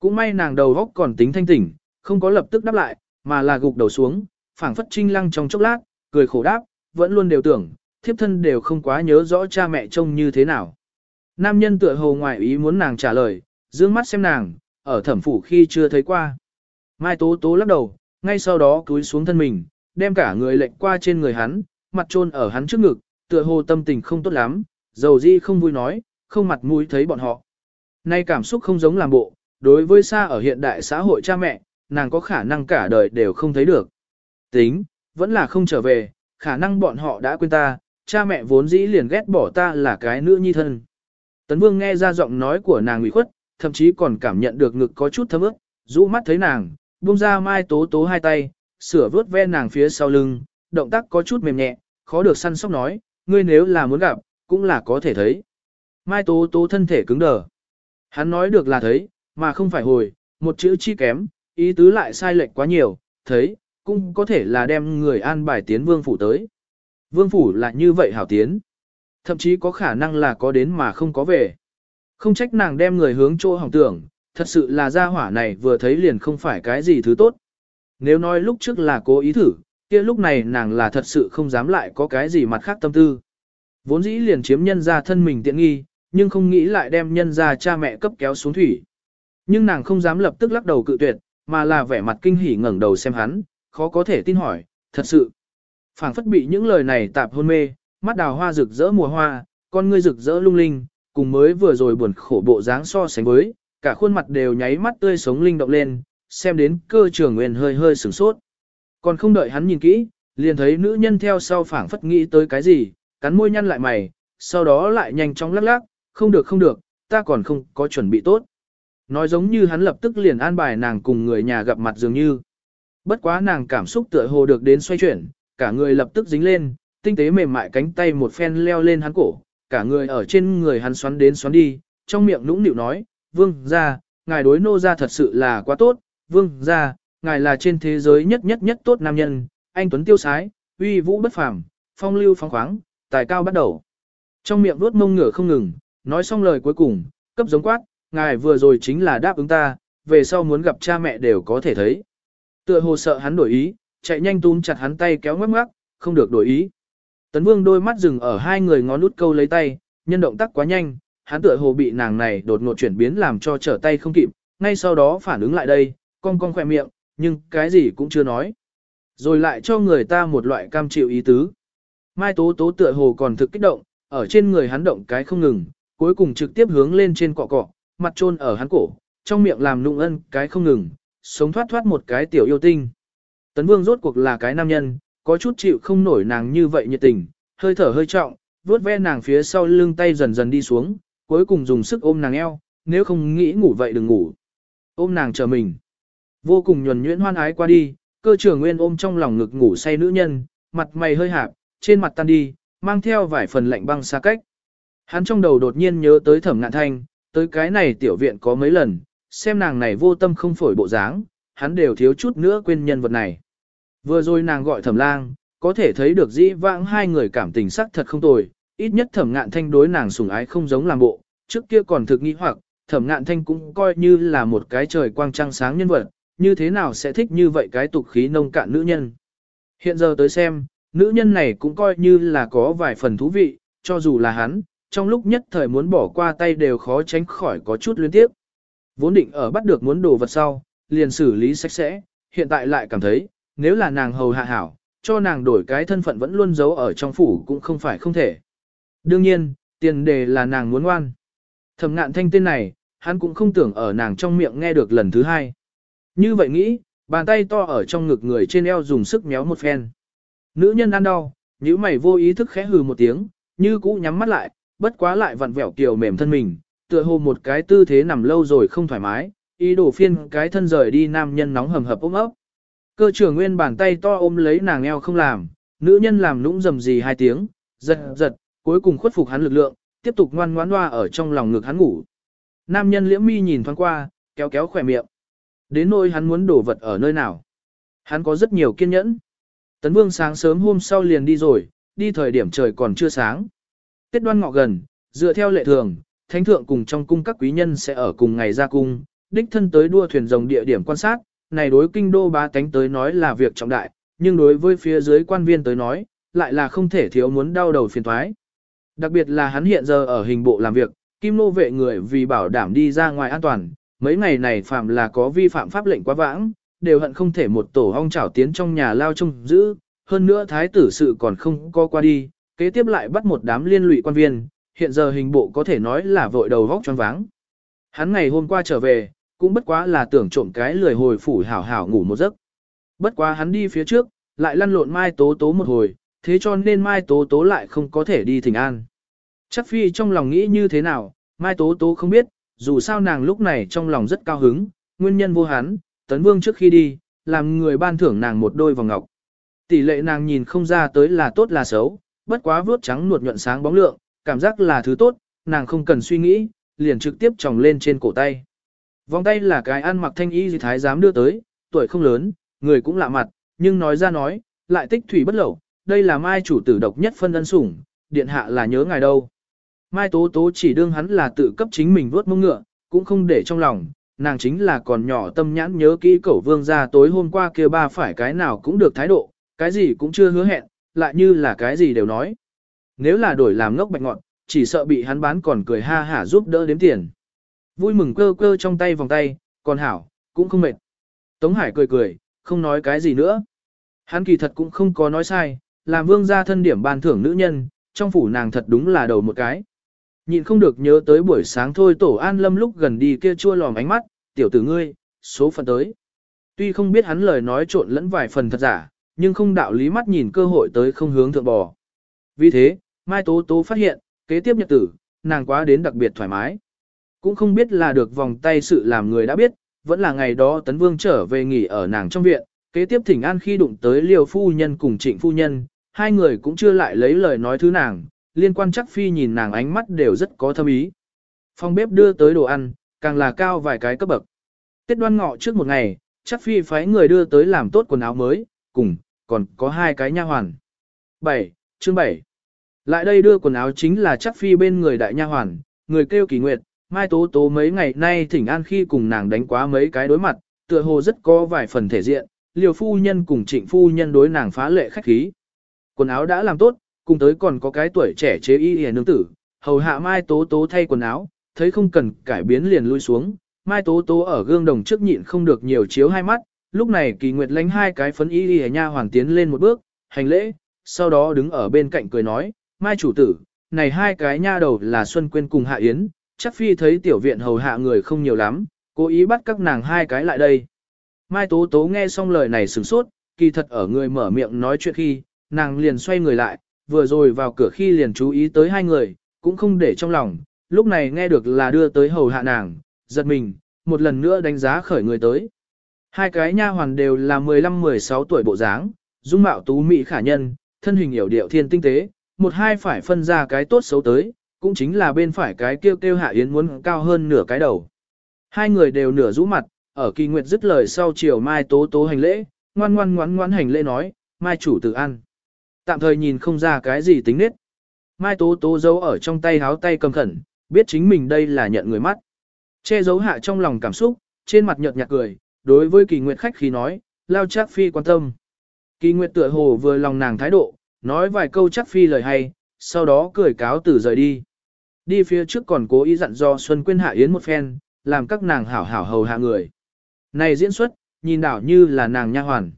Cũng may nàng đầu góc còn tính thanh tỉnh, không có lập tức đáp lại, mà là gục đầu xuống, phảng phất trinh lăng trong chốc lát, cười khổ đáp, vẫn luôn đều tưởng, thiếp thân đều không quá nhớ rõ cha mẹ trông như thế nào. Nam nhân tựa hồ ngoài ý muốn nàng trả lời, dương mắt xem nàng, ở thẩm phủ khi chưa thấy qua. Mai Tố Tố lắc đầu, ngay sau đó cúi xuống thân mình, đem cả người lệnh qua trên người hắn, mặt trôn ở hắn trước ngực, tựa hồ tâm tình không tốt lắm, dầu di không vui nói, không mặt mũi thấy bọn họ. Nay cảm xúc không giống làm bộ, đối với xa ở hiện đại xã hội cha mẹ, nàng có khả năng cả đời đều không thấy được. Tính, vẫn là không trở về, khả năng bọn họ đã quên ta, cha mẹ vốn dĩ liền ghét bỏ ta là cái nữ nhi thân. Tấn Vương nghe ra giọng nói của nàng ủy khuất, thậm chí còn cảm nhận được ngực có chút thấm ướt, rũ mắt thấy nàng, buông ra mai tố tố hai tay, sửa vớt ve nàng phía sau lưng, động tác có chút mềm nhẹ, khó được săn sóc nói, ngươi nếu là muốn gặp, cũng là có thể thấy. Mai tố tố thân thể cứng đờ. Hắn nói được là thấy, mà không phải hồi, một chữ chi kém, ý tứ lại sai lệch quá nhiều, thấy, cũng có thể là đem người an bài tiến vương phủ tới. Vương phủ là như vậy hảo tiến. Thậm chí có khả năng là có đến mà không có về. Không trách nàng đem người hướng chỗ hỏng tưởng, thật sự là gia hỏa này vừa thấy liền không phải cái gì thứ tốt. Nếu nói lúc trước là cố ý thử, kia lúc này nàng là thật sự không dám lại có cái gì mặt khác tâm tư. Vốn dĩ liền chiếm nhân ra thân mình tiện nghi, nhưng không nghĩ lại đem nhân ra cha mẹ cấp kéo xuống thủy. Nhưng nàng không dám lập tức lắc đầu cự tuyệt, mà là vẻ mặt kinh hỉ ngẩng đầu xem hắn, khó có thể tin hỏi, thật sự. phảng phất bị những lời này tạp hôn mê, mắt đào hoa rực rỡ mùa hoa, con ngươi rực rỡ lung linh, cùng mới vừa rồi buồn khổ bộ dáng so sánh với, cả khuôn mặt đều nháy mắt tươi sống linh động lên, xem đến cơ trường nguyên hơi hơi sửng sốt. Còn không đợi hắn nhìn kỹ, liền thấy nữ nhân theo sau phảng phất nghĩ tới cái gì, cắn môi nhăn lại mày, sau đó lại nhanh chóng lắc lắc, không được không được, ta còn không có chuẩn bị tốt. Nói giống như hắn lập tức liền an bài nàng cùng người nhà gặp mặt dường như. Bất quá nàng cảm xúc tựa hồ được đến xoay chuyển, cả người lập tức dính lên, tinh tế mềm mại cánh tay một phen leo lên hắn cổ, cả người ở trên người hắn xoắn đến xoắn đi, trong miệng nũng nịu nói, vương ra, ngài đối nô ra thật sự là quá tốt, vương ra, ngài là trên thế giới nhất nhất nhất tốt nam nhân, anh Tuấn tiêu sái, uy vũ bất phàm, phong lưu phong khoáng, tài cao bắt đầu. Trong miệng vuốt mông ngửa không ngừng, nói xong lời cuối cùng, cấp giống quát, ngài vừa rồi chính là đáp ứng ta, về sau muốn gặp cha mẹ đều có thể thấy. Tựa hồ sợ hắn đổi ý, chạy nhanh túm chặt hắn tay kéo ngoắc ngoắc, không được đổi ý. Tấn Vương đôi mắt dừng ở hai người ngón út câu lấy tay, nhân động tác quá nhanh, hắn tựa hồ bị nàng này đột ngột chuyển biến làm cho trở tay không kịp, ngay sau đó phản ứng lại đây, cong cong khỏe miệng, nhưng cái gì cũng chưa nói. Rồi lại cho người ta một loại cam chịu ý tứ. Mai Tố Tố tựa hồ còn thực kích động, ở trên người hắn động cái không ngừng, cuối cùng trực tiếp hướng lên trên cọ cọ, mặt trôn ở hắn cổ, trong miệng làm nụng ân cái không ngừng, sống thoát thoát một cái tiểu yêu tinh. Tấn Vương rốt cuộc là cái nam nhân, có chút chịu không nổi nàng như vậy nhiệt tình, hơi thở hơi trọng, vuốt ve nàng phía sau lưng tay dần dần đi xuống, cuối cùng dùng sức ôm nàng eo, nếu không nghĩ ngủ vậy đừng ngủ. Ôm nàng chờ mình. Vô cùng nhuần nhuyễn hoan ái qua đi, cơ trưởng nguyên ôm trong lòng ngực ngủ say nữ nhân, mặt mày hơi hạp, trên mặt tan đi, mang theo vài phần lạnh băng xa cách. Hắn trong đầu đột nhiên nhớ tới thẩm ngạn thanh, tới cái này tiểu viện có mấy lần, xem nàng này vô tâm không phổi bộ dáng, hắn đều thiếu chút nữa quên nhân vật này. Vừa rồi nàng gọi thẩm lang, có thể thấy được dĩ vãng hai người cảm tình sắc thật không tồi, ít nhất thẩm ngạn thanh đối nàng sủng ái không giống làm bộ, trước kia còn thực nghĩ hoặc, thẩm ngạn thanh cũng coi như là một cái trời quang trăng sáng nhân vật, như thế nào sẽ thích như vậy cái tục khí nông cạn nữ nhân. Hiện giờ tới xem, nữ nhân này cũng coi như là có vài phần thú vị, cho dù là hắn, trong lúc nhất thời muốn bỏ qua tay đều khó tránh khỏi có chút liên tiếp. Vốn định ở bắt được muốn đồ vật sau, liền xử lý sạch sẽ, hiện tại lại cảm thấy, nếu là nàng hầu hạ hảo, cho nàng đổi cái thân phận vẫn luôn giấu ở trong phủ cũng không phải không thể. Đương nhiên, tiền đề là nàng muốn ngoan. Thẩm ngạn thanh tên này, hắn cũng không tưởng ở nàng trong miệng nghe được lần thứ hai. Như vậy nghĩ, bàn tay to ở trong ngực người trên eo dùng sức méo một phen. Nữ nhân ăn đau, nhíu mày vô ý thức khẽ hừ một tiếng, như cũ nhắm mắt lại, bất quá lại vặn vẹo kiều mềm thân mình, tựa hồ một cái tư thế nằm lâu rồi không thoải mái, ý đồ phiên cái thân rời đi nam nhân nóng hầm hập ôm ấp. Cơ trưởng nguyên bàn tay to ôm lấy nàng eo không làm, nữ nhân làm nũng rầm gì hai tiếng, giật giật, cuối cùng khuất phục hắn lực lượng, tiếp tục ngoan ngoãn loa ở trong lòng ngực hắn ngủ. Nam nhân liễm mi nhìn thoáng qua, kéo kéo khỏe miệng. Đến nỗi hắn muốn đổ vật ở nơi nào. Hắn có rất nhiều kiên nhẫn. Tấn Vương sáng sớm hôm sau liền đi rồi, đi thời điểm trời còn chưa sáng. Tết đoan ngọ gần, dựa theo lệ thường, thánh thượng cùng trong cung các quý nhân sẽ ở cùng ngày ra cung, đích thân tới đua thuyền rồng địa điểm quan sát, này đối kinh đô bá tánh tới nói là việc trọng đại, nhưng đối với phía dưới quan viên tới nói, lại là không thể thiếu muốn đau đầu phiền thoái. Đặc biệt là hắn hiện giờ ở hình bộ làm việc, kim nô vệ người vì bảo đảm đi ra ngoài an toàn, mấy ngày này phạm là có vi phạm pháp lệnh quá vãng, đều hận không thể một tổ hong chảo tiến trong nhà lao trông giữ, hơn nữa thái tử sự còn không có qua đi, kế tiếp lại bắt một đám liên lụy quan viên, hiện giờ hình bộ có thể nói là vội đầu vóc choáng váng. Hắn ngày hôm qua trở về, cũng bất quá là tưởng trộm cái lười hồi phủ hảo hảo ngủ một giấc. Bất quá hắn đi phía trước, lại lăn lộn Mai Tố Tố một hồi, thế cho nên Mai Tố Tố lại không có thể đi thỉnh an. Chắc phi trong lòng nghĩ như thế nào, Mai Tố Tố không biết, dù sao nàng lúc này trong lòng rất cao hứng, nguyên nhân vô hắn, tấn vương trước khi đi, làm người ban thưởng nàng một đôi vòng ngọc. Tỷ lệ nàng nhìn không ra tới là tốt là xấu, bất quá vuốt trắng nuột nhuận sáng bóng lượng, cảm giác là thứ tốt, nàng không cần suy nghĩ, liền trực tiếp tròng lên trên cổ tay. Vòng tay là cái ăn mặc thanh y gì thái giám đưa tới, tuổi không lớn, người cũng lạ mặt, nhưng nói ra nói, lại tích thủy bất lậu, đây là mai chủ tử độc nhất phân ân sủng, điện hạ là nhớ ngài đâu. Mai tố tố chỉ đương hắn là tự cấp chính mình vuốt mông ngựa, cũng không để trong lòng, nàng chính là còn nhỏ tâm nhãn nhớ kỹ cẩu vương ra tối hôm qua kia ba phải cái nào cũng được thái độ, cái gì cũng chưa hứa hẹn, lại như là cái gì đều nói. Nếu là đổi làm ngốc bạch ngọn, chỉ sợ bị hắn bán còn cười ha hả giúp đỡ đếm tiền. Vui mừng cơ cơ trong tay vòng tay, còn hảo, cũng không mệt. Tống Hải cười cười, không nói cái gì nữa. Hắn kỳ thật cũng không có nói sai, làm vương gia thân điểm ban thưởng nữ nhân, trong phủ nàng thật đúng là đầu một cái. Nhịn không được nhớ tới buổi sáng thôi tổ an lâm lúc gần đi kia chua lòm ánh mắt, tiểu tử ngươi, số phận tới. Tuy không biết hắn lời nói trộn lẫn vài phần thật giả, nhưng không đạo lý mắt nhìn cơ hội tới không hướng thượng bò. Vì thế, Mai Tố Tố phát hiện, kế tiếp nhật tử, nàng quá đến đặc biệt thoải mái. Cũng không biết là được vòng tay sự làm người đã biết, vẫn là ngày đó Tấn Vương trở về nghỉ ở nàng trong viện, kế tiếp thỉnh an khi đụng tới liều phu nhân cùng trịnh phu nhân, hai người cũng chưa lại lấy lời nói thứ nàng, liên quan chắc phi nhìn nàng ánh mắt đều rất có thâm ý. Phòng bếp đưa tới đồ ăn, càng là cao vài cái cấp bậc. Tết đoan ngọ trước một ngày, chắc phi phái người đưa tới làm tốt quần áo mới, cùng, còn có hai cái nha hoàn. 7. Chương 7 Lại đây đưa quần áo chính là chắc phi bên người đại nha hoàn, người kêu kỳ nguyệt, Mai Tố Tố mấy ngày nay thỉnh an khi cùng nàng đánh quá mấy cái đối mặt, tựa hồ rất có vài phần thể diện, liều phu nhân cùng trịnh phu nhân đối nàng phá lệ khách khí. Quần áo đã làm tốt, cùng tới còn có cái tuổi trẻ chế y hề nương tử, hầu hạ Mai Tố Tố thay quần áo, thấy không cần cải biến liền lui xuống, Mai Tố Tố ở gương đồng trước nhịn không được nhiều chiếu hai mắt, lúc này kỳ nguyệt lánh hai cái phấn y hề nha hoàng tiến lên một bước, hành lễ, sau đó đứng ở bên cạnh cười nói, Mai chủ tử, này hai cái nha đầu là Xuân Quyên cùng Hạ Yến, chắc phi thấy tiểu viện hầu hạ người không nhiều lắm, cố ý bắt các nàng hai cái lại đây. Mai Tố Tố nghe xong lời này sửng sốt, kỳ thật ở người mở miệng nói chuyện khi, nàng liền xoay người lại, vừa rồi vào cửa khi liền chú ý tới hai người, cũng không để trong lòng, lúc này nghe được là đưa tới hầu hạ nàng, giật mình, một lần nữa đánh giá khởi người tới. Hai cái nha hoàn đều là 15-16 tuổi bộ dáng, dung mạo tú mỹ khả nhân, thân hình hiểu điệu thiên tinh tế, một hai phải phân ra cái tốt xấu tới, cũng chính là bên phải cái kêu kêu hạ yến muốn cao hơn nửa cái đầu. Hai người đều nửa rũ mặt, ở kỳ nguyệt dứt lời sau chiều mai tố tố hành lễ, ngoan ngoan ngoan ngoan hành lễ nói, mai chủ tử ăn. Tạm thời nhìn không ra cái gì tính nết. Mai tố tố giấu ở trong tay háo tay cầm khẩn, biết chính mình đây là nhận người mắt. Che giấu hạ trong lòng cảm xúc, trên mặt nhợt nhạt cười, đối với kỳ nguyệt khách khi nói, lao chắc phi quan tâm. Kỳ nguyệt tựa hồ vừa lòng nàng thái độ, nói vài câu chắc phi lời hay, sau đó cười cáo từ rời đi. Đi phía trước còn cố ý dặn do Xuân Quyên hạ yến một phen, làm các nàng hảo hảo hầu hạ người. Này diễn xuất, nhìn đảo như là nàng nha hoàn.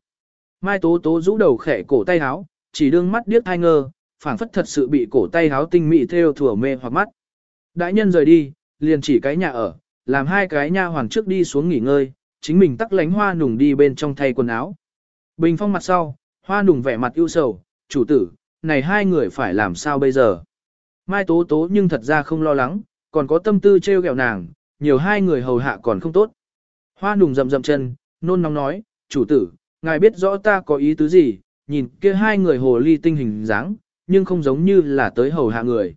Mai Tố Tố rũ đầu khẽ cổ tay háo, chỉ đương mắt điếc thai ngơ, phảng phất thật sự bị cổ tay háo tinh mị theo thủa mê hoặc mắt. Đại nhân rời đi, liền chỉ cái nhà ở, làm hai cái nha hoàn trước đi xuống nghỉ ngơi, chính mình tắc lánh hoa nùng đi bên trong thay quần áo. Bình phong mặt sau, hoa nùng vẻ mặt ưu sầu, chủ tử, này hai người phải làm sao bây giờ? Mai Tố Tố nhưng thật ra không lo lắng, còn có tâm tư treo gẹo nàng, nhiều hai người hầu hạ còn không tốt. Hoa nùng rầm rầm chân, nôn nóng nói, chủ tử, ngài biết rõ ta có ý tứ gì, nhìn kia hai người hồ ly tinh hình dáng, nhưng không giống như là tới hầu hạ người.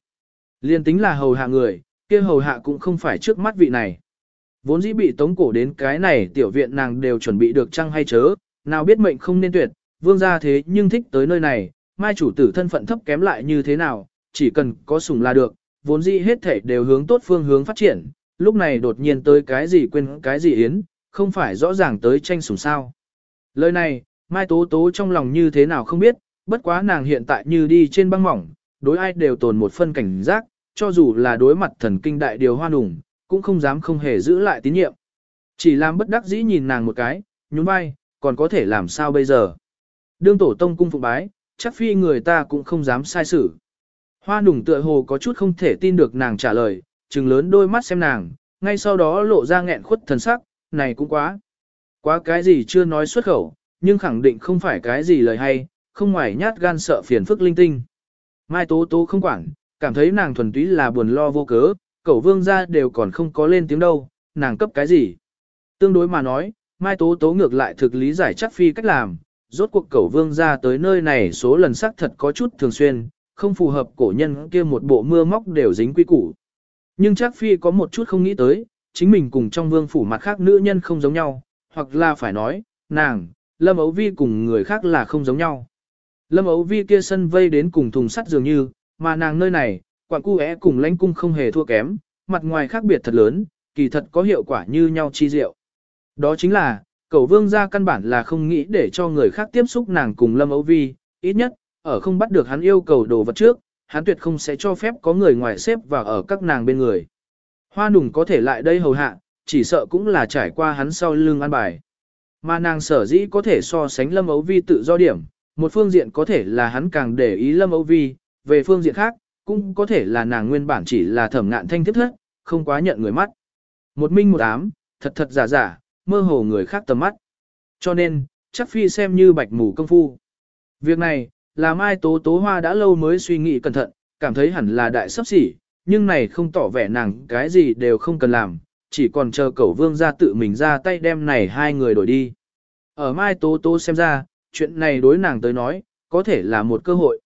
Liên tính là hầu hạ người, kia hầu hạ cũng không phải trước mắt vị này. Vốn dĩ bị tống cổ đến cái này tiểu viện nàng đều chuẩn bị được chăng hay chớ, nào biết mệnh không nên tuyệt, vương gia thế nhưng thích tới nơi này, mai chủ tử thân phận thấp kém lại như thế nào, chỉ cần có sủng là được, vốn dĩ hết thể đều hướng tốt phương hướng phát triển, lúc này đột nhiên tới cái gì quên cái gì yến, không phải rõ ràng tới tranh sủng sao. Lời này, Mai Tố Tố trong lòng như thế nào không biết, bất quá nàng hiện tại như đi trên băng mỏng, đối ai đều tồn một phân cảnh giác, cho dù là đối mặt thần kinh đại điều hoa nùng, cũng không dám không hề giữ lại tín nhiệm. Chỉ làm bất đắc dĩ nhìn nàng một cái, nhún vai, còn có thể làm sao bây giờ. Đương tổ tông cung phục bái, chắc phi người ta cũng không dám sai xử. Hoa nùng tựa hồ có chút không thể tin được nàng trả lời, trừng lớn đôi mắt xem nàng, ngay sau đó lộ ra nghẹn khuất thần sắc, này cũng quá. Quá cái gì chưa nói xuất khẩu, nhưng khẳng định không phải cái gì lời hay, không ngoài nhát gan sợ phiền phức linh tinh. Mai Tố Tố không quản, cảm thấy nàng thuần túy là buồn lo vô cớ, cậu vương gia đều còn không có lên tiếng đâu, nàng cấp cái gì. Tương đối mà nói, Mai Tố Tố ngược lại thực lý giải chắc phi cách làm, rốt cuộc cậu vương gia tới nơi này số lần sắc thật có chút thường xuyên, không phù hợp cổ nhân kia một bộ mưa móc đều dính quy củ. Nhưng chắc phi có một chút không nghĩ tới, chính mình cùng trong vương phủ mặt khác nữ nhân không giống nhau, hoặc là phải nói, nàng, Lâm Ấu Vi cùng người khác là không giống nhau. Lâm Ấu Vi kia sân vây đến cùng thùng sắt dường như, mà nàng nơi này, quảng cu é cùng lãnh cung không hề thua kém, mặt ngoài khác biệt thật lớn, kỳ thật có hiệu quả như nhau chi diệu. Đó chính là, cầu vương gia căn bản là không nghĩ để cho người khác tiếp xúc nàng cùng Lâm Ấu Vi, ít nhất, ở không bắt được hắn yêu cầu đồ vật trước, hắn tuyệt không sẽ cho phép có người ngoài xếp vào ở các nàng bên người. Hoa nùng có thể lại đây hầu hạ, chỉ sợ cũng là trải qua hắn sau lưng ăn bài. Mà nàng sở dĩ có thể so sánh Lâm Ấu Vi tự do điểm, một phương diện có thể là hắn càng để ý Lâm Âu Vi, về phương diện khác, cũng có thể là nàng nguyên bản chỉ là thẩm ngạn thanh thiết thất, không quá nhận người mắt. Một minh một ám, thật thật giả giả, mơ hồ người khác tầm mắt. Cho nên, chắc phi xem như bạch mù công phu. Việc này, là Mai Tố Tố Hoa đã lâu mới suy nghĩ cẩn thận, cảm thấy hẳn là đại sắp xỉ, nhưng này không tỏ vẻ nàng cái gì đều không cần làm, chỉ còn chờ cẩu vương ra tự mình ra tay đem này hai người đổi đi. Ở Mai Tố Tố xem ra, chuyện này đối nàng tới nói, có thể là một cơ hội.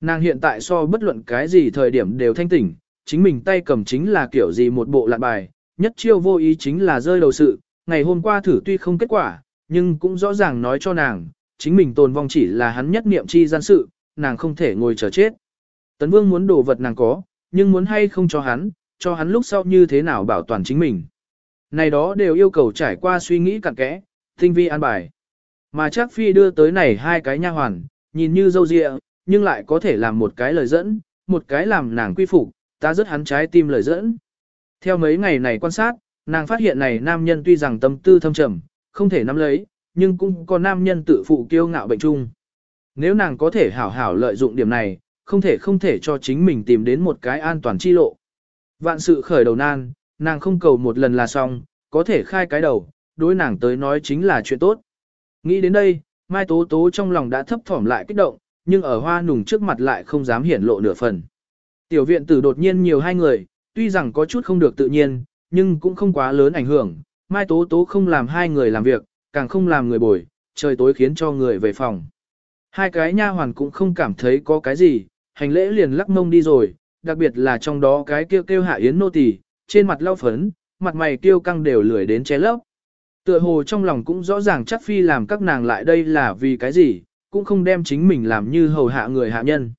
Nàng hiện tại so bất luận cái gì thời điểm đều thanh tỉnh, chính mình tay cầm chính là kiểu gì một bộ lạn bài, nhất chiêu vô ý chính là rơi đầu sự, ngày hôm qua thử tuy không kết quả, nhưng cũng rõ ràng nói cho nàng, chính mình tồn vong chỉ là hắn nhất niệm chi gian sự, nàng không thể ngồi chờ chết. Tấn Vương muốn đồ vật nàng có, nhưng muốn hay không cho hắn, cho hắn lúc sau như thế nào bảo toàn chính mình. Này đó đều yêu cầu trải qua suy nghĩ cặn kẽ, tinh vi an bài. Mà chắc phi đưa tới này hai cái nha hoàn, nhìn như dâu dịa, nhưng lại có thể làm một cái lời dẫn, một cái làm nàng quy phục, ta rất hắn trái tim lời dẫn. Theo mấy ngày này quan sát, nàng phát hiện này nam nhân tuy rằng tâm tư thâm trầm, không thể nắm lấy, nhưng cũng có nam nhân tự phụ kiêu ngạo bệnh chung. Nếu nàng có thể hảo hảo lợi dụng điểm này, không thể không thể cho chính mình tìm đến một cái an toàn chi lộ. Vạn sự khởi đầu nan, nàng không cầu một lần là xong, có thể khai cái đầu, đối nàng tới nói chính là chuyện tốt. Nghĩ đến đây, Mai Tố Tố trong lòng đã thấp thỏm lại kích động, nhưng ở hoa nùng trước mặt lại không dám hiển lộ nửa phần. Tiểu viện tử đột nhiên nhiều hai người, tuy rằng có chút không được tự nhiên, nhưng cũng không quá lớn ảnh hưởng. Mai Tố Tố không làm hai người làm việc, càng không làm người bồi, trời tối khiến cho người về phòng. Hai cái nha hoàn cũng không cảm thấy có cái gì, hành lễ liền lắc mông đi rồi, đặc biệt là trong đó cái kêu kêu hạ yến nô tỳ, trên mặt lau phấn, mặt mày kêu căng đều lười đến che lấp. Tựa hồ trong lòng cũng rõ ràng chắc phi làm các nàng lại đây là vì cái gì, cũng không đem chính mình làm như hầu hạ người hạ nhân.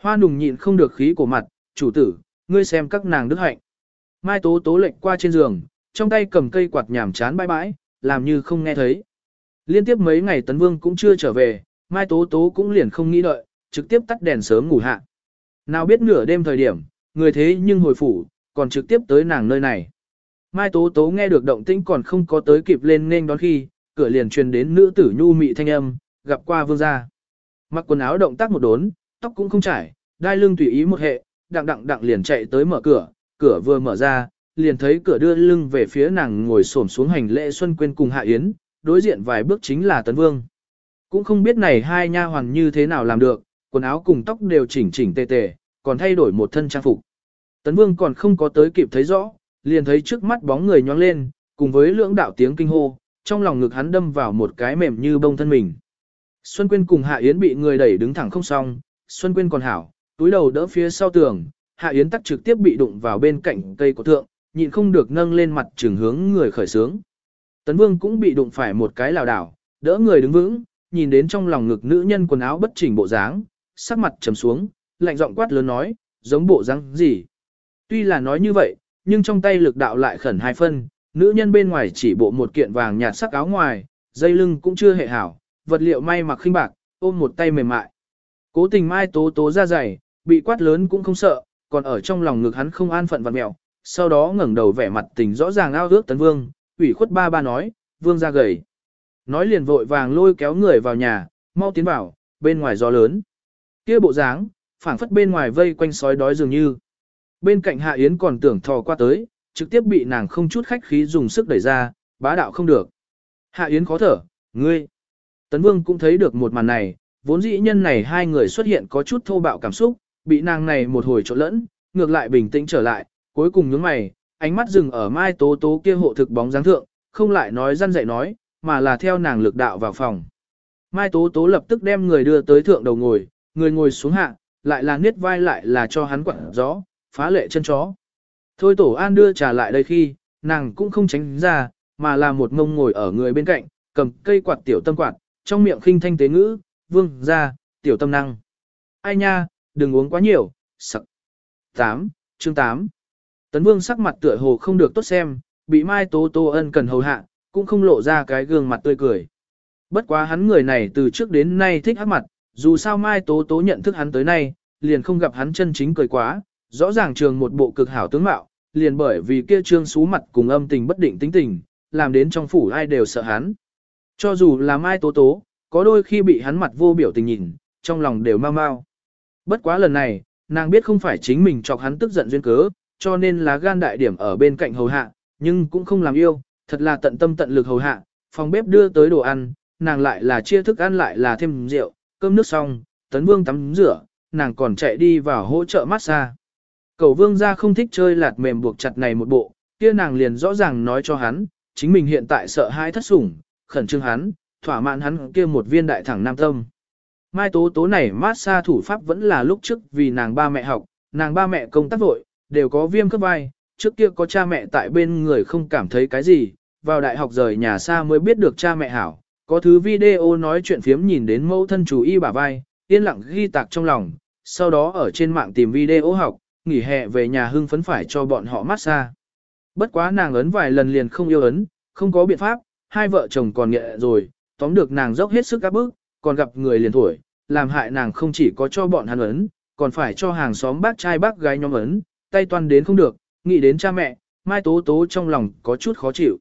Hoa nùng nhịn không được khí của mặt, chủ tử, ngươi xem các nàng đức hạnh. Mai tố tố lệnh qua trên giường, trong tay cầm cây quạt nhảm chán bãi bãi, làm như không nghe thấy. Liên tiếp mấy ngày tấn vương cũng chưa trở về, mai tố tố cũng liền không nghĩ đợi, trực tiếp tắt đèn sớm ngủ hạ. Nào biết nửa đêm thời điểm, người thế nhưng hồi phủ, còn trực tiếp tới nàng nơi này. Mai Tố Tố nghe được động tĩnh còn không có tới kịp lên nên đón khi, cửa liền truyền đến nữ tử nhu mị thanh âm, gặp qua vương gia. Mặc quần áo động tác một đốn, tóc cũng không trải, đai lưng tùy ý một hệ, đặng đặng đặng liền chạy tới mở cửa, cửa vừa mở ra, liền thấy cửa đưa lưng về phía nàng ngồi xổm xuống hành lễ Xuân Quyên cùng Hạ Yến, đối diện vài bước chính là Tấn Vương. Cũng không biết này hai nha hoàn như thế nào làm được, quần áo cùng tóc đều chỉnh chỉnh tề tề, còn thay đổi một thân trang phục. Tấn Vương còn không có tới kịp thấy rõ, liền thấy trước mắt bóng người nhoáng lên, cùng với lưỡng đạo tiếng kinh hô, trong lòng ngực hắn đâm vào một cái mềm như bông thân mình. Xuân Quyên cùng Hạ Yến bị người đẩy đứng thẳng không xong, Xuân Quyên còn hảo, túi đầu đỡ phía sau tường, Hạ Yến tắc trực tiếp bị đụng vào bên cạnh cây của thượng, nhịn không được nâng lên mặt trường hướng người khởi sướng. Tấn Vương cũng bị đụng phải một cái lảo đảo, đỡ người đứng vững, nhìn đến trong lòng ngực nữ nhân quần áo bất chỉnh bộ dáng, sắc mặt trầm xuống, lạnh giọng quát lớn nói, giống bộ dáng gì. Tuy là nói như vậy, nhưng trong tay lực đạo lại khẩn hai phân, nữ nhân bên ngoài chỉ bộ một kiện vàng nhạt sắc áo ngoài, dây lưng cũng chưa hệ hảo, vật liệu may mặc khinh bạc, ôm một tay mềm mại. Cố tình mai tố tố ra dày, bị quát lớn cũng không sợ, còn ở trong lòng ngực hắn không an phận vật mẹo, sau đó ngẩng đầu vẻ mặt tình rõ ràng ao ước tấn vương, ủy khuất ba ba nói, vương ra gầy. Nói liền vội vàng lôi kéo người vào nhà, mau tiến vào, bên ngoài gió lớn. kia bộ dáng, phảng phất bên ngoài vây quanh sói đói dường như. Bên cạnh Hạ Yến còn tưởng thò qua tới, trực tiếp bị nàng không chút khách khí dùng sức đẩy ra, bá đạo không được. Hạ Yến khó thở, ngươi. Tấn Vương cũng thấy được một màn này, vốn dĩ nhân này hai người xuất hiện có chút thô bạo cảm xúc, bị nàng này một hồi trộn lẫn, ngược lại bình tĩnh trở lại, cuối cùng nhướng mày, ánh mắt dừng ở mai tố tố kia hộ thực bóng dáng thượng, không lại nói răn dạy nói, mà là theo nàng lực đạo vào phòng. Mai tố tố lập tức đem người đưa tới thượng đầu ngồi, người ngồi xuống hạ, lại là niết vai lại là cho hắn quặn gió, phá lệ chân chó. Thôi tổ an đưa trà lại đây khi, nàng cũng không tránh ra, mà là một ngông ngồi ở người bên cạnh, cầm cây quạt tiểu tâm quạt, trong miệng khinh thanh tế ngữ, vương, ra, tiểu tâm năng. Ai nha, đừng uống quá nhiều, sặc. 8. Chương 8 Tấn vương sắc mặt tựa hồ không được tốt xem, bị Mai Tố Tố ân cần hầu hạ, cũng không lộ ra cái gương mặt tươi cười. Bất quá hắn người này từ trước đến nay thích hát mặt, dù sao Mai Tố Tố nhận thức hắn tới nay, liền không gặp hắn chân chính cười quá, rõ ràng trường một bộ cực hảo tướng mạo, liền bởi vì kia trương xú mặt cùng âm tình bất định tính tình, làm đến trong phủ ai đều sợ hắn. Cho dù là Mai Tố Tố, có đôi khi bị hắn mặt vô biểu tình nhìn, trong lòng đều mau mau. Bất quá lần này, nàng biết không phải chính mình chọc hắn tức giận duyên cớ, cho nên là gan đại điểm ở bên cạnh hầu hạ, nhưng cũng không làm yêu, thật là tận tâm tận lực hầu hạ, phòng bếp đưa tới đồ ăn, nàng lại là chia thức ăn lại là thêm rượu, cơm nước xong, tấn vương tắm rửa, nàng còn chạy đi vào hỗ trợ massage. Cầu vương gia không thích chơi lạt mềm buộc chặt này một bộ, kia nàng liền rõ ràng nói cho hắn, chính mình hiện tại sợ hai thất sủng, khẩn trương hắn, thỏa mãn hắn kia một viên đại thẳng nam tâm. Mai tố tố này massage thủ pháp vẫn là lúc trước vì nàng ba mẹ học, nàng ba mẹ công tác vội, đều có viêm cấp vai, trước kia có cha mẹ tại bên người không cảm thấy cái gì, vào đại học rời nhà xa mới biết được cha mẹ hảo, có thứ video nói chuyện phiếm nhìn đến mẫu thân chú y bả vai, yên lặng ghi tạc trong lòng, sau đó ở trên mạng tìm video học, nghỉ hè về nhà hưng phấn phải cho bọn họ massage. Bất quá nàng ấn vài lần liền không yêu ấn, không có biện pháp, hai vợ chồng còn nghệ rồi, tóm được nàng dốc hết sức các bước, còn gặp người liền thổi, làm hại nàng không chỉ có cho bọn hắn ấn, còn phải cho hàng xóm bác trai bác gái nhóm ấn, tay toan đến không được, nghĩ đến cha mẹ, Mai Tố Tố trong lòng có chút khó chịu.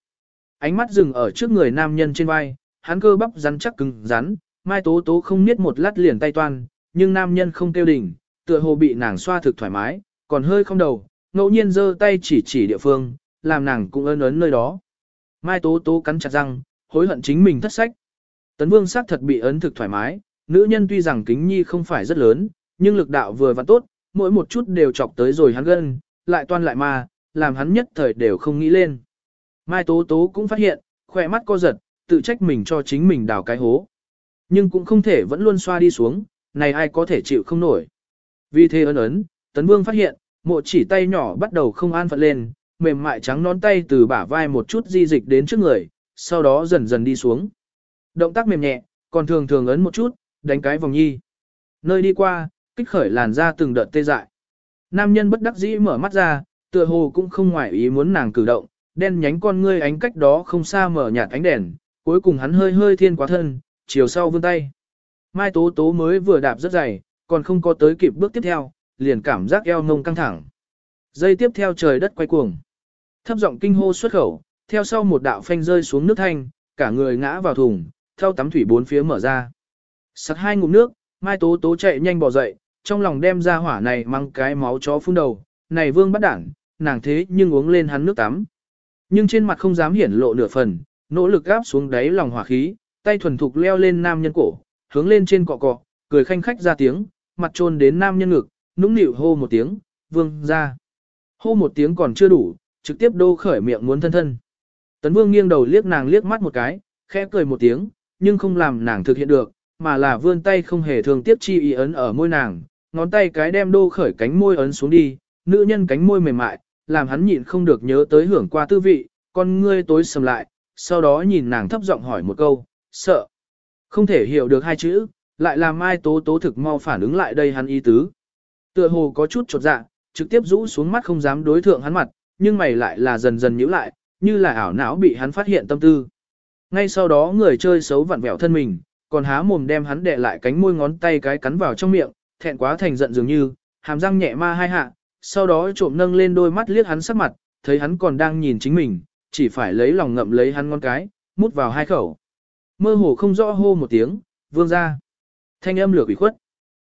Ánh mắt dừng ở trước người nam nhân trên vai, hắn cơ bắp rắn chắc cứng rắn, Mai Tố Tố không niết một lát liền tay toan, nhưng nam nhân không tiêu đỉnh, tựa hồ bị nàng xoa thực thoải mái, còn hơi không đầu, ngẫu nhiên giơ tay chỉ chỉ địa phương, làm nàng cũng ơn ấn nơi đó. Mai Tố Tố cắn chặt răng, hối hận chính mình thất sách. Tấn Vương xác thật bị ấn thực thoải mái, nữ nhân tuy rằng kính nhi không phải rất lớn, nhưng lực đạo vừa và tốt, mỗi một chút đều chọc tới rồi hắn gân, lại toan lại mà, làm hắn nhất thời đều không nghĩ lên. Mai Tố Tố cũng phát hiện, khỏe mắt co giật, tự trách mình cho chính mình đào cái hố. Nhưng cũng không thể vẫn luôn xoa đi xuống, này ai có thể chịu không nổi. Vì thế ấn ấn, Tấn Vương phát hiện, mộ chỉ tay nhỏ bắt đầu không an phận lên, mềm mại trắng nón tay từ bả vai một chút di dịch đến trước người, sau đó dần dần đi xuống. Động tác mềm nhẹ, còn thường thường ấn một chút, đánh cái vòng nhi. Nơi đi qua, kích khởi làn da từng đợt tê dại. Nam nhân bất đắc dĩ mở mắt ra, tựa hồ cũng không ngoại ý muốn nàng cử động, đen nhánh con ngươi ánh cách đó không xa mở nhạt ánh đèn, cuối cùng hắn hơi hơi thiên quá thân, chiều sau vươn tay. Mai Tố Tố mới vừa đạp rất dày, còn không có tới kịp bước tiếp theo, liền cảm giác eo ngông căng thẳng. Dây tiếp theo trời đất quay cuồng. Thấp giọng kinh hô xuất khẩu, theo sau một đạo phanh rơi xuống nước thanh, cả người ngã vào thùng, theo tắm thủy bốn phía mở ra. Sặc hai ngụm nước, Mai Tố Tố chạy nhanh bỏ dậy, trong lòng đem ra hỏa này mang cái máu chó phun đầu, này vương bắt đảng, nàng thế nhưng uống lên hắn nước tắm. Nhưng trên mặt không dám hiển lộ nửa phần, nỗ lực gáp xuống đáy lòng hỏa khí, tay thuần thục leo lên nam nhân cổ, hướng lên trên cọ cọ, cười khanh khách ra tiếng, mặt trôn đến nam nhân ngực, nũng nịu hô một tiếng, vương ra. Hô một tiếng còn chưa đủ, trực tiếp đô khởi miệng muốn thân thân. Tấn vương nghiêng đầu liếc nàng liếc mắt một cái, khẽ cười một tiếng, nhưng không làm nàng thực hiện được, mà là vươn tay không hề thường tiếp chi ý ấn ở môi nàng, ngón tay cái đem đô khởi cánh môi ấn xuống đi, nữ nhân cánh môi mềm mại, làm hắn nhịn không được nhớ tới hưởng qua tư vị, con ngươi tối sầm lại, sau đó nhìn nàng thấp giọng hỏi một câu, sợ. Không thể hiểu được hai chữ, lại làm Mai Tố Tố thực mau phản ứng lại đây hắn ý tứ. Tựa hồ có chút chột dạ, trực tiếp rũ xuống mắt không dám đối thượng hắn mặt, nhưng mày lại là dần dần nhíu lại, như là ảo não bị hắn phát hiện tâm tư. Ngay sau đó người chơi xấu vặn vẹo thân mình, còn há mồm đem hắn đè lại cánh môi ngón tay cái cắn vào trong miệng, thẹn quá thành giận dường như, hàm răng nhẹ ma hai hạ, sau đó trộm nâng lên đôi mắt liếc hắn sắc mặt, thấy hắn còn đang nhìn chính mình, chỉ phải lấy lòng ngậm lấy hắn ngón cái, mút vào hai khẩu. Mơ hồ không rõ hô một tiếng, vương ra. Thanh âm lửa quỷ khuất.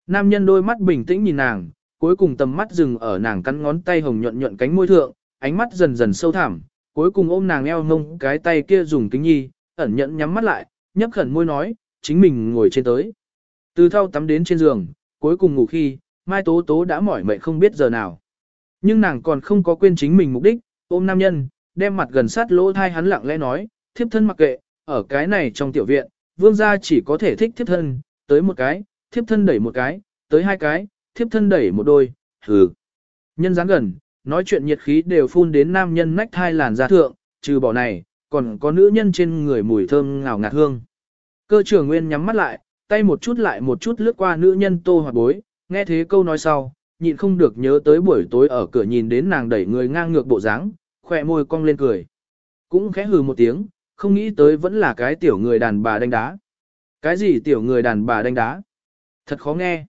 Nam nhân đôi mắt bình tĩnh nhìn nàng, cuối cùng tầm mắt dừng ở nàng cắn ngón tay hồng nhuận nhuận cánh môi thượng, ánh mắt dần dần sâu thẳm, cuối cùng ôm nàng eo ngông cái tay kia dùng kính nhi, ẩn nhẫn nhắm mắt lại, nhấp khẩn môi nói, chính mình ngồi trên tới. Từ thau tắm đến trên giường, cuối cùng ngủ khi, Mai Tố Tố đã mỏi mệt không biết giờ nào. Nhưng nàng còn không có quên chính mình mục đích, ôm nam nhân, đem mặt gần sát lỗ thai hắn lặng lẽ nói, thiếp thân mặc kệ, ở cái này trong tiểu viện, vương gia chỉ có thể thích thiếp thân, tới một cái, thiếp thân đẩy một cái, tới hai cái, thiếp thân đẩy một đôi, hừ. Nhân dáng gần, nói chuyện nhiệt khí đều phun đến nam nhân nách thai làn da thượng, trừ bỏ này, còn có nữ nhân trên người mùi thơm ngào ngạt hương. Cơ trưởng nguyên nhắm mắt lại, tay một chút lại một chút lướt qua nữ nhân tô hoặc bối, nghe thế câu nói sau, nhịn không được nhớ tới buổi tối ở cửa nhìn đến nàng đẩy người ngang ngược bộ dáng, khỏe môi cong lên cười. Cũng khẽ hừ một tiếng, không nghĩ tới vẫn là cái tiểu người đàn bà đánh đá. Cái gì tiểu người đàn bà đánh đá? Thật khó nghe.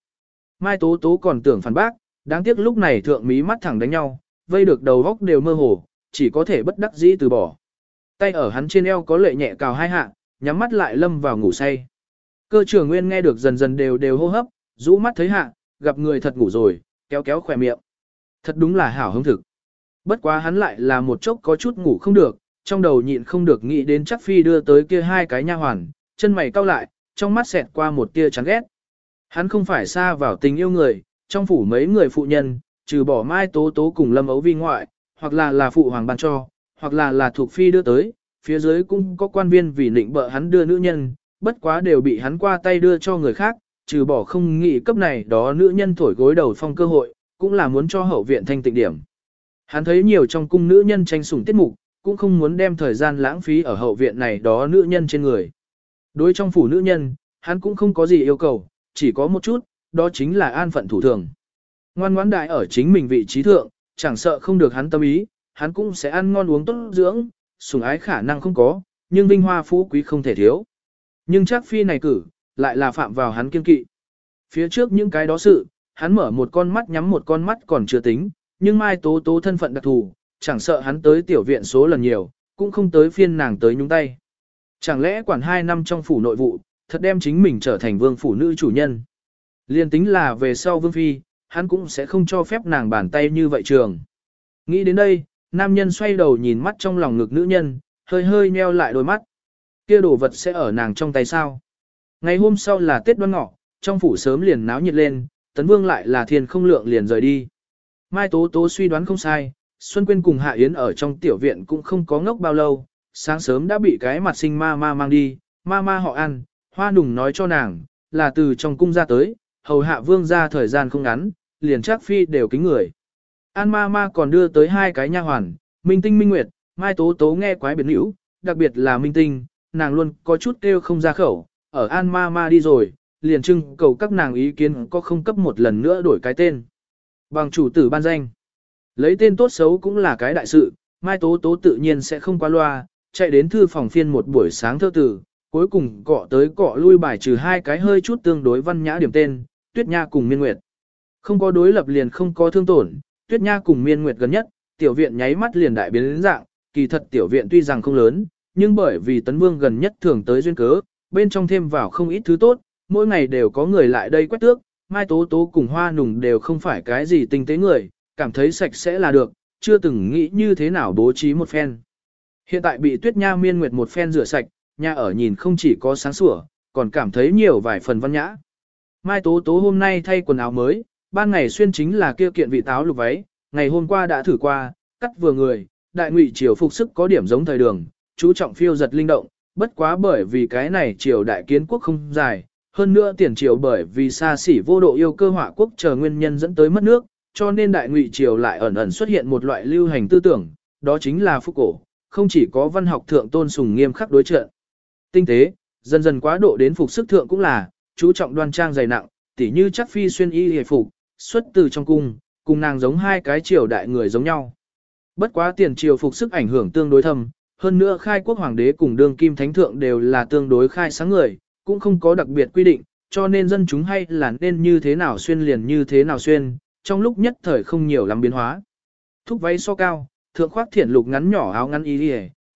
Mai Tố Tố còn tưởng phản bác, đáng tiếc lúc này thượng mí mắt thẳng đánh nhau, vây được đầu góc đều mơ hồ, chỉ có thể bất đắc dĩ từ bỏ. Tay ở hắn trên eo có lệ nhẹ cào hai hạ, nhắm mắt lại lâm vào ngủ say. Cơ trưởng nguyên nghe được dần dần đều đều hô hấp, rũ mắt thấy hạ, gặp người thật ngủ rồi, kéo kéo khỏe miệng. Thật đúng là hảo hứng thực. Bất quá hắn lại là một chốc có chút ngủ không được, trong đầu nhịn không được nghĩ đến chắc phi đưa tới kia hai cái nha hoàn, chân mày cau lại, trong mắt xẹt qua một tia chán ghét. Hắn không phải xa vào tình yêu người, trong phủ mấy người phụ nhân, trừ bỏ mai tố tố cùng lâm ấu vi ngoại, hoặc là là phụ hoàng ban cho, hoặc là là thuộc phi đưa tới, phía dưới cũng có quan viên vì định bợ hắn đưa nữ nhân, bất quá đều bị hắn qua tay đưa cho người khác, trừ bỏ không nghĩ cấp này đó nữ nhân thổi gối đầu phong cơ hội, cũng là muốn cho hậu viện thanh tịnh điểm. Hắn thấy nhiều trong cung nữ nhân tranh sủng tiết mục, cũng không muốn đem thời gian lãng phí ở hậu viện này đó nữ nhân trên người. Đối trong phủ nữ nhân, hắn cũng không có gì yêu cầu, chỉ có một chút, đó chính là an phận thủ thường. Ngoan ngoãn đại ở chính mình vị trí thượng, chẳng sợ không được hắn tâm ý, hắn cũng sẽ ăn ngon uống tốt dưỡng, sủng ái khả năng không có, nhưng vinh hoa phú quý không thể thiếu. Nhưng chắc phi này cử, lại là phạm vào hắn kiên kỵ. Phía trước những cái đó sự, hắn mở một con mắt nhắm một con mắt còn chưa tính, nhưng Mai Tố Tố thân phận đặc thù, chẳng sợ hắn tới tiểu viện số lần nhiều, cũng không tới phiên nàng tới nhúng tay. Chẳng lẽ quản hai năm trong phủ nội vụ, thật đem chính mình trở thành vương phủ nữ chủ nhân. Liên tính là về sau vương phi, hắn cũng sẽ không cho phép nàng bàn tay như vậy trường. Nghĩ đến đây, nam nhân xoay đầu nhìn mắt trong lòng ngực nữ nhân, hơi hơi nheo lại đôi mắt. Kia đồ vật sẽ ở nàng trong tay sao? Ngày hôm sau là Tết đoan ngọ, trong phủ sớm liền náo nhiệt lên, tấn vương lại là thiên không lượng liền rời đi. Mai Tố Tố suy đoán không sai, Xuân Quyên cùng Hạ Yến ở trong tiểu viện cũng không có ngốc bao lâu, sáng sớm đã bị cái mặt sinh ma ma mang đi, ma ma họ ăn, hoa nùng nói cho nàng, là từ trong cung ra tới, hầu hạ vương ra thời gian không ngắn, liền chắc phi đều kính người. An ma ma còn đưa tới hai cái nha hoàn, Minh Tinh Minh Nguyệt, Mai Tố Tố nghe quái biệt nữ, đặc biệt là Minh Tinh, nàng luôn có chút kêu không ra khẩu, ở An ma ma đi rồi, liền trưng cầu các nàng ý kiến có không cấp một lần nữa đổi cái tên. Bằng chủ tử ban danh. Lấy tên tốt xấu cũng là cái đại sự, Mai Tố Tố tự nhiên sẽ không qua loa, chạy đến thư phòng phiên một buổi sáng thơ tử, cuối cùng cọ tới cọ lui bài trừ hai cái hơi chút tương đối văn nhã điểm tên, Tuyết Nha cùng Miên Nguyệt. Không có đối lập liền không có thương tổn, Tuyết Nha cùng Miên Nguyệt gần nhất, tiểu viện nháy mắt liền đại biến dạng, kỳ thật tiểu viện tuy rằng không lớn, nhưng bởi vì Tấn Vương gần nhất thường tới duyên cớ, bên trong thêm vào không ít thứ tốt, mỗi ngày đều có người lại đây quét tước, Mai Tố Tố cùng Hoa Nùng đều không phải cái gì tinh tế người, cảm thấy sạch sẽ là được, chưa từng nghĩ như thế nào bố trí một phen. Hiện tại bị Tuyết Nha miên nguyệt một phen rửa sạch, nhà ở nhìn không chỉ có sáng sủa, còn cảm thấy nhiều vài phần văn nhã. Mai Tố Tố hôm nay thay quần áo mới, ban ngày xuyên chính là kia kiện vị táo lục váy, ngày hôm qua đã thử qua, cắt vừa người, đại ngụy triều phục sức có điểm giống thời đường, chú trọng phiêu giật linh động, bất quá bởi vì cái này triều đại kiến quốc không dài, hơn nữa tiền triều bởi vì xa xỉ vô độ yêu cơ hỏa quốc chờ nguyên nhân dẫn tới mất nước, cho nên đại ngụy triều lại ẩn ẩn xuất hiện một loại lưu hành tư tưởng, đó chính là phúc cổ, không chỉ có văn học thượng tôn sùng nghiêm khắc đối trận. Tinh tế, dần dần quá độ đến phục sức thượng cũng là, chú trọng đoan trang dày nặng, tỉ như chắc phi xuyên y hề phục, xuất từ trong cung, cùng nàng giống hai cái triều đại người giống nhau. Bất quá tiền triều phục sức ảnh hưởng tương đối thâm, hơn nữa khai quốc hoàng đế cùng đương kim thánh thượng đều là tương đối khai sáng người, cũng không có đặc biệt quy định, cho nên dân chúng hay là nên như thế nào xuyên liền như thế nào xuyên, trong lúc nhất thời không nhiều lắm biến hóa. Thúc váy so cao, thượng khoác thiển lục ngắn nhỏ áo ngắn y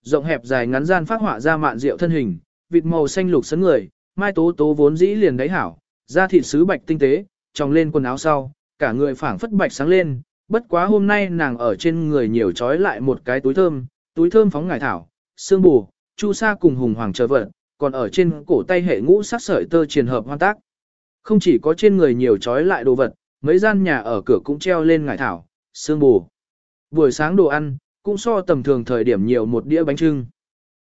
rộng hẹp dài ngắn gian phát họa ra mạn rượu thân hình, vịt màu xanh lục sấn người, mai tố tố vốn dĩ liền đáy hảo, da thịt sứ bạch tinh tế, tròng lên quần áo sau, cả người phảng phất bạch sáng lên, bất quá hôm nay nàng ở trên người nhiều trói lại một cái túi thơm, túi thơm phóng ngải thảo, xương bù, chu sa cùng hùng hoàng chờ vật, còn ở trên cổ tay hệ ngũ sắc sợi tơ truyền hợp hoan tác. Không chỉ có trên người nhiều trói lại đồ vật, mấy gian nhà ở cửa cũng treo lên ngải thảo, xương bù. Buổi sáng đồ ăn, cũng so tầm thường thời điểm nhiều một đĩa bánh trưng.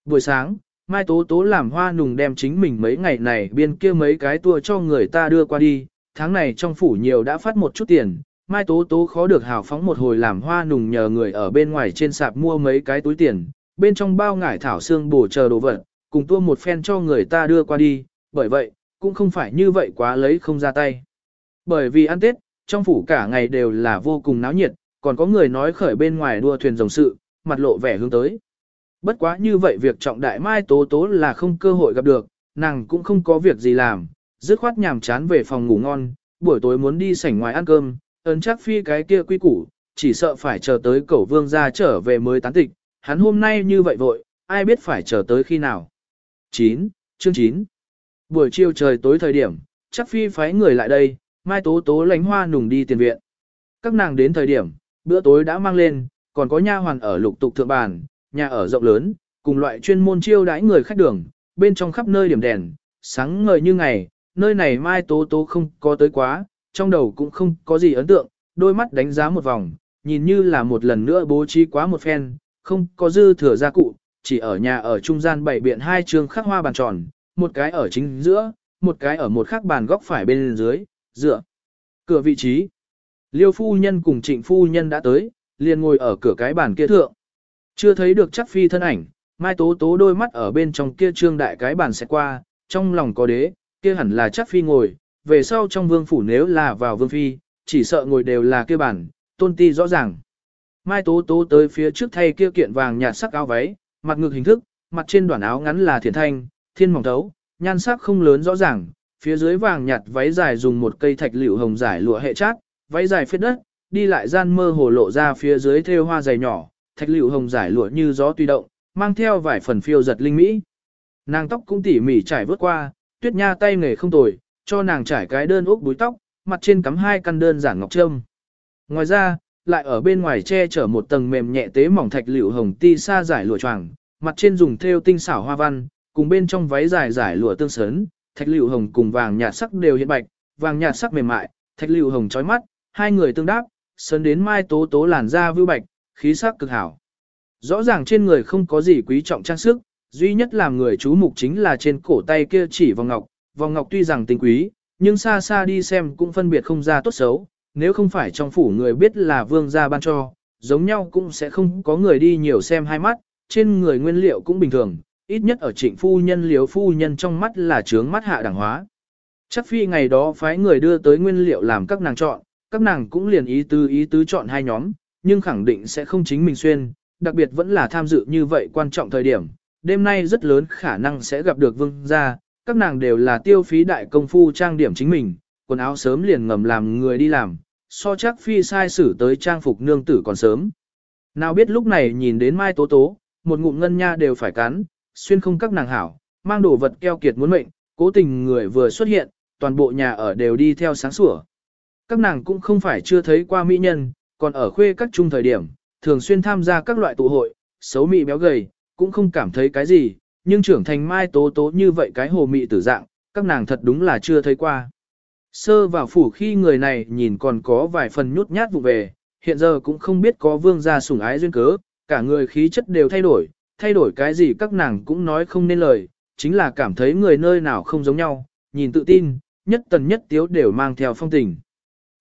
Buổi sáng, Mai Tố Tố làm hoa nùng đem chính mình mấy ngày này biên kia mấy cái tua cho người ta đưa qua đi, tháng này trong phủ nhiều đã phát một chút tiền, Mai Tố Tố khó được hào phóng một hồi làm hoa nùng nhờ người ở bên ngoài trên sạp mua mấy cái túi tiền, bên trong bao ngải thảo xương bổ chờ đồ vật, cùng tua một phen cho người ta đưa qua đi, bởi vậy, cũng không phải như vậy quá lấy không ra tay. Bởi vì ăn Tết, trong phủ cả ngày đều là vô cùng náo nhiệt, còn có người nói khởi bên ngoài đua thuyền rồng sự, mặt lộ vẻ hướng tới. Bất quá như vậy việc trọng đại Mai Tố Tố là không cơ hội gặp được, nàng cũng không có việc gì làm, dứt khoát nhàm chán về phòng ngủ ngon, buổi tối muốn đi sảnh ngoài ăn cơm, ấn chắc phi cái kia quy củ, chỉ sợ phải chờ tới cẩu vương ra trở về mới tán tịch, hắn hôm nay như vậy vội, ai biết phải chờ tới khi nào. 9. Chương 9 Buổi chiều trời tối thời điểm, chắc phi phái người lại đây, mai tố tố lánh hoa nùng đi tiền viện. Các nàng đến thời điểm, bữa tối đã mang lên, còn có nha hoàn ở lục tục thượng bàn, nhà ở rộng lớn, cùng loại chuyên môn chiêu đãi người khách đường, bên trong khắp nơi điểm đèn, sáng ngời như ngày, nơi này mai tố tố không có tới quá, trong đầu cũng không có gì ấn tượng, đôi mắt đánh giá một vòng, nhìn như là một lần nữa bố trí quá một phen, không có dư thừa gia cụ, chỉ ở nhà ở trung gian bảy biện hai trường khắc hoa bàn tròn, một cái ở chính giữa, một cái ở một khắc bàn góc phải bên dưới, dựa. Cửa vị trí. Liêu phu nhân cùng trịnh phu nhân đã tới, liền ngồi ở cửa cái bàn kia thượng. Chưa thấy được chắc phi thân ảnh, mai tố tố đôi mắt ở bên trong kia trương đại cái bàn sẽ qua, trong lòng có đế, kia hẳn là chắc phi ngồi, về sau trong vương phủ nếu là vào vương phi, chỉ sợ ngồi đều là kia bàn tôn ti rõ ràng. Mai tố tố tới phía trước thay kia kiện vàng nhạt sắc áo váy, mặt ngực hình thức, mặt trên đoạn áo ngắn là thiền thanh, thiên mỏng thấu, nhan sắc không lớn rõ ràng, phía dưới vàng nhạt váy dài dùng một cây thạch liệu hồng giải lụa hệ chát, váy dài phết đất, đi lại gian mơ hồ lộ ra phía dưới thêu hoa dày nhỏ, thạch liệu hồng giải lụa như gió tùy động, mang theo vài phần phiêu giật linh mỹ. Nàng tóc cũng tỉ mỉ trải vớt qua, tuyết nha tay nghề không tồi, cho nàng trải cái đơn ốc búi tóc, mặt trên cắm hai căn đơn giản ngọc trâm. Ngoài ra, lại ở bên ngoài che chở một tầng mềm nhẹ tế mỏng thạch liệu hồng ti sa giải lụa choàng, mặt trên dùng thêu tinh xảo hoa văn, cùng bên trong váy dài giải lụa tương sớn, thạch liệu hồng cùng vàng nhạt sắc đều hiện bạch, vàng nhạt sắc mềm mại, thạch liệu hồng chói mắt, hai người tương đáp, sơn đến mai tố tố làn da vưu bạch, khí sắc cực hảo. Rõ ràng trên người không có gì quý trọng trang sức, duy nhất làm người chú mục chính là trên cổ tay kia chỉ vòng ngọc, vòng ngọc tuy rằng tinh quý, nhưng xa xa đi xem cũng phân biệt không ra tốt xấu, nếu không phải trong phủ người biết là vương gia ban cho, giống nhau cũng sẽ không có người đi nhiều xem hai mắt, trên người nguyên liệu cũng bình thường, ít nhất ở trịnh phu nhân liếu phu nhân trong mắt là trướng mắt hạ đẳng hóa. Chắc phi ngày đó phái người đưa tới nguyên liệu làm các nàng chọn, các nàng cũng liền ý tứ ý tứ chọn hai nhóm, nhưng khẳng định sẽ không chính mình xuyên, đặc biệt vẫn là tham dự như vậy quan trọng thời điểm. Đêm nay rất lớn khả năng sẽ gặp được vương gia, các nàng đều là tiêu phí đại công phu trang điểm chính mình, quần áo sớm liền ngầm làm người đi làm, so chắc phi sai xử tới trang phục nương tử còn sớm. Nào biết lúc này nhìn đến Mai Tố Tố, một ngụm ngân nha đều phải cắn, xuyên không các nàng hảo, mang đồ vật keo kiệt muốn mệnh, cố tình người vừa xuất hiện, toàn bộ nhà ở đều đi theo sáng sủa. Các nàng cũng không phải chưa thấy qua mỹ nhân, còn ở khuê các trung thời điểm, thường xuyên tham gia các loại tụ hội, xấu mị béo gầy, cũng không cảm thấy cái gì, nhưng trưởng thành mai tố tố như vậy cái hồ mị tử dạng, các nàng thật đúng là chưa thấy qua. Sơ vào phủ khi người này nhìn còn có vài phần nhút nhát vụ về, hiện giờ cũng không biết có vương gia sủng ái duyên cớ, cả người khí chất đều thay đổi, thay đổi cái gì các nàng cũng nói không nên lời, chính là cảm thấy người nơi nào không giống nhau, nhìn tự tin, nhất tần nhất tiếu đều mang theo phong tình.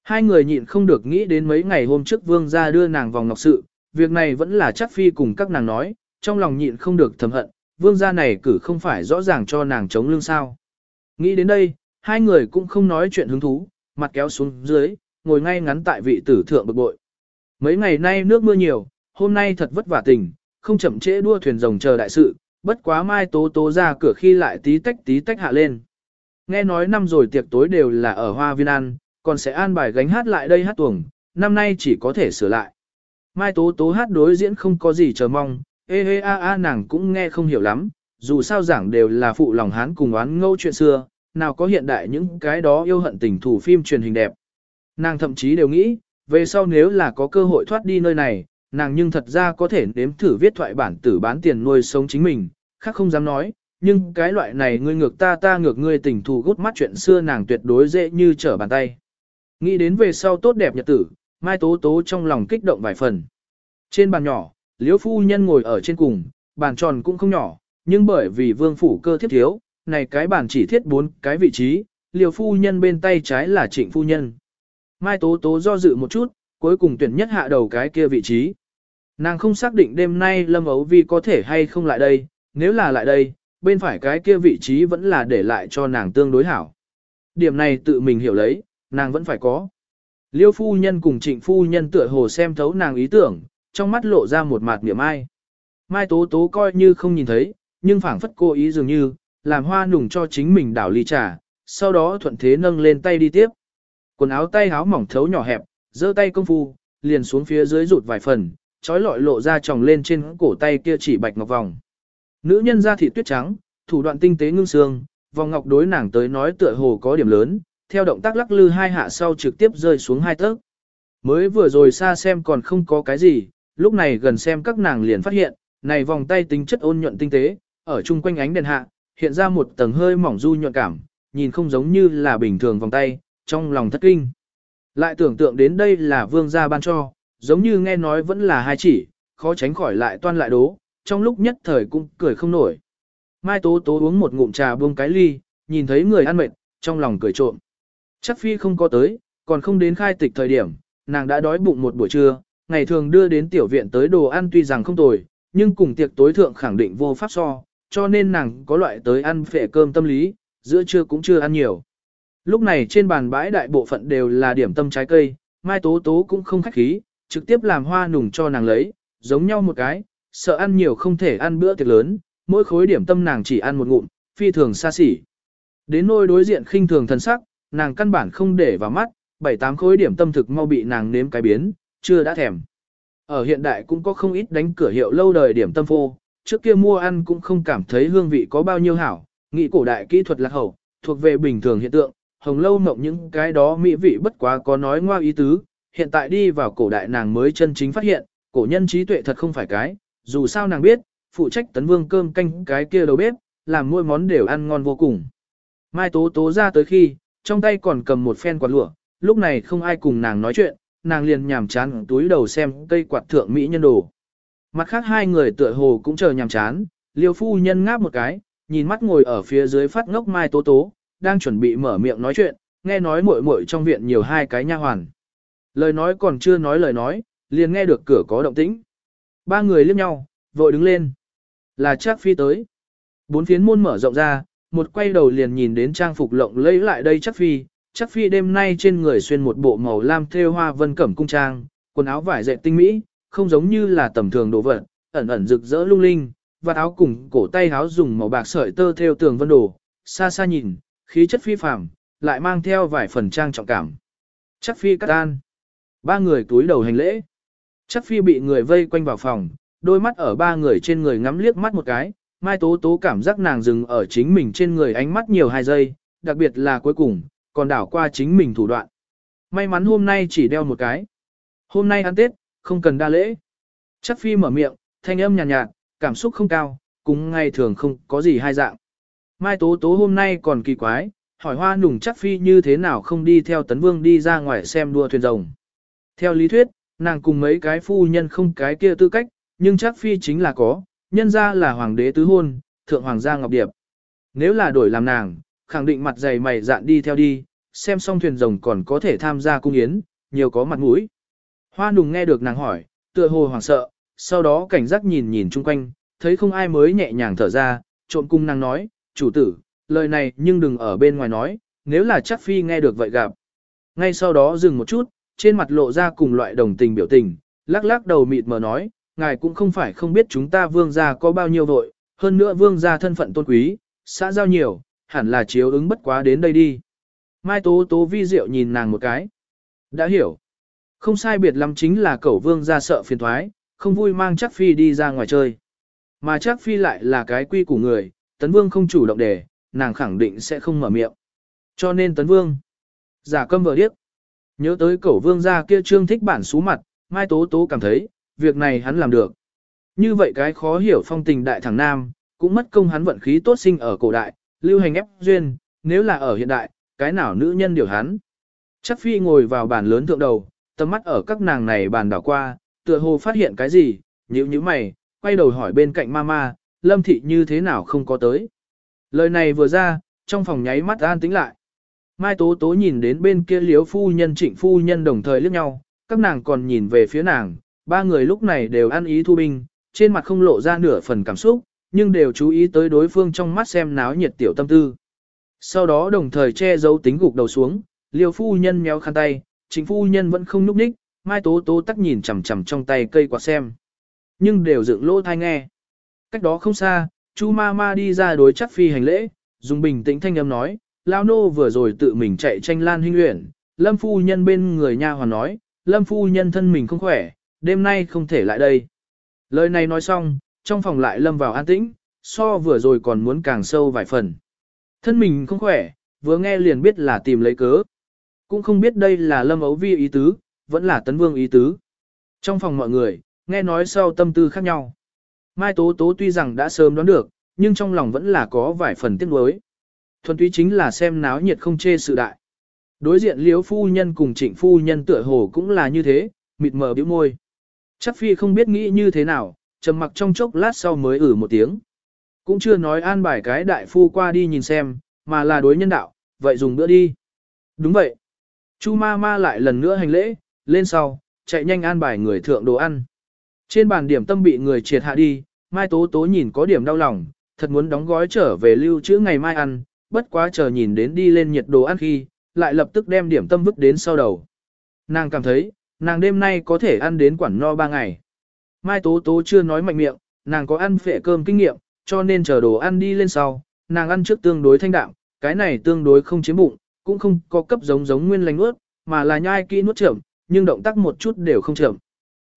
Hai người nhịn không được nghĩ đến mấy ngày hôm trước vương gia đưa nàng vòng ngọc sự, việc này vẫn là chắc phi cùng các nàng nói, trong lòng nhịn không được thầm hận, vương gia này cử không phải rõ ràng cho nàng chống lưng sao. Nghĩ đến đây, hai người cũng không nói chuyện hứng thú, mặt kéo xuống dưới, ngồi ngay ngắn tại vị tử thượng bực bội. Mấy ngày nay nước mưa nhiều, hôm nay thật vất vả tình, không chậm trễ đua thuyền rồng chờ đại sự, bất quá mai tố tố ra cửa khi lại tí tách tí tách hạ lên. Nghe nói năm rồi tiệc tối đều là ở Hoa Viên ăn, còn sẽ an bài gánh hát lại đây hát tuồng, năm nay chỉ có thể sửa lại. Mai tố tố hát đối diễn không có gì chờ mong, ê ê a a nàng cũng nghe không hiểu lắm, dù sao giảng đều là phụ lòng hán cùng oán ngâu chuyện xưa, nào có hiện đại những cái đó yêu hận tình thủ phim truyền hình đẹp. Nàng thậm chí đều nghĩ, về sau nếu là có cơ hội thoát đi nơi này, nàng nhưng thật ra có thể nếm thử viết thoại bản tử bán tiền nuôi sống chính mình, khác không dám nói, nhưng cái loại này ngươi ngược ta ta ngược ngươi tình thù gút mắt chuyện xưa nàng tuyệt đối dễ như trở bàn tay. Nghĩ đến về sau tốt đẹp nhật tử, Mai Tố Tố trong lòng kích động vài phần. Trên bàn nhỏ, Liễu phu nhân ngồi ở trên cùng, bàn tròn cũng không nhỏ, nhưng bởi vì vương phủ cơ thiết thiếu, này cái bàn chỉ thiết bốn cái vị trí, Liễu phu nhân bên tay trái là trịnh phu nhân. Mai Tố Tố do dự một chút, cuối cùng tuyển nhất hạ đầu cái kia vị trí. Nàng không xác định đêm nay Lâm Ấu Vi có thể hay không lại đây, nếu là lại đây, bên phải cái kia vị trí vẫn là để lại cho nàng tương đối hảo. Điểm này tự mình hiểu lấy, nàng vẫn phải có. Liêu phu nhân cùng trịnh phu nhân tựa hồ xem thấu nàng ý tưởng, trong mắt lộ ra một mặt niệm ai. Mai tố tố coi như không nhìn thấy, nhưng phảng phất cô ý dường như, làm hoa nùng cho chính mình đảo ly trà, sau đó thuận thế nâng lên tay đi tiếp. Quần áo tay áo mỏng thấu nhỏ hẹp, giơ tay công phu, liền xuống phía dưới rụt vài phần, trói lọi lộ ra tròng lên trên cổ tay kia chỉ bạch ngọc vòng. Nữ nhân da thịt tuyết trắng, thủ đoạn tinh tế ngưng xương, vòng ngọc đối nàng tới nói tựa hồ có điểm lớn, theo động tác lắc lư hai hạ sau trực tiếp rơi xuống hai tấc. Mới vừa rồi xa xem còn không có cái gì, lúc này gần xem các nàng liền phát hiện, này vòng tay tính chất ôn nhuận tinh tế, ở chung quanh ánh đèn hạ, hiện ra một tầng hơi mỏng du nhuận cảm, nhìn không giống như là bình thường vòng tay, trong lòng thất kinh. Lại tưởng tượng đến đây là vương gia ban cho, giống như nghe nói vẫn là hai chỉ, khó tránh khỏi lại toan lại đố, trong lúc nhất thời cũng cười không nổi. Mai Tố Tố uống một ngụm trà buông cái ly, nhìn thấy người ăn mệt, trong lòng cười trộm. Chắc phi không có tới, còn không đến khai tịch thời điểm, nàng đã đói bụng một buổi trưa, ngày thường đưa đến tiểu viện tới đồ ăn tuy rằng không tồi, nhưng cùng tiệc tối thượng khẳng định vô pháp so, cho nên nàng có loại tới ăn phệ cơm tâm lý, giữa trưa cũng chưa ăn nhiều. Lúc này trên bàn bãi đại bộ phận đều là điểm tâm trái cây, Mai Tố Tố cũng không khách khí, trực tiếp làm hoa nùng cho nàng lấy, giống nhau một cái, sợ ăn nhiều không thể ăn bữa tiệc lớn, mỗi khối điểm tâm nàng chỉ ăn một ngụm, phi thường xa xỉ. Đến nôi đối diện khinh thường thần sắc, nàng căn bản không để vào mắt, bảy tám khối điểm tâm thực mau bị nàng nếm cái biến, chưa đã thèm. Ở hiện đại cũng có không ít đánh cửa hiệu lâu đời điểm tâm phô, trước kia mua ăn cũng không cảm thấy hương vị có bao nhiêu hảo, nghĩ cổ đại kỹ thuật lạc hậu, thuộc về bình thường hiện tượng, hồng lâu mộng những cái đó mỹ vị bất quá có nói ngoa ý tứ, hiện tại đi vào cổ đại nàng mới chân chính phát hiện, cổ nhân trí tuệ thật không phải cái, dù sao nàng biết, phụ trách tấn vương cơm canh cái kia đầu bếp, làm mỗi món đều ăn ngon vô cùng. Mai tố tố ra tới khi, trong tay còn cầm một phen quạt lụa, lúc này không ai cùng nàng nói chuyện, nàng liền nhàm chán túi đầu xem cây quạt thượng mỹ nhân đồ. Mặt khác hai người tựa hồ cũng chờ nhàm chán, liêu phu nhân ngáp một cái, nhìn mắt ngồi ở phía dưới phát ngốc mai tố tố, đang chuẩn bị mở miệng nói chuyện, nghe nói muội muội trong viện nhiều hai cái nha hoàn. Lời nói còn chưa nói lời nói, liền nghe được cửa có động tĩnh. Ba người liếc nhau, vội đứng lên. Là chắc phi tới. Bốn phiến môn mở rộng ra, một quay đầu liền nhìn đến trang phục lộng lẫy lại đây chắc phi. Chắc phi đêm nay trên người xuyên một bộ màu lam thêu hoa vân cẩm cung trang, quần áo vải dệt tinh mỹ, không giống như là tầm thường đồ vật, ẩn ẩn rực rỡ lung linh, và áo cùng cổ tay áo dùng màu bạc sợi tơ thêu tường vân đồ, xa xa nhìn, khí chất phi phàm, lại mang theo vài phần trang trọng cảm. Chắc phi cắt an. Ba người túi đầu hành lễ. Chắc phi bị người vây quanh vào phòng, đôi mắt ở ba người trên người ngắm liếc mắt một cái, Mai Tố Tố cảm giác nàng dừng ở chính mình trên người ánh mắt nhiều hai giây, đặc biệt là cuối cùng, còn đảo qua chính mình thủ đoạn. May mắn hôm nay chỉ đeo một cái. Hôm nay ăn Tết, không cần đa lễ. Chắc phi mở miệng, thanh âm nhàn nhạt, nhạt, cảm xúc không cao, cũng ngày thường không có gì hai dạng. Mai Tố Tố hôm nay còn kỳ quái, hỏi hoa nùng chắc phi như thế nào không đi theo tấn vương đi ra ngoài xem đua thuyền rồng. Theo lý thuyết, nàng cùng mấy cái phu nhân không cái kia tư cách, nhưng chắc phi chính là có, nhân ra là hoàng đế tứ hôn, thượng hoàng gia ngọc điệp. Nếu là đổi làm nàng, khẳng định mặt dày mày dạn đi theo đi, xem xong thuyền rồng còn có thể tham gia cung yến, nhiều có mặt mũi. Hoa nùng nghe được nàng hỏi, tựa hồ hoảng sợ, sau đó cảnh giác nhìn nhìn chung quanh, thấy không ai mới nhẹ nhàng thở ra, trộn cung nàng nói, chủ tử, lời này nhưng đừng ở bên ngoài nói, nếu là chắc phi nghe được vậy gặp. Ngay sau đó dừng một chút, trên mặt lộ ra cùng loại đồng tình biểu tình, lắc lắc đầu mịt mờ nói, ngài cũng không phải không biết chúng ta vương gia có bao nhiêu vội, hơn nữa vương gia thân phận tôn quý, xã giao nhiều, hẳn là chiếu ứng bất quá đến đây đi. Mai Tố Tố vi diệu nhìn nàng một cái. Đã hiểu. Không sai biệt lắm chính là cẩu vương gia sợ phiền thoái, không vui mang chắc phi đi ra ngoài chơi. Mà chắc phi lại là cái quy của người, tấn vương không chủ động để, nàng khẳng định sẽ không mở miệng. Cho nên tấn vương, giả câm vợ điếc. Nhớ tới cẩu vương gia kia trương thích bản xú mặt, Mai Tố Tố cảm thấy, việc này hắn làm được. Như vậy cái khó hiểu phong tình đại thẳng nam, cũng mất công hắn vận khí tốt sinh ở cổ đại, lưu hành ép duyên, nếu là ở hiện đại, cái nào nữ nhân điều hắn. Chắc phi ngồi vào bàn lớn thượng đầu, tầm mắt ở các nàng này bàn đảo qua, tựa hồ phát hiện cái gì, nhíu nhíu mày, quay đầu hỏi bên cạnh mama, lâm thị như thế nào không có tới. Lời này vừa ra, trong phòng nháy mắt an tĩnh lại. Mai Tố Tố nhìn đến bên kia liếu phu nhân trịnh phu nhân đồng thời liếc nhau, các nàng còn nhìn về phía nàng, ba người lúc này đều ăn ý thu binh, trên mặt không lộ ra nửa phần cảm xúc, nhưng đều chú ý tới đối phương trong mắt xem náo nhiệt tiểu tâm tư. Sau đó đồng thời che giấu tính gục đầu xuống, liêu phu nhân méo khăn tay, chính phu nhân vẫn không núp ních, mai tố tố tắc nhìn chằm chằm trong tay cây quạt xem. Nhưng đều dựng lỗ thai nghe. Cách đó không xa, chu ma ma đi ra đối chắc phi hành lễ, dùng bình tĩnh thanh âm nói, lao nô vừa rồi tự mình chạy tranh lan huynh luyện, lâm phu nhân bên người nha hoàn nói, lâm phu nhân thân mình không khỏe, đêm nay không thể lại đây. Lời này nói xong, trong phòng lại lâm vào an tĩnh, so vừa rồi còn muốn càng sâu vài phần. Thân mình không khỏe, vừa nghe liền biết là tìm lấy cớ. Cũng không biết đây là lâm ấu vi ý tứ, vẫn là tấn vương ý tứ. Trong phòng mọi người, nghe nói sau tâm tư khác nhau. Mai Tố Tố tuy rằng đã sớm đoán được, nhưng trong lòng vẫn là có vài phần tiếc nuối. Thuần túy chính là xem náo nhiệt không chê sự đại. Đối diện liếu phu nhân cùng trịnh phu nhân tựa hồ cũng là như thế, mịt mờ bĩu môi. Chắc phi không biết nghĩ như thế nào, trầm mặc trong chốc lát sau mới ử một tiếng. Cũng chưa nói an bài cái đại phu qua đi nhìn xem, mà là đối nhân đạo, vậy dùng bữa đi. Đúng vậy. Chu ma ma lại lần nữa hành lễ, lên sau, chạy nhanh an bài người thượng đồ ăn. Trên bàn điểm tâm bị người triệt hạ đi, Mai Tố Tố nhìn có điểm đau lòng, thật muốn đóng gói trở về lưu trữ ngày mai ăn, bất quá chờ nhìn đến đi lên nhiệt đồ ăn khi, lại lập tức đem điểm tâm vứt đến sau đầu. Nàng cảm thấy, nàng đêm nay có thể ăn đến quản no ba ngày. Mai Tố Tố chưa nói mạnh miệng, nàng có ăn phệ cơm kinh nghiệm, cho nên chờ đồ ăn đi lên sau, nàng ăn trước tương đối thanh đạm, cái này tương đối không chiếm bụng, cũng không có cấp giống giống nguyên lành nuốt, mà là nhai kỹ nuốt chậm, nhưng động tác một chút đều không chậm.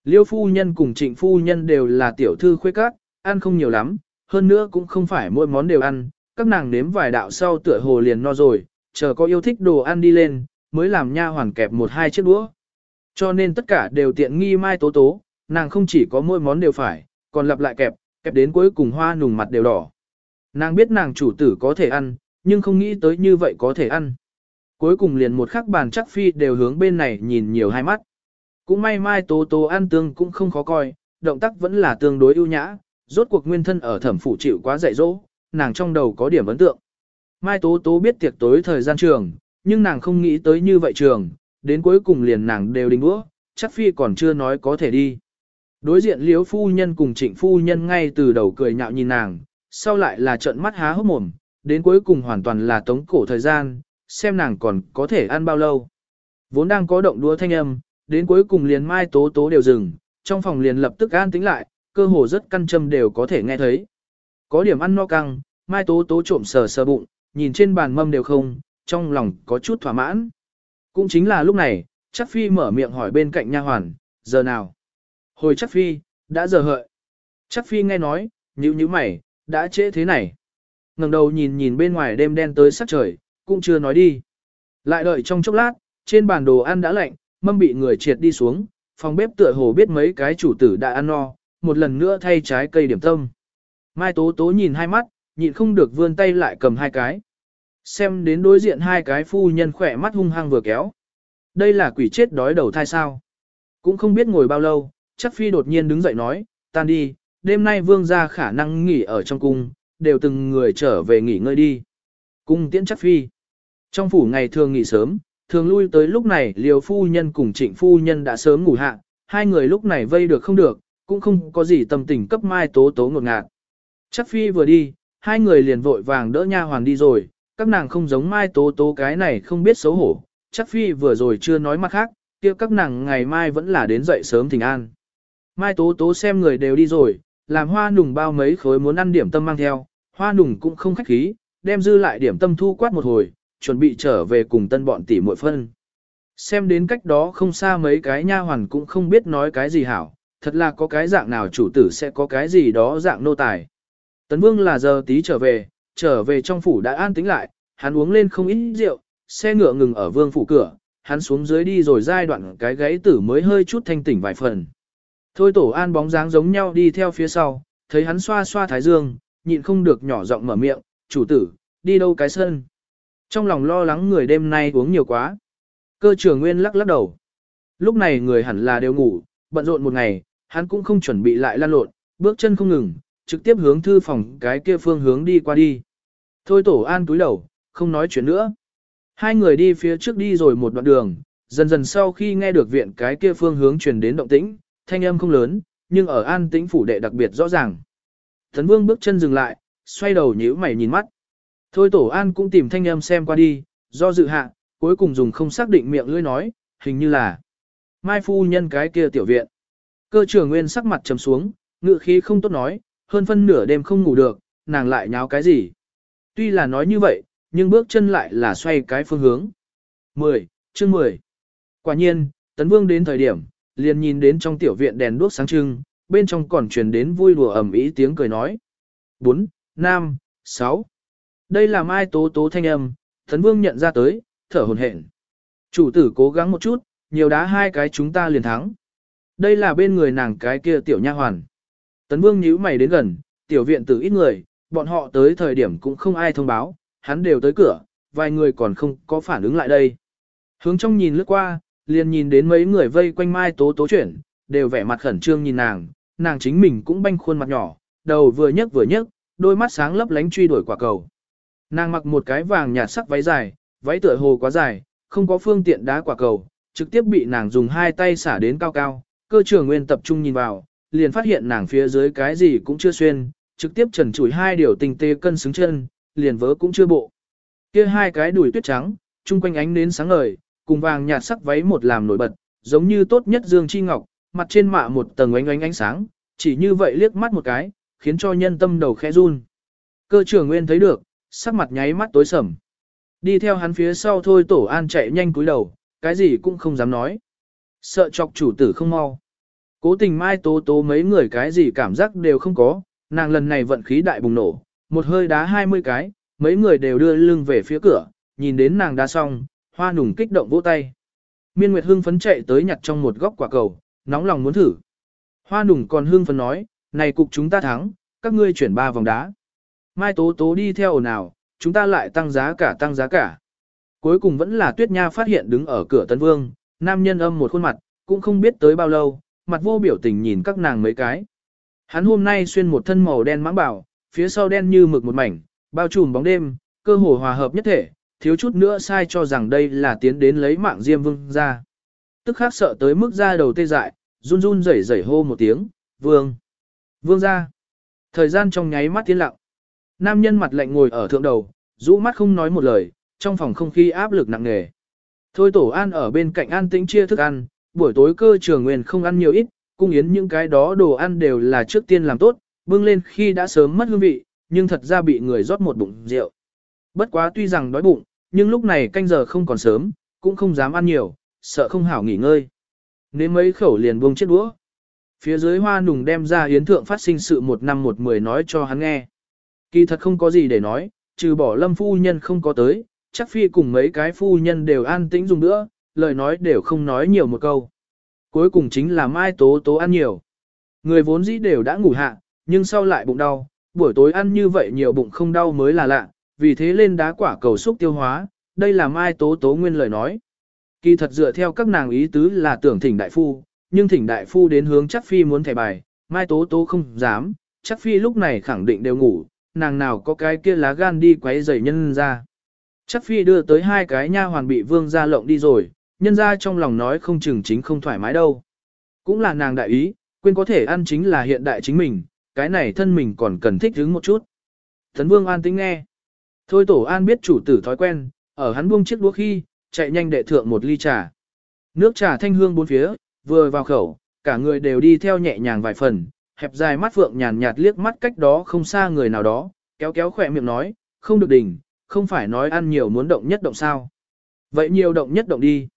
Liêu phu nhân cùng trịnh phu nhân đều là tiểu thư khuê các, ăn không nhiều lắm, hơn nữa cũng không phải mỗi món đều ăn, các nàng nếm vài đạo sau tựa hồ liền no rồi, chờ có yêu thích đồ ăn đi lên, mới làm nha hoàn kẹp một hai chiếc đũa. Cho nên tất cả đều tiện nghi mai tố tố, nàng không chỉ có mỗi món đều phải, còn lặp lại kẹp, kẹp đến cuối cùng hoa nùng mặt đều đỏ. Nàng biết nàng chủ tử có thể ăn, nhưng không nghĩ tới như vậy có thể ăn. Cuối cùng liền một khắc bàn chắc phi đều hướng bên này nhìn nhiều hai mắt. Cũng may mai tố tố ăn tương cũng không khó coi, động tác vẫn là tương đối ưu nhã, rốt cuộc nguyên thân ở thẩm phủ chịu quá dạy dỗ, nàng trong đầu có điểm ấn tượng. Mai tố tố biết tiệc tối thời gian trường, nhưng nàng không nghĩ tới như vậy trường, đến cuối cùng liền nàng đều đình đũa, chắc phi còn chưa nói có thể đi. Đối diện liếu phu nhân cùng trịnh phu nhân ngay từ đầu cười nhạo nhìn nàng, sau lại là trận mắt há hốc mồm, đến cuối cùng hoàn toàn là tống cổ thời gian, xem nàng còn có thể ăn bao lâu. Vốn đang có động đua thanh âm, đến cuối cùng liền mai tố tố đều dừng, trong phòng liền lập tức an tính lại, cơ hồ rất căn châm đều có thể nghe thấy. Có điểm ăn no căng, mai tố tố trộm sờ sờ bụng, nhìn trên bàn mâm đều không, trong lòng có chút thỏa mãn. Cũng chính là lúc này, chắc phi mở miệng hỏi bên cạnh nha hoàn, giờ nào? Hồi chắc phi, đã giờ hợi. Chắc phi nghe nói, nhíu nhíu mày, đã trễ thế này. ngẩng đầu nhìn nhìn bên ngoài đêm đen tới sắc trời, cũng chưa nói đi. Lại đợi trong chốc lát, trên bàn đồ ăn đã lạnh, mâm bị người triệt đi xuống, phòng bếp tựa hồ biết mấy cái chủ tử đã ăn no, một lần nữa thay trái cây điểm tâm. Mai Tố Tố nhìn hai mắt, nhịn không được vươn tay lại cầm hai cái. Xem đến đối diện hai cái phu nhân khỏe mắt hung hăng vừa kéo. Đây là quỷ chết đói đầu thai sao. Cũng không biết ngồi bao lâu, chắc phi đột nhiên đứng dậy nói, tan đi, đêm nay vương gia khả năng nghỉ ở trong cung, đều từng người trở về nghỉ ngơi đi. Cung tiễn chắc phi. Trong phủ ngày thường nghỉ sớm, thường lui tới lúc này liều phu nhân cùng trịnh phu nhân đã sớm ngủ hạ, hai người lúc này vây được không được, cũng không có gì tâm tình cấp mai tố tố ngột ngạt. Chắc phi vừa đi, hai người liền vội vàng đỡ nha hoàn đi rồi, các nàng không giống mai tố tố cái này không biết xấu hổ, chắc phi vừa rồi chưa nói mặt khác, kia các nàng ngày mai vẫn là đến dậy sớm thỉnh an. Mai tố tố xem người đều đi rồi, làm hoa nùng bao mấy khối muốn ăn điểm tâm mang theo, hoa nùng cũng không khách khí, đem dư lại điểm tâm thu quát một hồi, chuẩn bị trở về cùng tân bọn tỷ muội phân. Xem đến cách đó không xa mấy cái nha hoàn cũng không biết nói cái gì hảo, thật là có cái dạng nào chủ tử sẽ có cái gì đó dạng nô tài. Tấn Vương là giờ tí trở về, trở về trong phủ đã an tĩnh lại, hắn uống lên không ít rượu, xe ngựa ngừng ở vương phủ cửa, hắn xuống dưới đi rồi giai đoạn cái gáy tử mới hơi chút thanh tỉnh vài phần. Thôi tổ an bóng dáng giống nhau đi theo phía sau, thấy hắn xoa xoa thái dương, nhịn không được nhỏ giọng mở miệng, chủ tử, đi đâu cái sân. Trong lòng lo lắng người đêm nay uống nhiều quá. Cơ trưởng nguyên lắc lắc đầu. Lúc này người hẳn là đều ngủ, bận rộn một ngày, hắn cũng không chuẩn bị lại lan lộn, bước chân không ngừng, trực tiếp hướng thư phòng cái kia phương hướng đi qua đi. Thôi tổ an túi đầu, không nói chuyện nữa. Hai người đi phía trước đi rồi một đoạn đường, dần dần sau khi nghe được viện cái kia phương hướng truyền đến động tĩnh, thanh âm không lớn, nhưng ở an tĩnh phủ đệ đặc biệt rõ ràng. Thần vương bước chân dừng lại, xoay đầu nhíu mày nhìn mắt. Thôi tổ an cũng tìm thanh âm xem qua đi, do dự hạ, cuối cùng dùng không xác định miệng lưỡi nói, hình như là Mai phu nhân cái kia tiểu viện. Cơ trưởng nguyên sắc mặt trầm xuống, ngự khí không tốt nói, hơn phân nửa đêm không ngủ được, nàng lại nháo cái gì. Tuy là nói như vậy, nhưng bước chân lại là xoay cái phương hướng. 10. Chương 10. Quả nhiên, Tấn Vương đến thời điểm, liền nhìn đến trong tiểu viện đèn đuốc sáng trưng, bên trong còn truyền đến vui đùa ầm ý tiếng cười nói. 4. Nam. 6. Đây là Mai Tố Tố thanh âm, Tấn Vương nhận ra tới, thở hồn hển. Chủ tử cố gắng một chút, nhiều đá hai cái chúng ta liền thắng. Đây là bên người nàng cái kia tiểu nha hoàn. Tấn Vương nhíu mày đến gần, tiểu viện tử ít người, bọn họ tới thời điểm cũng không ai thông báo, hắn đều tới cửa, vài người còn không có phản ứng lại đây. Hướng trong nhìn lướt qua, liền nhìn đến mấy người vây quanh Mai Tố Tố chuyển, đều vẻ mặt khẩn trương nhìn nàng, nàng chính mình cũng banh khuôn mặt nhỏ, đầu vừa nhấc vừa nhấc, đôi mắt sáng lấp lánh truy đuổi quả cầu. Nàng mặc một cái vàng nhạt sắc váy dài, váy tựa hồ quá dài, không có phương tiện đá quả cầu, trực tiếp bị nàng dùng hai tay xả đến cao cao, cơ trưởng nguyên tập trung nhìn vào, liền phát hiện nàng phía dưới cái gì cũng chưa xuyên, trực tiếp trần chủi hai điều tinh tế cân xứng chân, liền vớ cũng chưa bộ. Kia hai cái đùi tuyết trắng, chung quanh ánh nến sáng ngời, cùng vàng nhạt sắc váy một làm nổi bật, giống như tốt nhất dương chi ngọc, mặt trên mạ một tầng ánh ánh ánh sáng, chỉ như vậy liếc mắt một cái, khiến cho nhân tâm đầu khẽ run. Cơ trưởng nguyên thấy được, sắc mặt nháy mắt tối sầm. Đi theo hắn phía sau thôi tổ an chạy nhanh cúi đầu, cái gì cũng không dám nói. Sợ chọc chủ tử không mau. Cố tình mai tố tố mấy người cái gì cảm giác đều không có, nàng lần này vận khí đại bùng nổ, một hơi đá 20 cái, mấy người đều đưa lưng về phía cửa, nhìn đến nàng đá xong, hoa nùng kích động vỗ tay. Miên Nguyệt hưng phấn chạy tới nhặt trong một góc quả cầu, nóng lòng muốn thử. Hoa nùng còn hưng phấn nói, này cục chúng ta thắng, các ngươi chuyển ba vòng đá. Mai Tố Tố đi theo ồn ào, chúng ta lại tăng giá cả tăng giá cả. Cuối cùng vẫn là Tuyết Nha phát hiện đứng ở cửa Tân Vương, nam nhân âm một khuôn mặt, cũng không biết tới bao lâu, mặt vô biểu tình nhìn các nàng mấy cái. Hắn hôm nay xuyên một thân màu đen mãng bảo, phía sau đen như mực một mảnh, bao trùm bóng đêm, cơ hồ hòa hợp nhất thể, thiếu chút nữa sai cho rằng đây là tiến đến lấy mạng Diêm Vương ra. Tức khắc sợ tới mức ra đầu tê dại, run run rẩy rẩy hô một tiếng, Vương. Vương ra. Thời gian trong nháy mắt tiến lặng. Nam nhân mặt lạnh ngồi ở thượng đầu, rũ mắt không nói một lời, trong phòng không khí áp lực nặng nề. Thôi tổ an ở bên cạnh an tĩnh chia thức ăn, buổi tối cơ trường nguyên không ăn nhiều ít, cung yến những cái đó đồ ăn đều là trước tiên làm tốt, bưng lên khi đã sớm mất hương vị, nhưng thật ra bị người rót một bụng rượu. Bất quá tuy rằng đói bụng, nhưng lúc này canh giờ không còn sớm, cũng không dám ăn nhiều, sợ không hảo nghỉ ngơi. Nên mấy khẩu liền buông chết đũa. Phía dưới hoa nùng đem ra hiến thượng phát sinh sự một năm một mười nói cho hắn nghe. Kỳ thật không có gì để nói, trừ bỏ lâm phu nhân không có tới, chắc phi cùng mấy cái phu nhân đều an tĩnh dùng nữa, lời nói đều không nói nhiều một câu. Cuối cùng chính là Mai Tố Tố ăn nhiều. Người vốn dĩ đều đã ngủ hạ, nhưng sau lại bụng đau, buổi tối ăn như vậy nhiều bụng không đau mới là lạ, vì thế lên đá quả cầu xúc tiêu hóa, đây là Mai Tố Tố nguyên lời nói. Kỳ thật dựa theo các nàng ý tứ là tưởng thỉnh đại phu, nhưng thỉnh đại phu đến hướng chắc phi muốn thẻ bài, Mai Tố Tố không dám, chắc phi lúc này khẳng định đều ngủ, nàng nào có cái kia lá gan đi quấy rầy nhân ra. Chắc phi đưa tới hai cái nha hoàn bị vương gia lộng đi rồi, nhân ra trong lòng nói không chừng chính không thoải mái đâu. Cũng là nàng đại ý, quên có thể ăn chính là hiện đại chính mình, cái này thân mình còn cần thích hứng một chút. Thần vương an tính nghe. Thôi tổ an biết chủ tử thói quen, ở hắn buông chiếc đũa khi, chạy nhanh đệ thượng một ly trà. Nước trà thanh hương bốn phía, vừa vào khẩu, cả người đều đi theo nhẹ nhàng vài phần, hẹp dài mắt phượng nhàn nhạt liếc mắt cách đó không xa người nào đó, kéo kéo khỏe miệng nói, không được đỉnh, không phải nói ăn nhiều muốn động nhất động sao. Vậy nhiều động nhất động đi.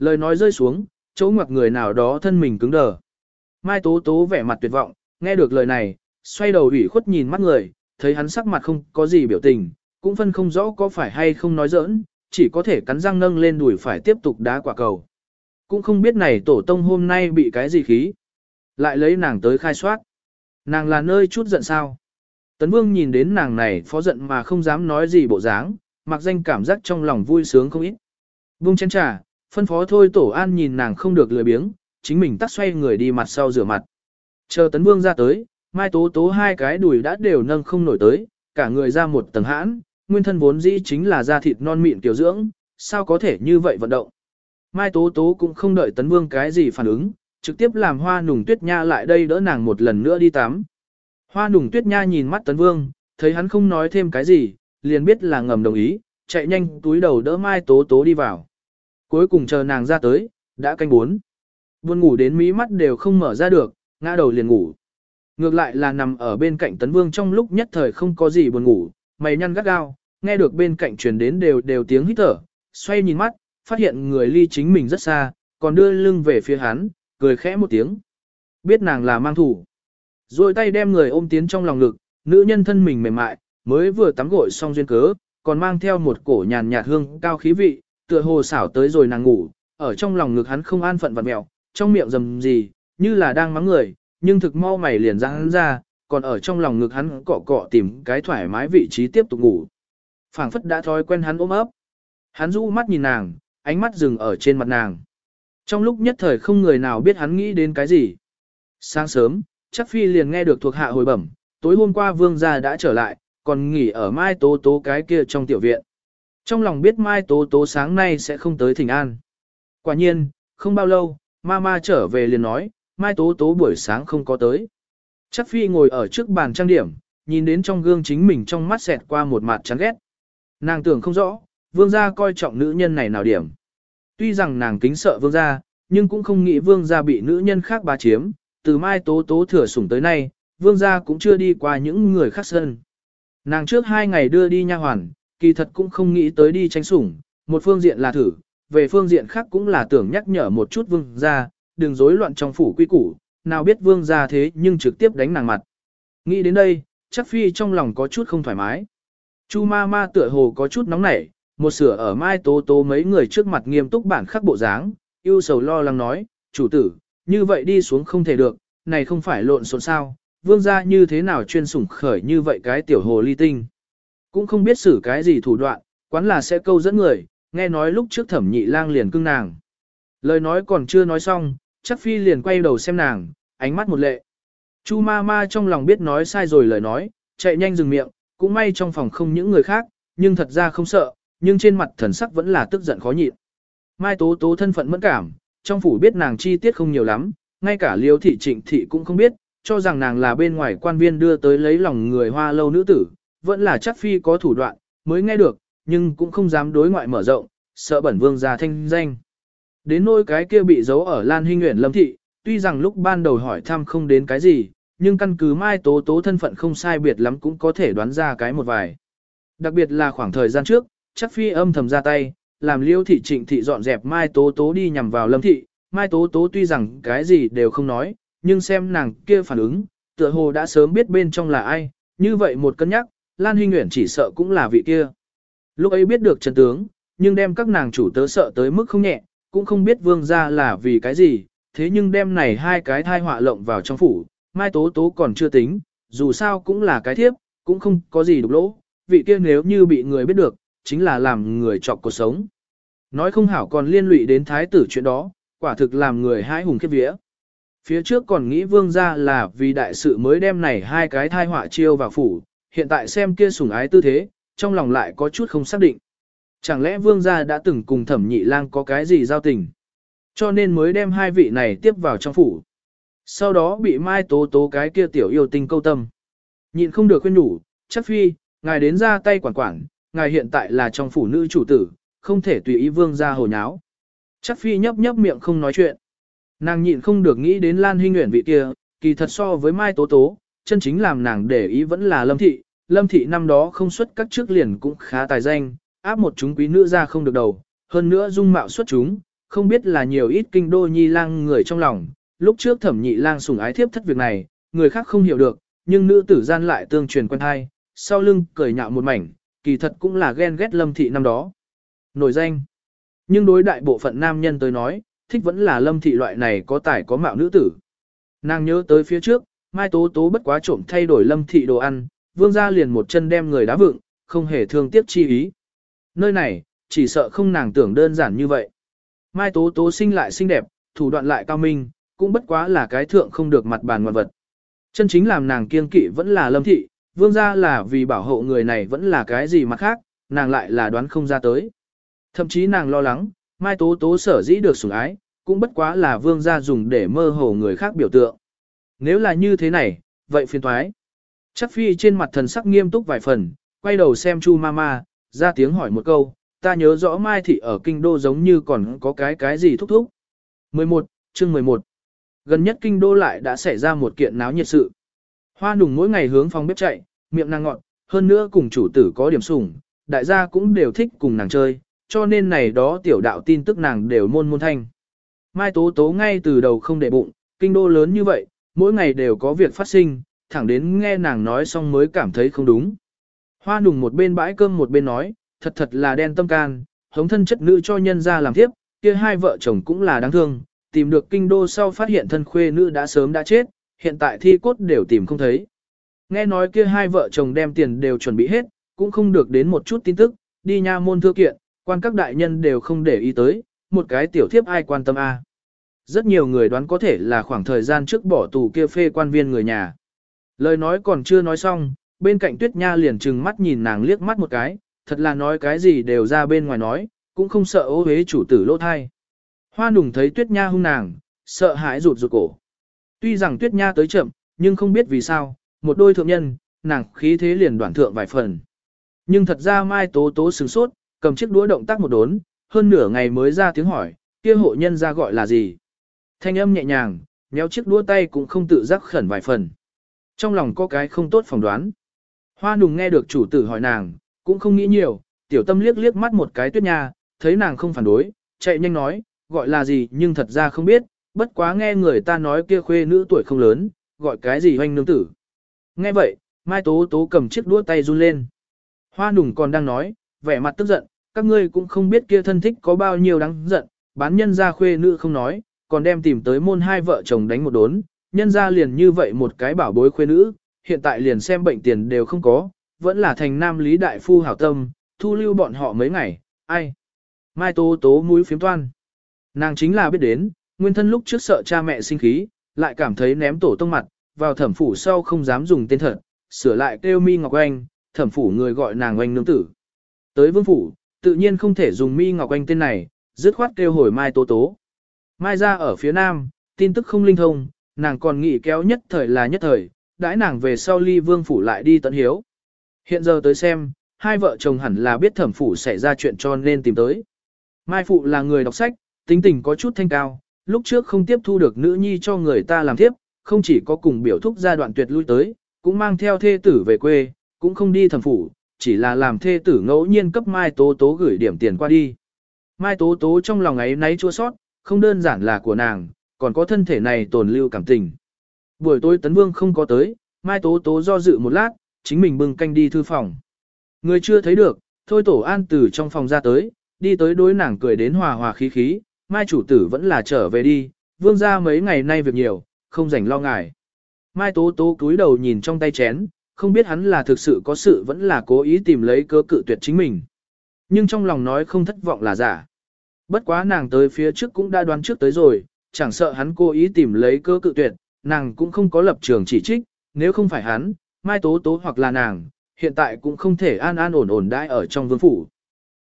Lời nói rơi xuống, chỗ ngoặc người nào đó thân mình cứng đờ. Mai Tố Tố vẻ mặt tuyệt vọng, nghe được lời này, xoay đầu ủy khuất nhìn mắt người, thấy hắn sắc mặt không có gì biểu tình, cũng phân không rõ có phải hay không nói giỡn, chỉ có thể cắn răng nâng lên đùi phải tiếp tục đá quả cầu. Cũng không biết này tổ tông hôm nay bị cái gì khí. Lại lấy nàng tới khai soát. Nàng là nơi chút giận sao. Tấn Vương nhìn đến nàng này phó giận mà không dám nói gì bộ dáng, mặc danh cảm giác trong lòng vui sướng không ít. Vương chén trà, phân phó thôi tổ an nhìn nàng không được lười biếng, chính mình tắt xoay người đi mặt sau rửa mặt. Chờ Tấn Vương ra tới, Mai Tố Tố hai cái đùi đã đều nâng không nổi tới, cả người ra một tầng hãn, nguyên thân vốn dĩ chính là da thịt non mịn tiểu dưỡng, sao có thể như vậy vận động. Mai Tố Tố cũng không đợi Tấn Vương cái gì phản ứng, trực tiếp làm hoa nùng tuyết nha lại đây đỡ nàng một lần nữa đi tắm. Hoa nùng tuyết nha nhìn mắt Tấn Vương, thấy hắn không nói thêm cái gì, liền biết là ngầm đồng ý, chạy nhanh túi đầu đỡ Mai Tố Tố đi vào. Cuối cùng chờ nàng ra tới, đã canh bốn. Buồn ngủ đến mí mắt đều không mở ra được, ngã đầu liền ngủ. Ngược lại là nằm ở bên cạnh Tấn Vương trong lúc nhất thời không có gì buồn ngủ, mày nhăn gắt gao, nghe được bên cạnh truyền đến đều đều tiếng hít thở, xoay nhìn mắt, phát hiện người ly chính mình rất xa, còn đưa lưng về phía hắn, cười khẽ một tiếng. Biết nàng là mang thủ. Rồi tay đem người ôm tiến trong lòng ngực, nữ nhân thân mình mềm mại, mới vừa tắm gội xong duyên cớ, còn mang theo một cổ nhàn nhạt hương cao khí vị, tựa hồ xảo tới rồi nàng ngủ, ở trong lòng ngực hắn không an phận vặt mẹo, trong miệng rầm gì, như là đang mắng người, nhưng thực mau mày liền ra hắn ra, còn ở trong lòng ngực hắn cọ cọ tìm cái thoải mái vị trí tiếp tục ngủ. phảng phất đã thói quen hắn ôm ấp. Hắn rũ mắt nhìn nàng, ánh mắt dừng ở trên mặt nàng. Trong lúc nhất thời không người nào biết hắn nghĩ đến cái gì. Sáng sớm, chắc phi liền nghe được thuộc hạ hồi bẩm, tối hôm qua vương gia đã trở lại, còn nghỉ ở mai tố tố cái kia trong tiểu viện. Trong lòng biết mai tố tố sáng nay sẽ không tới Thịnh an. Quả nhiên, không bao lâu, mama trở về liền nói, mai tố tố buổi sáng không có tới. Chắc phi ngồi ở trước bàn trang điểm, nhìn đến trong gương chính mình trong mắt xẹt qua một mặt chán ghét. Nàng tưởng không rõ, vương gia coi trọng nữ nhân này nào điểm. Tuy rằng nàng kính sợ vương gia, nhưng cũng không nghĩ vương gia bị nữ nhân khác bá chiếm, từ mai tố tố thừa sủng tới nay, vương gia cũng chưa đi qua những người khác sơn. Nàng trước hai ngày đưa đi nha hoàn, kỳ thật cũng không nghĩ tới đi tranh sủng, một phương diện là thử, về phương diện khác cũng là tưởng nhắc nhở một chút vương gia, đừng rối loạn trong phủ quy củ, nào biết vương gia thế nhưng trực tiếp đánh nàng mặt. Nghĩ đến đây, chắc phi trong lòng có chút không thoải mái. Chu ma ma tựa hồ có chút nóng nảy, một sửa ở mai tố tố mấy người trước mặt nghiêm túc bản khắc bộ dáng, yêu sầu lo lắng nói, chủ tử, như vậy đi xuống không thể được, này không phải lộn xộn sao, vương gia như thế nào chuyên sủng khởi như vậy cái tiểu hồ ly tinh. Cũng không biết xử cái gì thủ đoạn, quán là sẽ câu dẫn người, nghe nói lúc trước thẩm nhị lang liền cưng nàng. Lời nói còn chưa nói xong, chắc phi liền quay đầu xem nàng, ánh mắt một lệ. Chu ma ma trong lòng biết nói sai rồi lời nói, chạy nhanh dừng miệng, cũng may trong phòng không những người khác, nhưng thật ra không sợ, nhưng trên mặt thần sắc vẫn là tức giận khó nhịn. Mai tố tố thân phận mẫn cảm, trong phủ biết nàng chi tiết không nhiều lắm, ngay cả liêu thị trịnh thị cũng không biết, cho rằng nàng là bên ngoài quan viên đưa tới lấy lòng người hoa lâu nữ tử, vẫn là chắc phi có thủ đoạn, mới nghe được, nhưng cũng không dám đối ngoại mở rộng, sợ bẩn vương gia thanh danh. Đến nỗi cái kia bị giấu ở Lan Hinh Nguyễn Lâm Thị, tuy rằng lúc ban đầu hỏi thăm không đến cái gì, nhưng căn cứ Mai Tố Tố thân phận không sai biệt lắm cũng có thể đoán ra cái một vài. Đặc biệt là khoảng thời gian trước, chắc phi âm thầm ra tay, làm liêu thị trịnh thị dọn dẹp Mai Tố Tố đi nhằm vào Lâm Thị. Mai Tố Tố tuy rằng cái gì đều không nói, nhưng xem nàng kia phản ứng, tựa hồ đã sớm biết bên trong là ai, như vậy một cân nhắc, Lan Hinh Nguyễn chỉ sợ cũng là vị kia. Lúc ấy biết được chân tướng, nhưng đem các nàng chủ tớ sợ tới mức không nhẹ, cũng không biết vương gia là vì cái gì, thế nhưng đem này hai cái thai họa lộng vào trong phủ, mai tố tố còn chưa tính, dù sao cũng là cái thiếp, cũng không có gì đục lỗ, vị kia nếu như bị người biết được, chính là làm người chọc cuộc sống. Nói không hảo còn liên lụy đến thái tử chuyện đó, quả thực làm người hai hùng khiếp vía. Phía trước còn nghĩ vương gia là vì đại sự mới đem này hai cái thai họa chiêu vào phủ, hiện tại xem kia sủng ái tư thế, trong lòng lại có chút không xác định. Chẳng lẽ vương gia đã từng cùng thẩm nhị lang có cái gì giao tình? Cho nên mới đem hai vị này tiếp vào trong phủ. Sau đó bị mai tố tố cái kia tiểu yêu tinh câu tâm. Nhịn không được khuyên nhủ, chắc phi, ngài đến ra tay quản quản, ngài hiện tại là trong phủ nữ chủ tử, không thể tùy ý vương gia hồ nháo. Chắc phi nhấp nhấp miệng không nói chuyện. Nàng nhịn không được nghĩ đến Lan Hinh Nguyễn vị kia, kỳ thật so với Mai Tố Tố, chân chính làm nàng để ý vẫn là Lâm Thị. Lâm Thị năm đó không xuất các trước liền cũng khá tài danh, áp một chúng quý nữ ra không được đầu, hơn nữa dung mạo xuất chúng, không biết là nhiều ít kinh đô nhi lang người trong lòng. Lúc trước thẩm nhị lang sủng ái thiếp thất việc này, người khác không hiểu được, nhưng nữ tử gian lại tương truyền quen hai, sau lưng cười nhạo một mảnh, kỳ thật cũng là ghen ghét Lâm Thị năm đó. Nổi danh. Nhưng đối đại bộ phận nam nhân tới nói, thích vẫn là lâm thị loại này có tài có mạo nữ tử. Nàng nhớ tới phía trước, Mai Tố Tố bất quá trộm thay đổi lâm thị đồ ăn, vương gia liền một chân đem người đá vựng, không hề thương tiếc chi ý. Nơi này, chỉ sợ không nàng tưởng đơn giản như vậy. Mai Tố Tố sinh lại xinh đẹp, thủ đoạn lại cao minh, cũng bất quá là cái thượng không được mặt bàn ngoạn vật. Chân chính làm nàng kiên kỵ vẫn là lâm thị, vương gia là vì bảo hộ người này vẫn là cái gì mà khác, nàng lại là đoán không ra tới. Thậm chí nàng lo lắng, Mai Tố Tố sở dĩ được sủng ái, cũng bất quá là vương gia dùng để mơ hồ người khác biểu tượng. Nếu là như thế này, vậy phiền thoái. Chắc phi trên mặt thần sắc nghiêm túc vài phần, quay đầu xem Chu Mama, ra tiếng hỏi một câu, ta nhớ rõ Mai Thị ở Kinh Đô giống như còn có cái cái gì thúc thúc. 11, chương 11. Gần nhất Kinh Đô lại đã xảy ra một kiện náo nhiệt sự. Hoa nùng mỗi ngày hướng phòng bếp chạy, miệng nàng ngọn, hơn nữa cùng chủ tử có điểm sủng, đại gia cũng đều thích cùng nàng chơi, cho nên này đó tiểu đạo tin tức nàng đều môn môn thanh. Mai Tố Tố ngay từ đầu không để bụng, kinh đô lớn như vậy, mỗi ngày đều có việc phát sinh, thẳng đến nghe nàng nói xong mới cảm thấy không đúng. Hoa nùng một bên bãi cơm một bên nói, thật thật là đen tâm can, hống thân chất nữ cho nhân ra làm tiếp, kia hai vợ chồng cũng là đáng thương, tìm được kinh đô sau phát hiện thân khuê nữ đã sớm đã chết, hiện tại thi cốt đều tìm không thấy. Nghe nói kia hai vợ chồng đem tiền đều chuẩn bị hết, cũng không được đến một chút tin tức, đi nha môn thư kiện, quan các đại nhân đều không để ý tới, một cái tiểu thiếp ai quan tâm a? Rất nhiều người đoán có thể là khoảng thời gian trước bỏ tù kia phê quan viên người nhà. Lời nói còn chưa nói xong, bên cạnh Tuyết Nha liền trừng mắt nhìn nàng liếc mắt một cái, thật là nói cái gì đều ra bên ngoài nói, cũng không sợ ô hế chủ tử lỗ thai. Hoa nùng thấy Tuyết Nha hung nàng, sợ hãi rụt rụt cổ. Tuy rằng Tuyết Nha tới chậm, nhưng không biết vì sao, một đôi thượng nhân, nàng khí thế liền đoạn thượng vài phần. Nhưng thật ra Mai Tố Tố sửng sốt, cầm chiếc đũa động tác một đốn, hơn nửa ngày mới ra tiếng hỏi, kia hộ nhân ra gọi là gì. Thanh âm nhẹ nhàng, nhéo chiếc đua tay cũng không tự giác khẩn vài phần. Trong lòng có cái không tốt phỏng đoán. Hoa nùng nghe được chủ tử hỏi nàng, cũng không nghĩ nhiều, tiểu tâm liếc liếc mắt một cái tuyết nha, thấy nàng không phản đối, chạy nhanh nói, gọi là gì nhưng thật ra không biết, bất quá nghe người ta nói kia khuê nữ tuổi không lớn, gọi cái gì hoanh nương tử. Nghe vậy, Mai Tố Tố cầm chiếc đũa tay run lên. Hoa nùng còn đang nói, vẻ mặt tức giận, các ngươi cũng không biết kia thân thích có bao nhiêu đáng giận, bán nhân ra khuê nữ không nói, còn đem tìm tới môn hai vợ chồng đánh một đốn, nhân ra liền như vậy một cái bảo bối khuê nữ, hiện tại liền xem bệnh tiền đều không có, vẫn là thành nam lý đại phu hảo tâm, thu lưu bọn họ mấy ngày, ai. Mai tố tố mũi phiếm toan. Nàng chính là biết đến, nguyên thân lúc trước sợ cha mẹ sinh khí, lại cảm thấy ném tổ tông mặt, vào thẩm phủ sau không dám dùng tên thật, sửa lại kêu mi ngọc anh, thẩm phủ người gọi nàng oanh nương tử. Tới vương phủ, tự nhiên không thể dùng mi ngọc anh tên này, dứt khoát kêu hồi mai tố tố. Mai ra ở phía nam, tin tức không linh thông, nàng còn nghĩ kéo nhất thời là nhất thời, đãi nàng về sau ly vương phủ lại đi tận hiếu. Hiện giờ tới xem, hai vợ chồng hẳn là biết thẩm phủ xảy ra chuyện cho nên tìm tới. Mai phụ là người đọc sách, tính tình có chút thanh cao, lúc trước không tiếp thu được nữ nhi cho người ta làm tiếp, không chỉ có cùng biểu thúc gia đoạn tuyệt lui tới, cũng mang theo thê tử về quê, cũng không đi thẩm phủ, chỉ là làm thê tử ngẫu nhiên cấp Mai Tố Tố gửi điểm tiền qua đi. Mai Tố Tố trong lòng ấy náy chua sót, không đơn giản là của nàng, còn có thân thể này tồn lưu cảm tình. Buổi tối Tấn Vương không có tới, Mai Tố Tố do dự một lát, chính mình bưng canh đi thư phòng. Người chưa thấy được, Thôi tổ an từ trong phòng ra tới, đi tới đối nàng cười đến hòa hòa khí khí, mai chủ tử vẫn là trở về đi, vương ra mấy ngày nay việc nhiều, không rảnh lo ngại. Mai tố tố cúi đầu nhìn trong tay chén, không biết hắn là thực sự có sự vẫn là cố ý tìm lấy cơ cự tuyệt chính mình. Nhưng trong lòng nói không thất vọng là giả. Bất quá nàng tới phía trước cũng đã đoán trước tới rồi, chẳng sợ hắn cố ý tìm lấy cơ cự tuyệt, nàng cũng không có lập trường chỉ trích, nếu không phải hắn, Mai Tố Tố hoặc là nàng, hiện tại cũng không thể an an ổn ổn đãi ở trong vương phủ.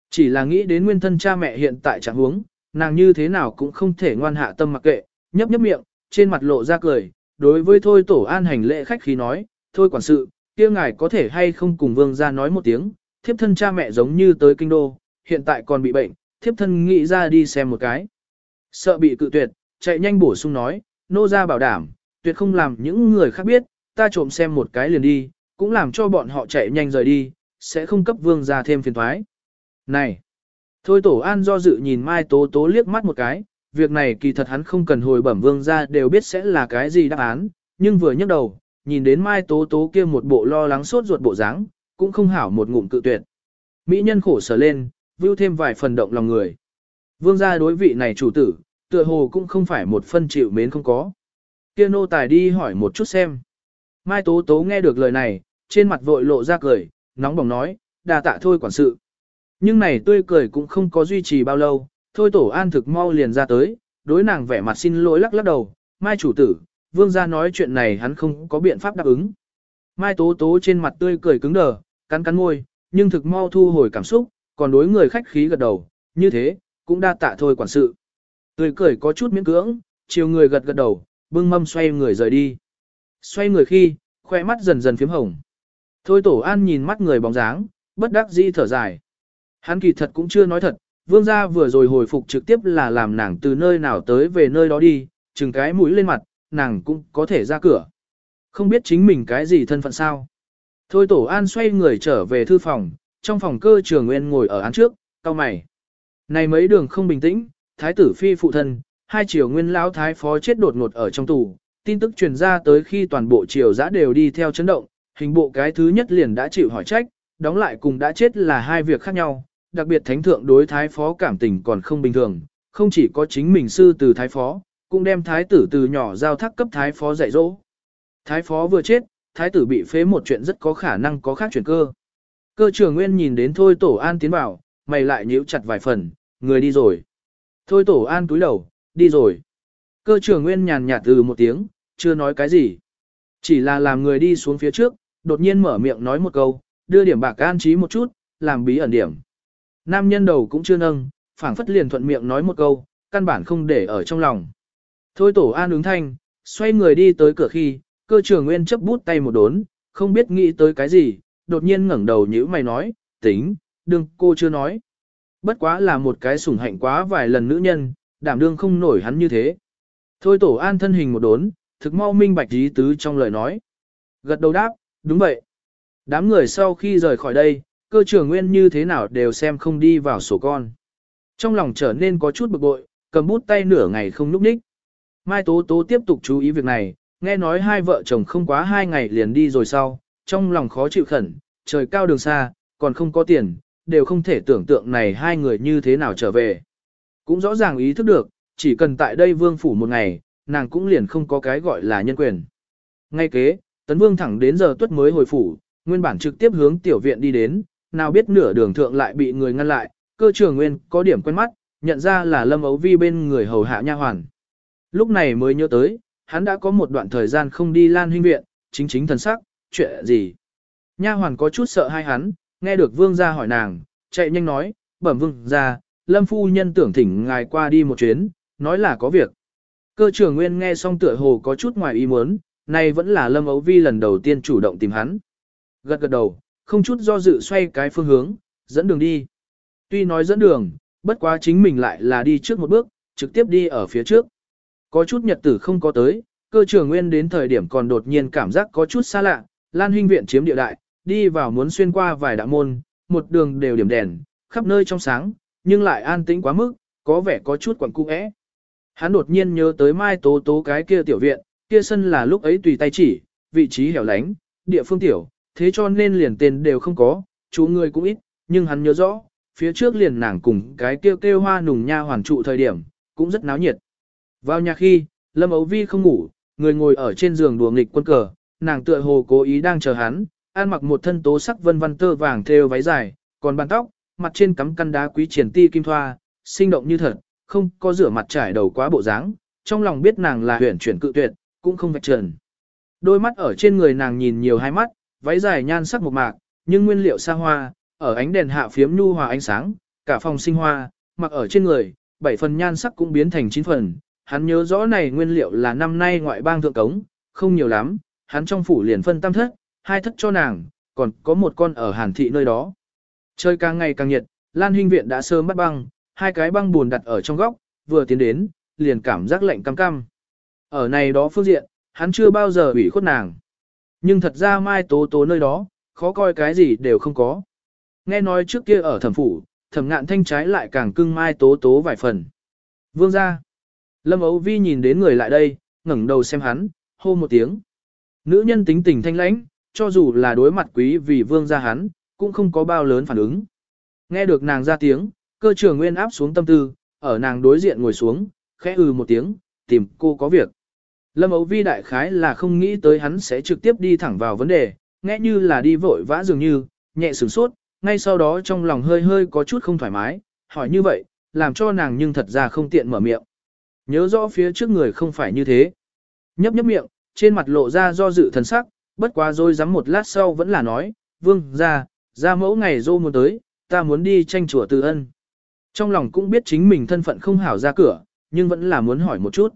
Chỉ là nghĩ đến nguyên thân cha mẹ hiện tại trạng huống, nàng như thế nào cũng không thể ngoan hạ tâm mặc kệ, nhấp nhấp miệng, trên mặt lộ ra cười, đối với thôi tổ an hành lễ khách khí nói, thôi quản sự, kia ngài có thể hay không cùng vương ra nói một tiếng, thiếp thân cha mẹ giống như tới kinh đô, hiện tại còn bị bệnh, thiếp thân nghĩ ra đi xem một cái. Sợ bị cự tuyệt, chạy nhanh bổ sung nói, nô ra bảo đảm, tuyệt không làm những người khác biết, ta trộm xem một cái liền đi, cũng làm cho bọn họ chạy nhanh rời đi, sẽ không cấp vương ra thêm phiền thoái. Này! Thôi tổ an do dự nhìn Mai Tố Tố liếc mắt một cái, việc này kỳ thật hắn không cần hồi bẩm vương ra đều biết sẽ là cái gì đáp án, nhưng vừa nhấc đầu, nhìn đến Mai Tố Tố kia một bộ lo lắng sốt ruột bộ dáng, cũng không hảo một ngụm cự tuyệt. Mỹ nhân khổ sở lên, vưu thêm vài phần động lòng người. Vương gia đối vị này chủ tử, tựa hồ cũng không phải một phân chịu mến không có. Kia nô tài đi hỏi một chút xem. Mai Tố Tố nghe được lời này, trên mặt vội lộ ra cười, nóng bỏng nói, đà tạ thôi quản sự. Nhưng này tươi cười cũng không có duy trì bao lâu, thôi tổ an thực mau liền ra tới, đối nàng vẻ mặt xin lỗi lắc lắc đầu, Mai chủ tử, vương gia nói chuyện này hắn không có biện pháp đáp ứng. Mai Tố Tố trên mặt tươi cười cứng đờ, cắn cắn môi, nhưng thực mau thu hồi cảm xúc, còn đối người khách khí gật đầu, như thế, cũng đa tạ thôi quản sự. Tươi cười có chút miễn cưỡng, chiều người gật gật đầu, bưng mâm xoay người rời đi. Xoay người khi, khoe mắt dần dần phím hồng. Thôi tổ an nhìn mắt người bóng dáng, bất đắc dĩ thở dài. Hắn kỳ thật cũng chưa nói thật, vương gia vừa rồi hồi phục trực tiếp là làm nàng từ nơi nào tới về nơi đó đi, chừng cái mũi lên mặt, nàng cũng có thể ra cửa. Không biết chính mình cái gì thân phận sao. Thôi tổ an xoay người trở về thư phòng, trong phòng cơ trường nguyên ngồi ở án trước, cao mày. Này mấy đường không bình tĩnh, thái tử phi phụ thân, hai triều nguyên lão thái phó chết đột ngột ở trong tù, tin tức truyền ra tới khi toàn bộ triều giã đều đi theo chấn động, hình bộ cái thứ nhất liền đã chịu hỏi trách, đóng lại cùng đã chết là hai việc khác nhau, đặc biệt thánh thượng đối thái phó cảm tình còn không bình thường, không chỉ có chính mình sư từ thái phó, cũng đem thái tử từ nhỏ giao thác cấp thái phó dạy dỗ. Thái phó vừa chết, thái tử bị phế một chuyện rất có khả năng có khác chuyển cơ. Cơ trưởng nguyên nhìn đến thôi tổ an tiến bảo, mày lại nhíu chặt vài phần, người đi rồi. Thôi tổ an túi đầu, đi rồi. Cơ trưởng nguyên nhàn nhạt từ một tiếng, chưa nói cái gì. Chỉ là làm người đi xuống phía trước, đột nhiên mở miệng nói một câu, đưa điểm bạc an trí một chút, làm bí ẩn điểm. Nam nhân đầu cũng chưa nâng, phảng phất liền thuận miệng nói một câu, căn bản không để ở trong lòng. Thôi tổ an ứng thanh, xoay người đi tới cửa khi, cơ trưởng nguyên chấp bút tay một đốn, không biết nghĩ tới cái gì, đột nhiên ngẩng đầu nhữ mày nói, tính, đừng cô chưa nói. Bất quá là một cái sủng hạnh quá vài lần nữ nhân, đảm đương không nổi hắn như thế. Thôi tổ an thân hình một đốn, thực mau minh bạch ý tứ trong lời nói. Gật đầu đáp, đúng vậy. Đám người sau khi rời khỏi đây, cơ trưởng nguyên như thế nào đều xem không đi vào sổ con. Trong lòng trở nên có chút bực bội, cầm bút tay nửa ngày không núp ních. Mai Tố Tố tiếp tục chú ý việc này, nghe nói hai vợ chồng không quá hai ngày liền đi rồi sau, trong lòng khó chịu khẩn, trời cao đường xa, còn không có tiền, đều không thể tưởng tượng này hai người như thế nào trở về. Cũng rõ ràng ý thức được, chỉ cần tại đây vương phủ một ngày, nàng cũng liền không có cái gọi là nhân quyền. Ngay kế, tấn vương thẳng đến giờ tuất mới hồi phủ, nguyên bản trực tiếp hướng tiểu viện đi đến, nào biết nửa đường thượng lại bị người ngăn lại, cơ trưởng nguyên có điểm quen mắt, nhận ra là lâm ấu vi bên người hầu hạ nha hoàn. Lúc này mới nhớ tới, hắn đã có một đoạn thời gian không đi lan huynh viện, chính chính thần sắc, chuyện gì. Nha hoàn có chút sợ hai hắn, nghe được vương gia hỏi nàng, chạy nhanh nói, bẩm vương gia, lâm phu nhân tưởng thỉnh ngài qua đi một chuyến, nói là có việc. Cơ trưởng nguyên nghe xong tựa hồ có chút ngoài ý muốn, nay vẫn là lâm ấu vi lần đầu tiên chủ động tìm hắn. Gật gật đầu, không chút do dự xoay cái phương hướng, dẫn đường đi. Tuy nói dẫn đường, bất quá chính mình lại là đi trước một bước, trực tiếp đi ở phía trước. Có chút nhật tử không có tới, cơ trưởng nguyên đến thời điểm còn đột nhiên cảm giác có chút xa lạ, Lan Hinh viện chiếm địa đại, đi vào muốn xuyên qua vài đạo môn, một đường đều điểm đèn, khắp nơi trong sáng, nhưng lại an tĩnh quá mức, có vẻ có chút quẩn cung ẽ. Hắn đột nhiên nhớ tới Mai Tố Tố cái kia tiểu viện, kia sân là lúc ấy tùy tay chỉ, vị trí hẻo lánh, địa phương tiểu, thế cho nên liền tên đều không có, chú người cũng ít, nhưng hắn nhớ rõ, phía trước liền nàng cùng cái kêu kêu hoa nùng nha hoàn trụ thời điểm, cũng rất náo nhiệt. Vào nhà khi, Lâm Ấu Vi không ngủ, người ngồi ở trên giường đùa nghịch quân cờ, nàng tựa hồ cố ý đang chờ hắn, ăn mặc một thân tố sắc vân vân tơ vàng thêu váy dài, còn bàn tóc, mặt trên cắm căn đá quý triển ti kim thoa, sinh động như thật, không có rửa mặt trải đầu quá bộ dáng, trong lòng biết nàng là huyền chuyển cự tuyệt, cũng không vạch trần. Đôi mắt ở trên người nàng nhìn nhiều hai mắt, váy dài nhan sắc một mạc, nhưng nguyên liệu xa hoa, ở ánh đèn hạ phiếm nhu hòa ánh sáng, cả phòng sinh hoa, mặc ở trên người, bảy phần nhan sắc cũng biến thành chín phần. Hắn nhớ rõ này nguyên liệu là năm nay ngoại bang thượng cống, không nhiều lắm, hắn trong phủ liền phân tam thất, hai thất cho nàng, còn có một con ở hàn thị nơi đó. Trời càng ngày càng nhiệt, Lan Hinh Viện đã sớm bắt băng, hai cái băng buồn đặt ở trong góc, vừa tiến đến, liền cảm giác lạnh cam cam. Ở này đó phương diện, hắn chưa bao giờ ủy khuất nàng. Nhưng thật ra Mai Tố Tố nơi đó, khó coi cái gì đều không có. Nghe nói trước kia ở thẩm phủ, thẩm ngạn thanh trái lại càng cưng Mai Tố Tố vài phần. Vương ra. Lâm Ấu Vi nhìn đến người lại đây, ngẩng đầu xem hắn, hô một tiếng. Nữ nhân tính tình thanh lãnh, cho dù là đối mặt quý vì vương gia hắn, cũng không có bao lớn phản ứng. Nghe được nàng ra tiếng, cơ trưởng nguyên áp xuống tâm tư, ở nàng đối diện ngồi xuống, khẽ ừ một tiếng, tìm cô có việc. Lâm Ấu Vi đại khái là không nghĩ tới hắn sẽ trực tiếp đi thẳng vào vấn đề, nghe như là đi vội vã dường như, nhẹ sửng sốt, ngay sau đó trong lòng hơi hơi có chút không thoải mái, hỏi như vậy, làm cho nàng nhưng thật ra không tiện mở miệng. Nhớ rõ phía trước người không phải như thế. Nhấp nhấp miệng, trên mặt lộ ra do dự thần sắc, bất quá rồi dám một lát sau vẫn là nói, vương, ra, ra mẫu ngày dô muốn tới, ta muốn đi tranh chùa từ ân. Trong lòng cũng biết chính mình thân phận không hảo ra cửa, nhưng vẫn là muốn hỏi một chút.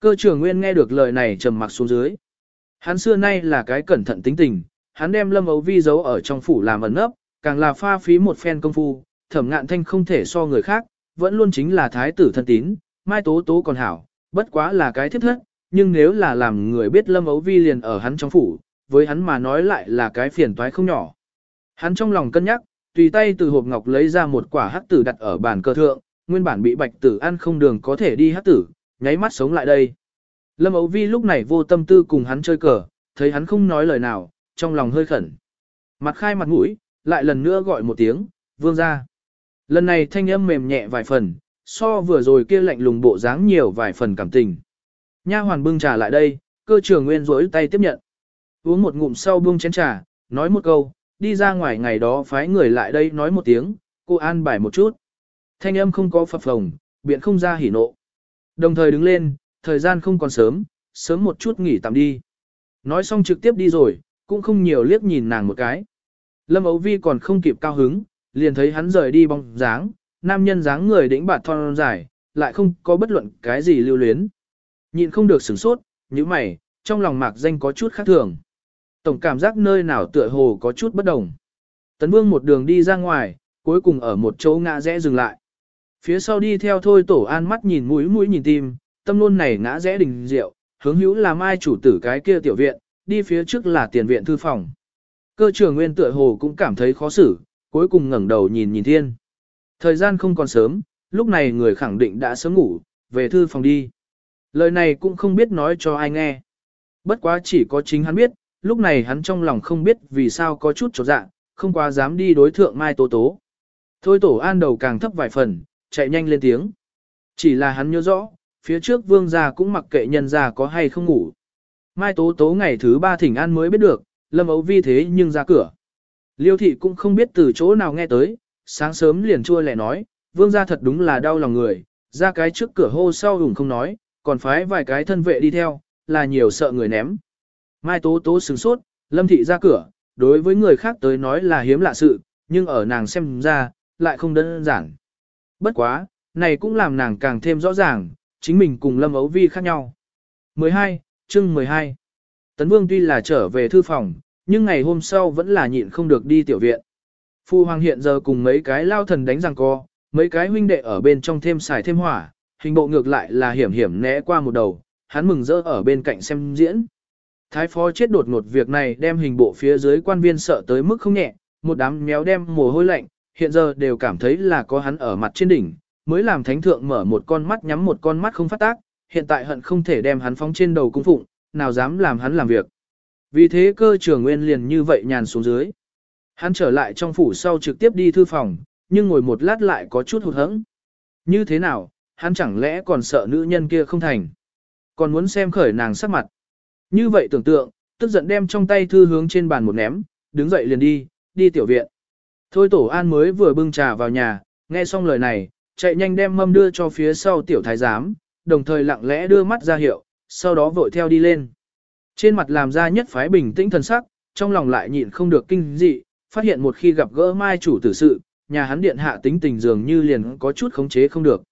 Cơ trưởng nguyên nghe được lời này trầm mặc xuống dưới. Hắn xưa nay là cái cẩn thận tính tình, hắn đem lâm ấu vi giấu ở trong phủ làm ẩn nấp, càng là pha phí một phen công phu, thẩm ngạn thanh không thể so người khác, vẫn luôn chính là thái tử thân tín, mai tố tố còn hảo, bất quá là cái thiết thất, nhưng nếu là làm người biết lâm ấu vi liền ở hắn trong phủ, với hắn mà nói lại là cái phiền toái không nhỏ. Hắn trong lòng cân nhắc, tùy tay từ hộp ngọc lấy ra một quả hắc tử đặt ở bàn cơ thượng, nguyên bản bị bạch tử ăn không đường có thể đi hắc tử, nháy mắt sống lại đây. Lâm Âu Vi lúc này vô tâm tư cùng hắn chơi cờ, thấy hắn không nói lời nào, trong lòng hơi khẩn. Mặt khai mặt mũi, lại lần nữa gọi một tiếng, vương ra. Lần này thanh âm mềm nhẹ vài phần, so vừa rồi kia lạnh lùng bộ dáng nhiều vài phần cảm tình. Nha hoàn bưng trà lại đây, cơ trưởng nguyên rỗi tay tiếp nhận. Uống một ngụm sau buông chén trà, nói một câu, đi ra ngoài ngày đó phái người lại đây nói một tiếng, cô an bài một chút. Thanh âm không có phập phồng, biện không ra hỉ nộ. Đồng thời đứng lên, thời gian không còn sớm, sớm một chút nghỉ tạm đi. Nói xong trực tiếp đi rồi, cũng không nhiều liếc nhìn nàng một cái. Lâm Ấu Vi còn không kịp cao hứng, liền thấy hắn rời đi bóng dáng, nam nhân dáng người đĩnh bạt thon dài, lại không có bất luận cái gì lưu luyến. Nhịn không được sửng sốt, như mày, trong lòng mạc danh có chút khác thường. Tổng cảm giác nơi nào tựa hồ có chút bất đồng. Tấn Vương một đường đi ra ngoài, cuối cùng ở một chỗ ngã rẽ dừng lại. Phía sau đi theo thôi tổ an mắt nhìn mũi mũi nhìn tim, tâm luôn này ngã rẽ đình rượu, hướng hữu là mai chủ tử cái kia tiểu viện, đi phía trước là tiền viện thư phòng. Cơ trưởng nguyên tựa hồ cũng cảm thấy khó xử, cuối cùng ngẩng đầu nhìn nhìn thiên. Thời gian không còn sớm, lúc này người khẳng định đã sớm ngủ, về thư phòng đi. Lời này cũng không biết nói cho ai nghe. Bất quá chỉ có chính hắn biết, lúc này hắn trong lòng không biết vì sao có chút trột dạ, không quá dám đi đối thượng Mai Tố Tố. Thôi tổ an đầu càng thấp vài phần, chạy nhanh lên tiếng. Chỉ là hắn nhớ rõ, phía trước vương gia cũng mặc kệ nhân gia có hay không ngủ. Mai Tố Tố ngày thứ ba thỉnh an mới biết được, Lâm Ấu Vi thế nhưng ra cửa. Liêu thị cũng không biết từ chỗ nào nghe tới, sáng sớm liền chua lẻ nói, vương gia thật đúng là đau lòng người, ra cái trước cửa hô sau hùng không nói, còn phái vài cái thân vệ đi theo, là nhiều sợ người ném. Mai Tố Tố sửng sốt, Lâm Thị ra cửa, đối với người khác tới nói là hiếm lạ sự, nhưng ở nàng xem ra, lại không đơn giản. Bất quá, này cũng làm nàng càng thêm rõ ràng, chính mình cùng Lâm Ấu Vi khác nhau. 12. chương 12 Tấn Vương tuy là trở về thư phòng, nhưng ngày hôm sau vẫn là nhịn không được đi tiểu viện. Phu Hoàng hiện giờ cùng mấy cái lao thần đánh rằng co, mấy cái huynh đệ ở bên trong thêm xài thêm hỏa, hình bộ ngược lại là hiểm hiểm né qua một đầu, hắn mừng rỡ ở bên cạnh xem diễn. Thái phó chết đột ngột việc này đem hình bộ phía dưới quan viên sợ tới mức không nhẹ, một đám méo đem mồ hôi lạnh, hiện giờ đều cảm thấy là có hắn ở mặt trên đỉnh, mới làm thánh thượng mở một con mắt nhắm một con mắt không phát tác, hiện tại hận không thể đem hắn phóng trên đầu cung phụng, nào dám làm hắn làm việc. Vì thế cơ trưởng nguyên liền như vậy nhàn xuống dưới. Hắn trở lại trong phủ sau trực tiếp đi thư phòng, nhưng ngồi một lát lại có chút hụt hẫng. Như thế nào, hắn chẳng lẽ còn sợ nữ nhân kia không thành. Còn muốn xem khởi nàng sắc mặt. Như vậy tưởng tượng, tức giận đem trong tay thư hướng trên bàn một ném, đứng dậy liền đi, đi tiểu viện. Thôi tổ an mới vừa bưng trà vào nhà, nghe xong lời này, chạy nhanh đem mâm đưa cho phía sau tiểu thái giám, đồng thời lặng lẽ đưa mắt ra hiệu, sau đó vội theo đi lên. Trên mặt làm ra nhất phái bình tĩnh thần sắc, trong lòng lại nhịn không được kinh dị, phát hiện một khi gặp gỡ mai chủ tử sự, nhà hắn điện hạ tính tình dường như liền có chút khống chế không được.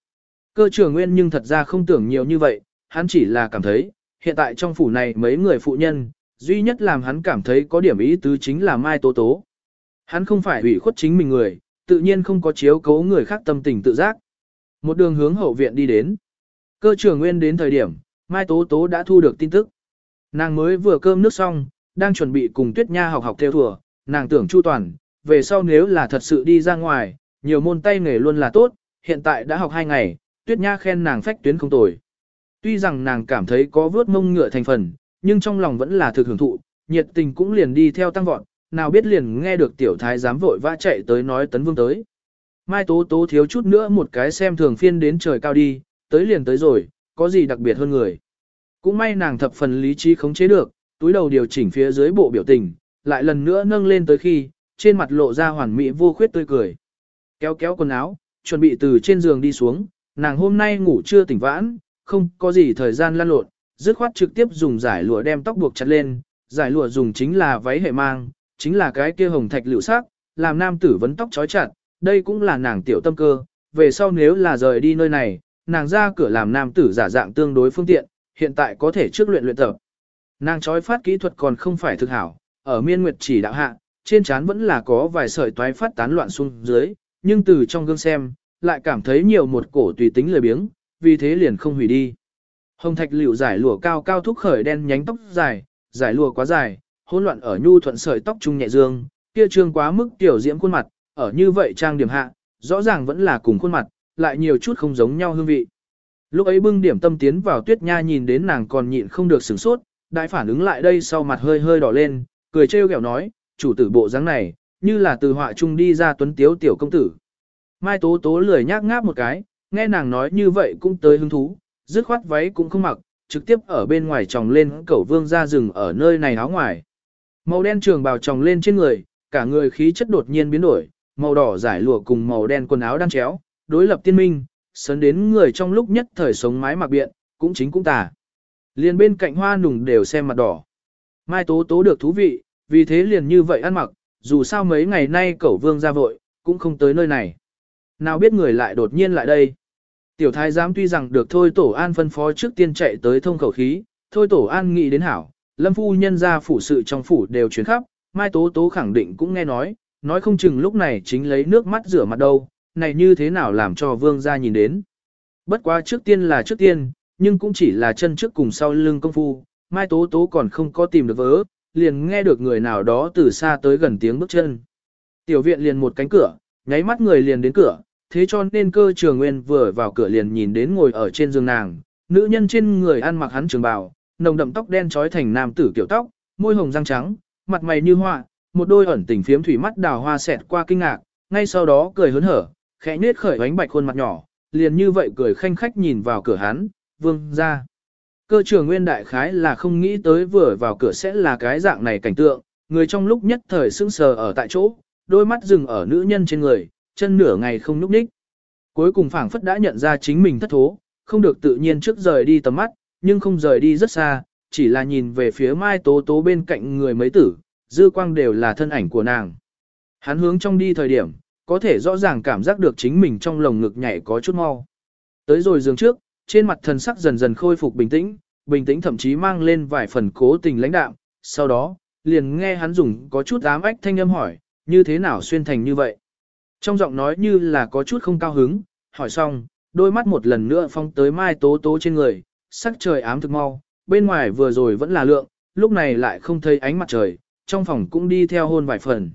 Cơ trưởng nguyên nhưng thật ra không tưởng nhiều như vậy, hắn chỉ là cảm thấy, hiện tại trong phủ này mấy người phụ nhân, duy nhất làm hắn cảm thấy có điểm ý tứ chính là Mai Tố Tố. Hắn không phải ủy khuất chính mình người, tự nhiên không có chiếu cố người khác tâm tình tự giác. Một đường hướng hậu viện đi đến. Cơ trưởng nguyên đến thời điểm, Mai Tố Tố đã thu được tin tức. Nàng mới vừa cơm nước xong, đang chuẩn bị cùng Tuyết Nha học học theo thùa, nàng tưởng chu toàn, về sau nếu là thật sự đi ra ngoài, nhiều môn tay nghề luôn là tốt, hiện tại đã học hai ngày, Tuyết Nha khen nàng phách tuyến không tồi. Tuy rằng nàng cảm thấy có vớt mông ngựa thành phần, nhưng trong lòng vẫn là thực hưởng thụ, nhiệt tình cũng liền đi theo tăng vọt, nào biết liền nghe được tiểu thái dám vội vã chạy tới nói tấn vương tới. Mai tố tố thiếu chút nữa một cái xem thường phiên đến trời cao đi, tới liền tới rồi, có gì đặc biệt hơn người. Cũng may nàng thập phần lý trí khống chế được, túi đầu điều chỉnh phía dưới bộ biểu tình, lại lần nữa nâng lên tới khi, trên mặt lộ ra hoàn mỹ vô khuyết tươi cười. Kéo kéo quần áo, chuẩn bị từ trên giường đi xuống, nàng hôm nay ngủ chưa tỉnh vãn, không có gì thời gian lăn lộn, dứt khoát trực tiếp dùng giải lụa đem tóc buộc chặt lên, giải lụa dùng chính là váy hệ mang, chính là cái kia hồng thạch liệu sắc, làm nam tử vấn tóc trói chặt, đây cũng là nàng tiểu tâm cơ, về sau nếu là rời đi nơi này, nàng ra cửa làm nam tử giả dạng tương đối phương tiện, hiện tại có thể trước luyện luyện tập. Nàng trói phát kỹ thuật còn không phải thực hảo, ở miên nguyệt chỉ đạo hạ, trên trán vẫn là có vài sợi toái phát tán loạn xuống dưới, nhưng từ trong gương xem, lại cảm thấy nhiều một cổ tùy tính lười biếng, vì thế liền không hủy đi. Hồng thạch liễu giải lụa cao cao thúc khởi đen nhánh tóc dài, giải lụa quá dài, hỗn loạn ở nhu thuận sợi tóc trung nhẹ dương, kia trương quá mức tiểu diễm khuôn mặt, ở như vậy trang điểm hạ, rõ ràng vẫn là cùng khuôn mặt, lại nhiều chút không giống nhau hương vị. Lúc ấy bưng điểm tâm tiến vào tuyết nha nhìn đến nàng còn nhịn không được sửng sốt, đại phản ứng lại đây sau mặt hơi hơi đỏ lên, cười trêu ghẹo nói, chủ tử bộ dáng này, như là từ họa trung đi ra tuấn tiếu tiểu công tử. Mai tố tố lười nhác ngáp một cái, nghe nàng nói như vậy cũng tới hứng thú, dứt khoát váy cũng không mặc, trực tiếp ở bên ngoài tròng lên cẩu vương ra rừng ở nơi này áo ngoài. Màu đen trường bào tròng lên trên người, cả người khí chất đột nhiên biến đổi, màu đỏ giải lụa cùng màu đen quần áo đan chéo, đối lập tiên minh, sấn đến người trong lúc nhất thời sống mái mặc biện, cũng chính cũng tà. Liền bên cạnh hoa nùng đều xem mặt đỏ. Mai tố tố được thú vị, vì thế liền như vậy ăn mặc, dù sao mấy ngày nay cẩu vương ra vội, cũng không tới nơi này. Nào biết người lại đột nhiên lại đây. Tiểu thái giám tuy rằng được thôi tổ an phân phó trước tiên chạy tới thông khẩu khí, thôi tổ an nghĩ đến hảo, lâm phu nhân ra phủ sự trong phủ đều chuyển khắp, mai tố tố khẳng định cũng nghe nói, nói không chừng lúc này chính lấy nước mắt rửa mặt đâu, này như thế nào làm cho vương gia nhìn đến. Bất quá trước tiên là trước tiên, nhưng cũng chỉ là chân trước cùng sau lưng công phu, mai tố tố còn không có tìm được vớ, liền nghe được người nào đó từ xa tới gần tiếng bước chân. Tiểu viện liền một cánh cửa, nháy mắt người liền đến cửa, thế cho nên cơ trường nguyên vừa vào cửa liền nhìn đến ngồi ở trên giường nàng, nữ nhân trên người ăn mặc hắn trường bào, nồng đậm tóc đen trói thành nam tử kiểu tóc, môi hồng răng trắng, mặt mày như hoa, một đôi ẩn tình phiếm thủy mắt đào hoa xẹt qua kinh ngạc, ngay sau đó cười hớn hở, khẽ nết khởi ánh bạch khuôn mặt nhỏ, liền như vậy cười khanh khách nhìn vào cửa hắn, vương ra. Cơ trưởng nguyên đại khái là không nghĩ tới vừa vào cửa sẽ là cái dạng này cảnh tượng, người trong lúc nhất thời sững sờ ở tại chỗ, đôi mắt dừng ở nữ nhân trên người, chân nửa ngày không nhúc nhích. Cuối cùng phảng phất đã nhận ra chính mình thất thố, không được tự nhiên trước rời đi tầm mắt, nhưng không rời đi rất xa, chỉ là nhìn về phía mai tố tố bên cạnh người mấy tử, dư quang đều là thân ảnh của nàng. Hắn hướng trong đi thời điểm, có thể rõ ràng cảm giác được chính mình trong lồng ngực nhảy có chút mau. Tới rồi giường trước, trên mặt thần sắc dần dần khôi phục bình tĩnh, bình tĩnh thậm chí mang lên vài phần cố tình lãnh đạm, sau đó, liền nghe hắn dùng có chút ám ách thanh âm hỏi, như thế nào xuyên thành như vậy. Trong giọng nói như là có chút không cao hứng, hỏi xong, đôi mắt một lần nữa phong tới mai tố tố trên người, sắc trời ám thực mau, bên ngoài vừa rồi vẫn là lượng, lúc này lại không thấy ánh mặt trời, trong phòng cũng đi theo hôn vài phần.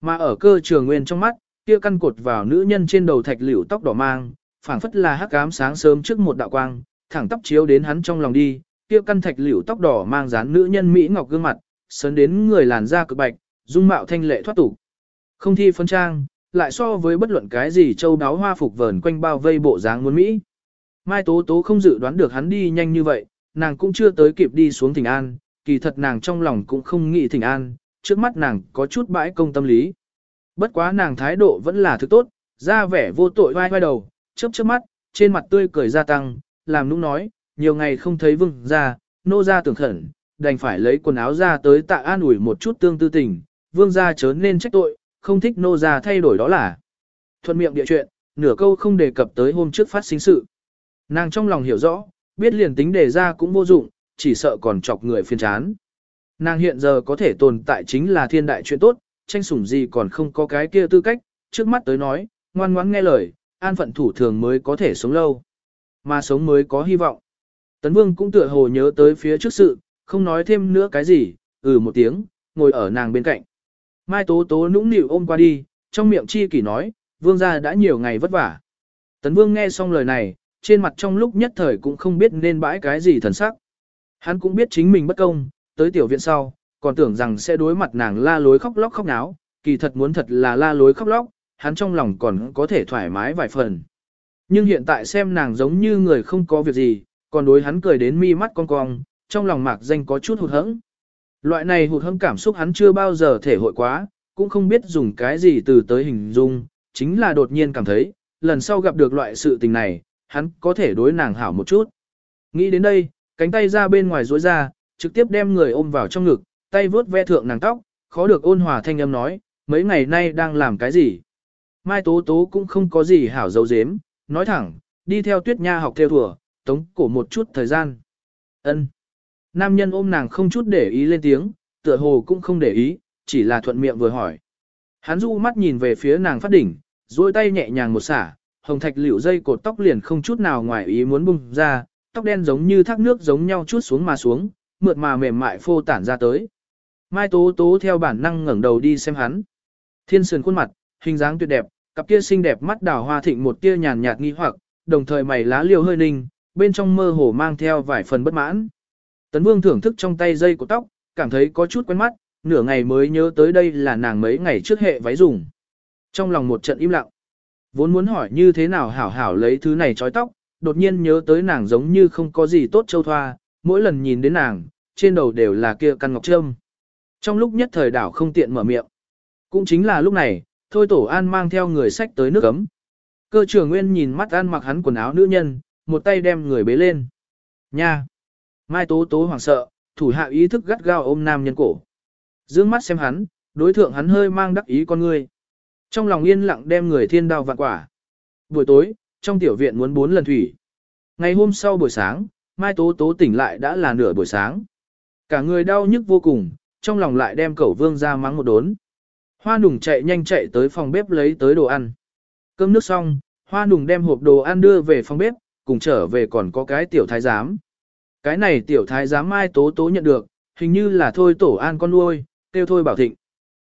Mà ở cơ trường nguyên trong mắt, kia căn cột vào nữ nhân trên đầu thạch liễu tóc đỏ mang, phảng phất là hắc ám sáng sớm trước một đạo quang, thẳng tóc chiếu đến hắn trong lòng đi, kia căn thạch liễu tóc đỏ mang dán nữ nhân mỹ ngọc gương mặt, sớn đến người làn da cực bạch, dung mạo thanh lệ thoát tục, Không thi phân trang, lại so với bất luận cái gì châu đáo hoa phục vờn quanh bao vây bộ dáng muốn Mỹ. Mai Tố Tố không dự đoán được hắn đi nhanh như vậy, nàng cũng chưa tới kịp đi xuống thỉnh an, kỳ thật nàng trong lòng cũng không nghĩ thỉnh an, trước mắt nàng có chút bãi công tâm lý. Bất quá nàng thái độ vẫn là thứ tốt, ra vẻ vô tội vai vai đầu, chớp chớp mắt, trên mặt tươi cười gia tăng, làm nũng nói, nhiều ngày không thấy vương ra, nô ra tưởng khẩn, đành phải lấy quần áo ra tới tạ an ủi một chút tương tư tình, vương gia chớ nên trách tội, không thích nô ra thay đổi đó là. Thuận miệng địa chuyện, nửa câu không đề cập tới hôm trước phát sinh sự. Nàng trong lòng hiểu rõ, biết liền tính đề ra cũng vô dụng, chỉ sợ còn chọc người phiền chán. Nàng hiện giờ có thể tồn tại chính là thiên đại chuyện tốt, tranh sủng gì còn không có cái kia tư cách, trước mắt tới nói, ngoan ngoãn nghe lời, an phận thủ thường mới có thể sống lâu. Mà sống mới có hy vọng. Tấn Vương cũng tựa hồ nhớ tới phía trước sự, không nói thêm nữa cái gì, ừ một tiếng, ngồi ở nàng bên cạnh. Mai Tố Tố nũng nịu ôm qua đi, trong miệng chi kỷ nói, Vương gia đã nhiều ngày vất vả. Tấn Vương nghe xong lời này, trên mặt trong lúc nhất thời cũng không biết nên bãi cái gì thần sắc. Hắn cũng biết chính mình bất công, tới tiểu viện sau, còn tưởng rằng sẽ đối mặt nàng la lối khóc lóc khóc náo, kỳ thật muốn thật là la lối khóc lóc, hắn trong lòng còn có thể thoải mái vài phần. Nhưng hiện tại xem nàng giống như người không có việc gì, còn đối hắn cười đến mi mắt cong cong, trong lòng mạc danh có chút hụt hẫng. Loại này hụt hẫng cảm xúc hắn chưa bao giờ thể hội quá, cũng không biết dùng cái gì từ tới hình dung, chính là đột nhiên cảm thấy, lần sau gặp được loại sự tình này, hắn có thể đối nàng hảo một chút. Nghĩ đến đây, cánh tay ra bên ngoài rối ra, trực tiếp đem người ôm vào trong ngực, tay vướt ve thượng nàng tóc, khó được ôn hòa thanh âm nói, mấy ngày nay đang làm cái gì. Mai Tố Tố cũng không có gì hảo dấu dếm, nói thẳng, đi theo tuyết nha học theo thùa, tống cổ một chút thời gian. ân Nam nhân ôm nàng không chút để ý lên tiếng, tựa hồ cũng không để ý, chỉ là thuận miệng vừa hỏi. Hắn du mắt nhìn về phía nàng phát đỉnh, duỗi tay nhẹ nhàng một xả, hồng thạch liễu dây cột tóc liền không chút nào ngoài ý muốn bung ra, tóc đen giống như thác nước giống nhau chút xuống mà xuống, mượt mà mềm mại phô tản ra tới. Mai Tố Tố theo bản năng ngẩng đầu đi xem hắn. Thiên sườn khuôn mặt, hình dáng tuyệt đẹp, cặp kia xinh đẹp mắt đào hoa thịnh một tia nhàn nhạt nghi hoặc, đồng thời mày lá liều hơi ninh, bên trong mơ hồ mang theo vài phần bất mãn. Tấn Vương thưởng thức trong tay dây của tóc, cảm thấy có chút quen mắt, nửa ngày mới nhớ tới đây là nàng mấy ngày trước hệ váy dùng. Trong lòng một trận im lặng. Vốn muốn hỏi như thế nào hảo hảo lấy thứ này trói tóc, đột nhiên nhớ tới nàng giống như không có gì tốt châu thoa, mỗi lần nhìn đến nàng, trên đầu đều là kia căn ngọc trâm. Trong lúc nhất thời đảo không tiện mở miệng. Cũng chính là lúc này, thôi tổ an mang theo người sách tới nước cấm. Cơ trưởng nguyên nhìn mắt an mặc hắn quần áo nữ nhân, một tay đem người bế lên. Nha! Mai tố tố hoảng sợ, thủ hạ ý thức gắt gao ôm nam nhân cổ. Dương mắt xem hắn, đối thượng hắn hơi mang đắc ý con người. Trong lòng yên lặng đem người thiên đao vạn quả. Buổi tối, trong tiểu viện muốn bốn lần thủy. Ngày hôm sau buổi sáng, Mai Tố Tố tỉnh lại đã là nửa buổi sáng. Cả người đau nhức vô cùng, trong lòng lại đem cẩu vương ra mắng một đốn. Hoa nùng chạy nhanh chạy tới phòng bếp lấy tới đồ ăn. Cơm nước xong, hoa nùng đem hộp đồ ăn đưa về phòng bếp, cùng trở về còn có cái tiểu thái giám. Cái này tiểu thái giám Mai Tố Tố nhận được, hình như là thôi tổ an con nuôi, tiêu thôi bảo thịnh.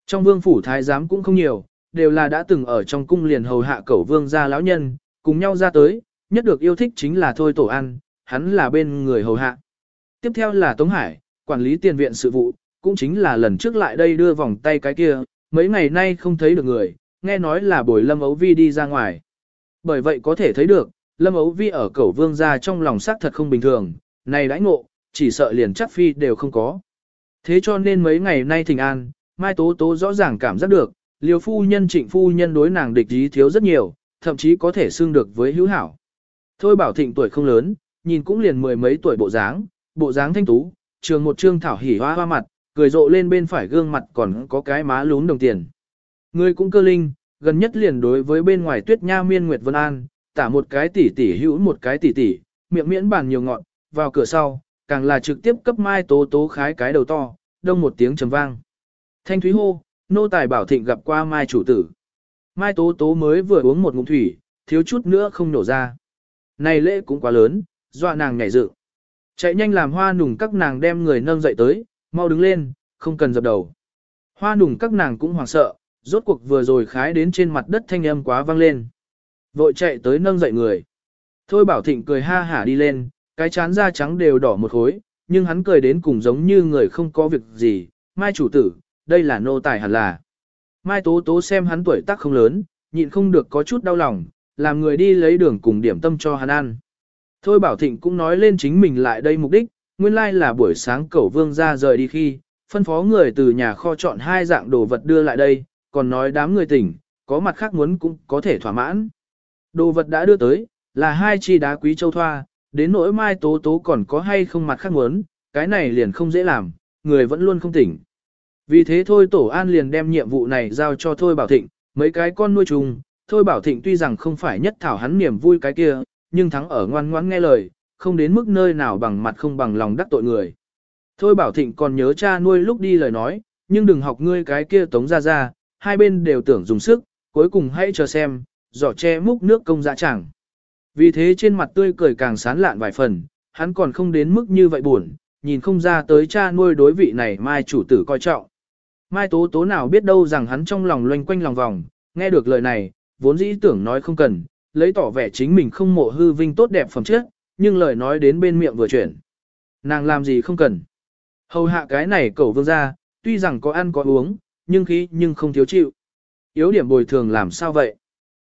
Trong vương phủ thái giám cũng không nhiều, đều là đã từng ở trong cung liền hầu hạ cẩu vương gia lão nhân, cùng nhau ra tới, nhất được yêu thích chính là thôi tổ an, hắn là bên người hầu hạ. Tiếp theo là Tống Hải, quản lý tiền viện sự vụ, cũng chính là lần trước lại đây đưa vòng tay cái kia, mấy ngày nay không thấy được người, nghe nói là bồi Lâm Ấu Vi đi ra ngoài. Bởi vậy có thể thấy được, Lâm Ấu Vi ở cẩu vương gia trong lòng xác thật không bình thường, này đãi ngộ, chỉ sợ liền chắc phi đều không có. Thế cho nên mấy ngày nay thỉnh an, Mai Tố Tố rõ ràng cảm giác được, liều phu nhân trịnh phu nhân đối nàng địch ý thiếu rất nhiều, thậm chí có thể xưng được với hữu hảo. Thôi bảo thịnh tuổi không lớn, nhìn cũng liền mười mấy tuổi bộ dáng, bộ dáng thanh tú, trường một trương thảo hỉ hoa hoa mặt, cười rộ lên bên phải gương mặt còn có cái má lún đồng tiền. Người cũng cơ linh, gần nhất liền đối với bên ngoài tuyết nha miên nguyệt vân an, tả một cái tỷ tỷ hữu một cái tỷ tỷ, miệng miễn bàn nhiều ngọn, vào cửa sau, càng là trực tiếp cấp mai tố tố khái cái đầu to, đông một tiếng trầm vang. Thanh thúy hô, nô tài bảo thịnh gặp qua mai chủ tử. Mai tố tố mới vừa uống một ngụm thủy, thiếu chút nữa không nổ ra. Này lễ cũng quá lớn, dọa nàng nhảy dự. Chạy nhanh làm hoa nùng các nàng đem người nâng dậy tới, mau đứng lên, không cần dập đầu. Hoa nùng các nàng cũng hoảng sợ, rốt cuộc vừa rồi khái đến trên mặt đất thanh âm quá vang lên. Vội chạy tới nâng dậy người. Thôi bảo thịnh cười ha hả đi lên, cái chán da trắng đều đỏ một khối, nhưng hắn cười đến cùng giống như người không có việc gì. Mai chủ tử, đây là nô tài hẳn là. Mai Tố Tố xem hắn tuổi tác không lớn, nhịn không được có chút đau lòng, làm người đi lấy đường cùng điểm tâm cho hắn ăn. Thôi Bảo Thịnh cũng nói lên chính mình lại đây mục đích, nguyên lai là buổi sáng cẩu vương ra rời đi khi, phân phó người từ nhà kho chọn hai dạng đồ vật đưa lại đây, còn nói đám người tỉnh, có mặt khác muốn cũng có thể thỏa mãn. Đồ vật đã đưa tới, là hai chi đá quý châu thoa, đến nỗi mai tố tố còn có hay không mặt khác muốn, cái này liền không dễ làm, người vẫn luôn không tỉnh. Vì thế thôi Tổ An liền đem nhiệm vụ này giao cho Thôi Bảo Thịnh, mấy cái con nuôi chung, Thôi Bảo Thịnh tuy rằng không phải nhất thảo hắn niềm vui cái kia, nhưng thắng ở ngoan ngoãn nghe lời, không đến mức nơi nào bằng mặt không bằng lòng đắc tội người. Thôi Bảo Thịnh còn nhớ cha nuôi lúc đi lời nói, nhưng đừng học ngươi cái kia tống ra ra, hai bên đều tưởng dùng sức, cuối cùng hãy chờ xem, giỏ che múc nước công dạ chẳng. Vì thế trên mặt tươi cười càng sán lạn vài phần, hắn còn không đến mức như vậy buồn, nhìn không ra tới cha nuôi đối vị này mai chủ tử coi trọng. Mai tố tố nào biết đâu rằng hắn trong lòng loanh quanh lòng vòng, nghe được lời này, vốn dĩ tưởng nói không cần, lấy tỏ vẻ chính mình không mộ hư vinh tốt đẹp phẩm chất, nhưng lời nói đến bên miệng vừa chuyển. Nàng làm gì không cần. Hầu hạ cái này cẩu vương ra, tuy rằng có ăn có uống, nhưng khí nhưng không thiếu chịu. Yếu điểm bồi thường làm sao vậy?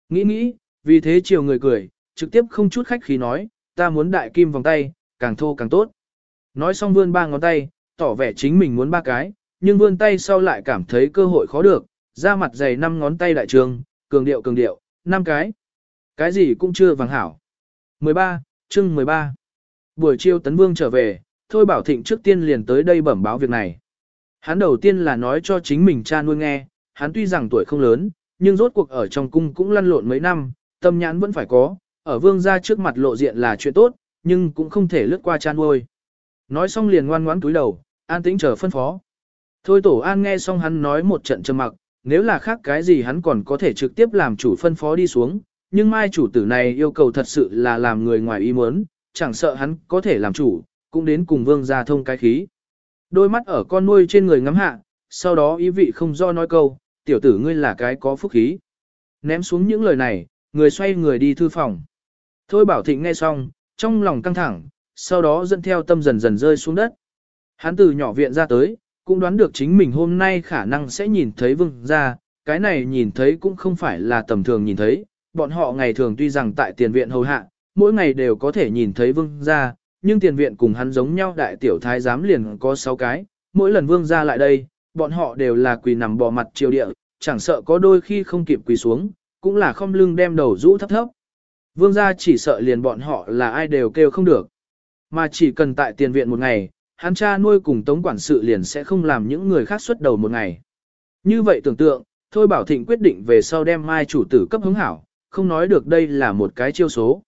Nghĩ nghĩ, vì thế chiều người cười, trực tiếp không chút khách khí nói, ta muốn đại kim vòng tay, càng thô càng tốt. Nói xong vươn ba ngón tay, tỏ vẻ chính mình muốn ba cái, nhưng vươn tay sau lại cảm thấy cơ hội khó được, ra mặt dày năm ngón tay đại trường, cường điệu cường điệu, năm cái. Cái gì cũng chưa vàng hảo. 13, chương 13. Buổi chiều Tấn Vương trở về, Thôi Bảo Thịnh trước tiên liền tới đây bẩm báo việc này. Hắn đầu tiên là nói cho chính mình cha nuôi nghe, hắn tuy rằng tuổi không lớn, nhưng rốt cuộc ở trong cung cũng lăn lộn mấy năm, tâm nhãn vẫn phải có, ở vương gia trước mặt lộ diện là chuyện tốt, nhưng cũng không thể lướt qua chan nuôi. Nói xong liền ngoan ngoãn cúi đầu, an tĩnh chờ phân phó. Thôi tổ an nghe xong hắn nói một trận trầm mặc, nếu là khác cái gì hắn còn có thể trực tiếp làm chủ phân phó đi xuống, nhưng mai chủ tử này yêu cầu thật sự là làm người ngoài ý muốn, chẳng sợ hắn có thể làm chủ, cũng đến cùng vương gia thông cái khí. Đôi mắt ở con nuôi trên người ngắm hạ, sau đó ý vị không do nói câu, tiểu tử ngươi là cái có phúc khí. Ném xuống những lời này, người xoay người đi thư phòng. Thôi bảo thịnh nghe xong, trong lòng căng thẳng, sau đó dẫn theo tâm dần dần rơi xuống đất. Hắn từ nhỏ viện ra tới, cũng đoán được chính mình hôm nay khả năng sẽ nhìn thấy vương gia, cái này nhìn thấy cũng không phải là tầm thường nhìn thấy, bọn họ ngày thường tuy rằng tại tiền viện hầu hạ, mỗi ngày đều có thể nhìn thấy vương gia, nhưng tiền viện cùng hắn giống nhau đại tiểu thái giám liền có 6 cái, mỗi lần vương gia lại đây, bọn họ đều là quỳ nằm bò mặt triều địa, chẳng sợ có đôi khi không kịp quỳ xuống, cũng là không lưng đem đầu rũ thấp thấp. Vương gia chỉ sợ liền bọn họ là ai đều kêu không được. Mà chỉ cần tại tiền viện một ngày, hắn cha nuôi cùng tống quản sự liền sẽ không làm những người khác xuất đầu một ngày. Như vậy tưởng tượng, Thôi Bảo Thịnh quyết định về sau đem mai chủ tử cấp hứng hảo, không nói được đây là một cái chiêu số.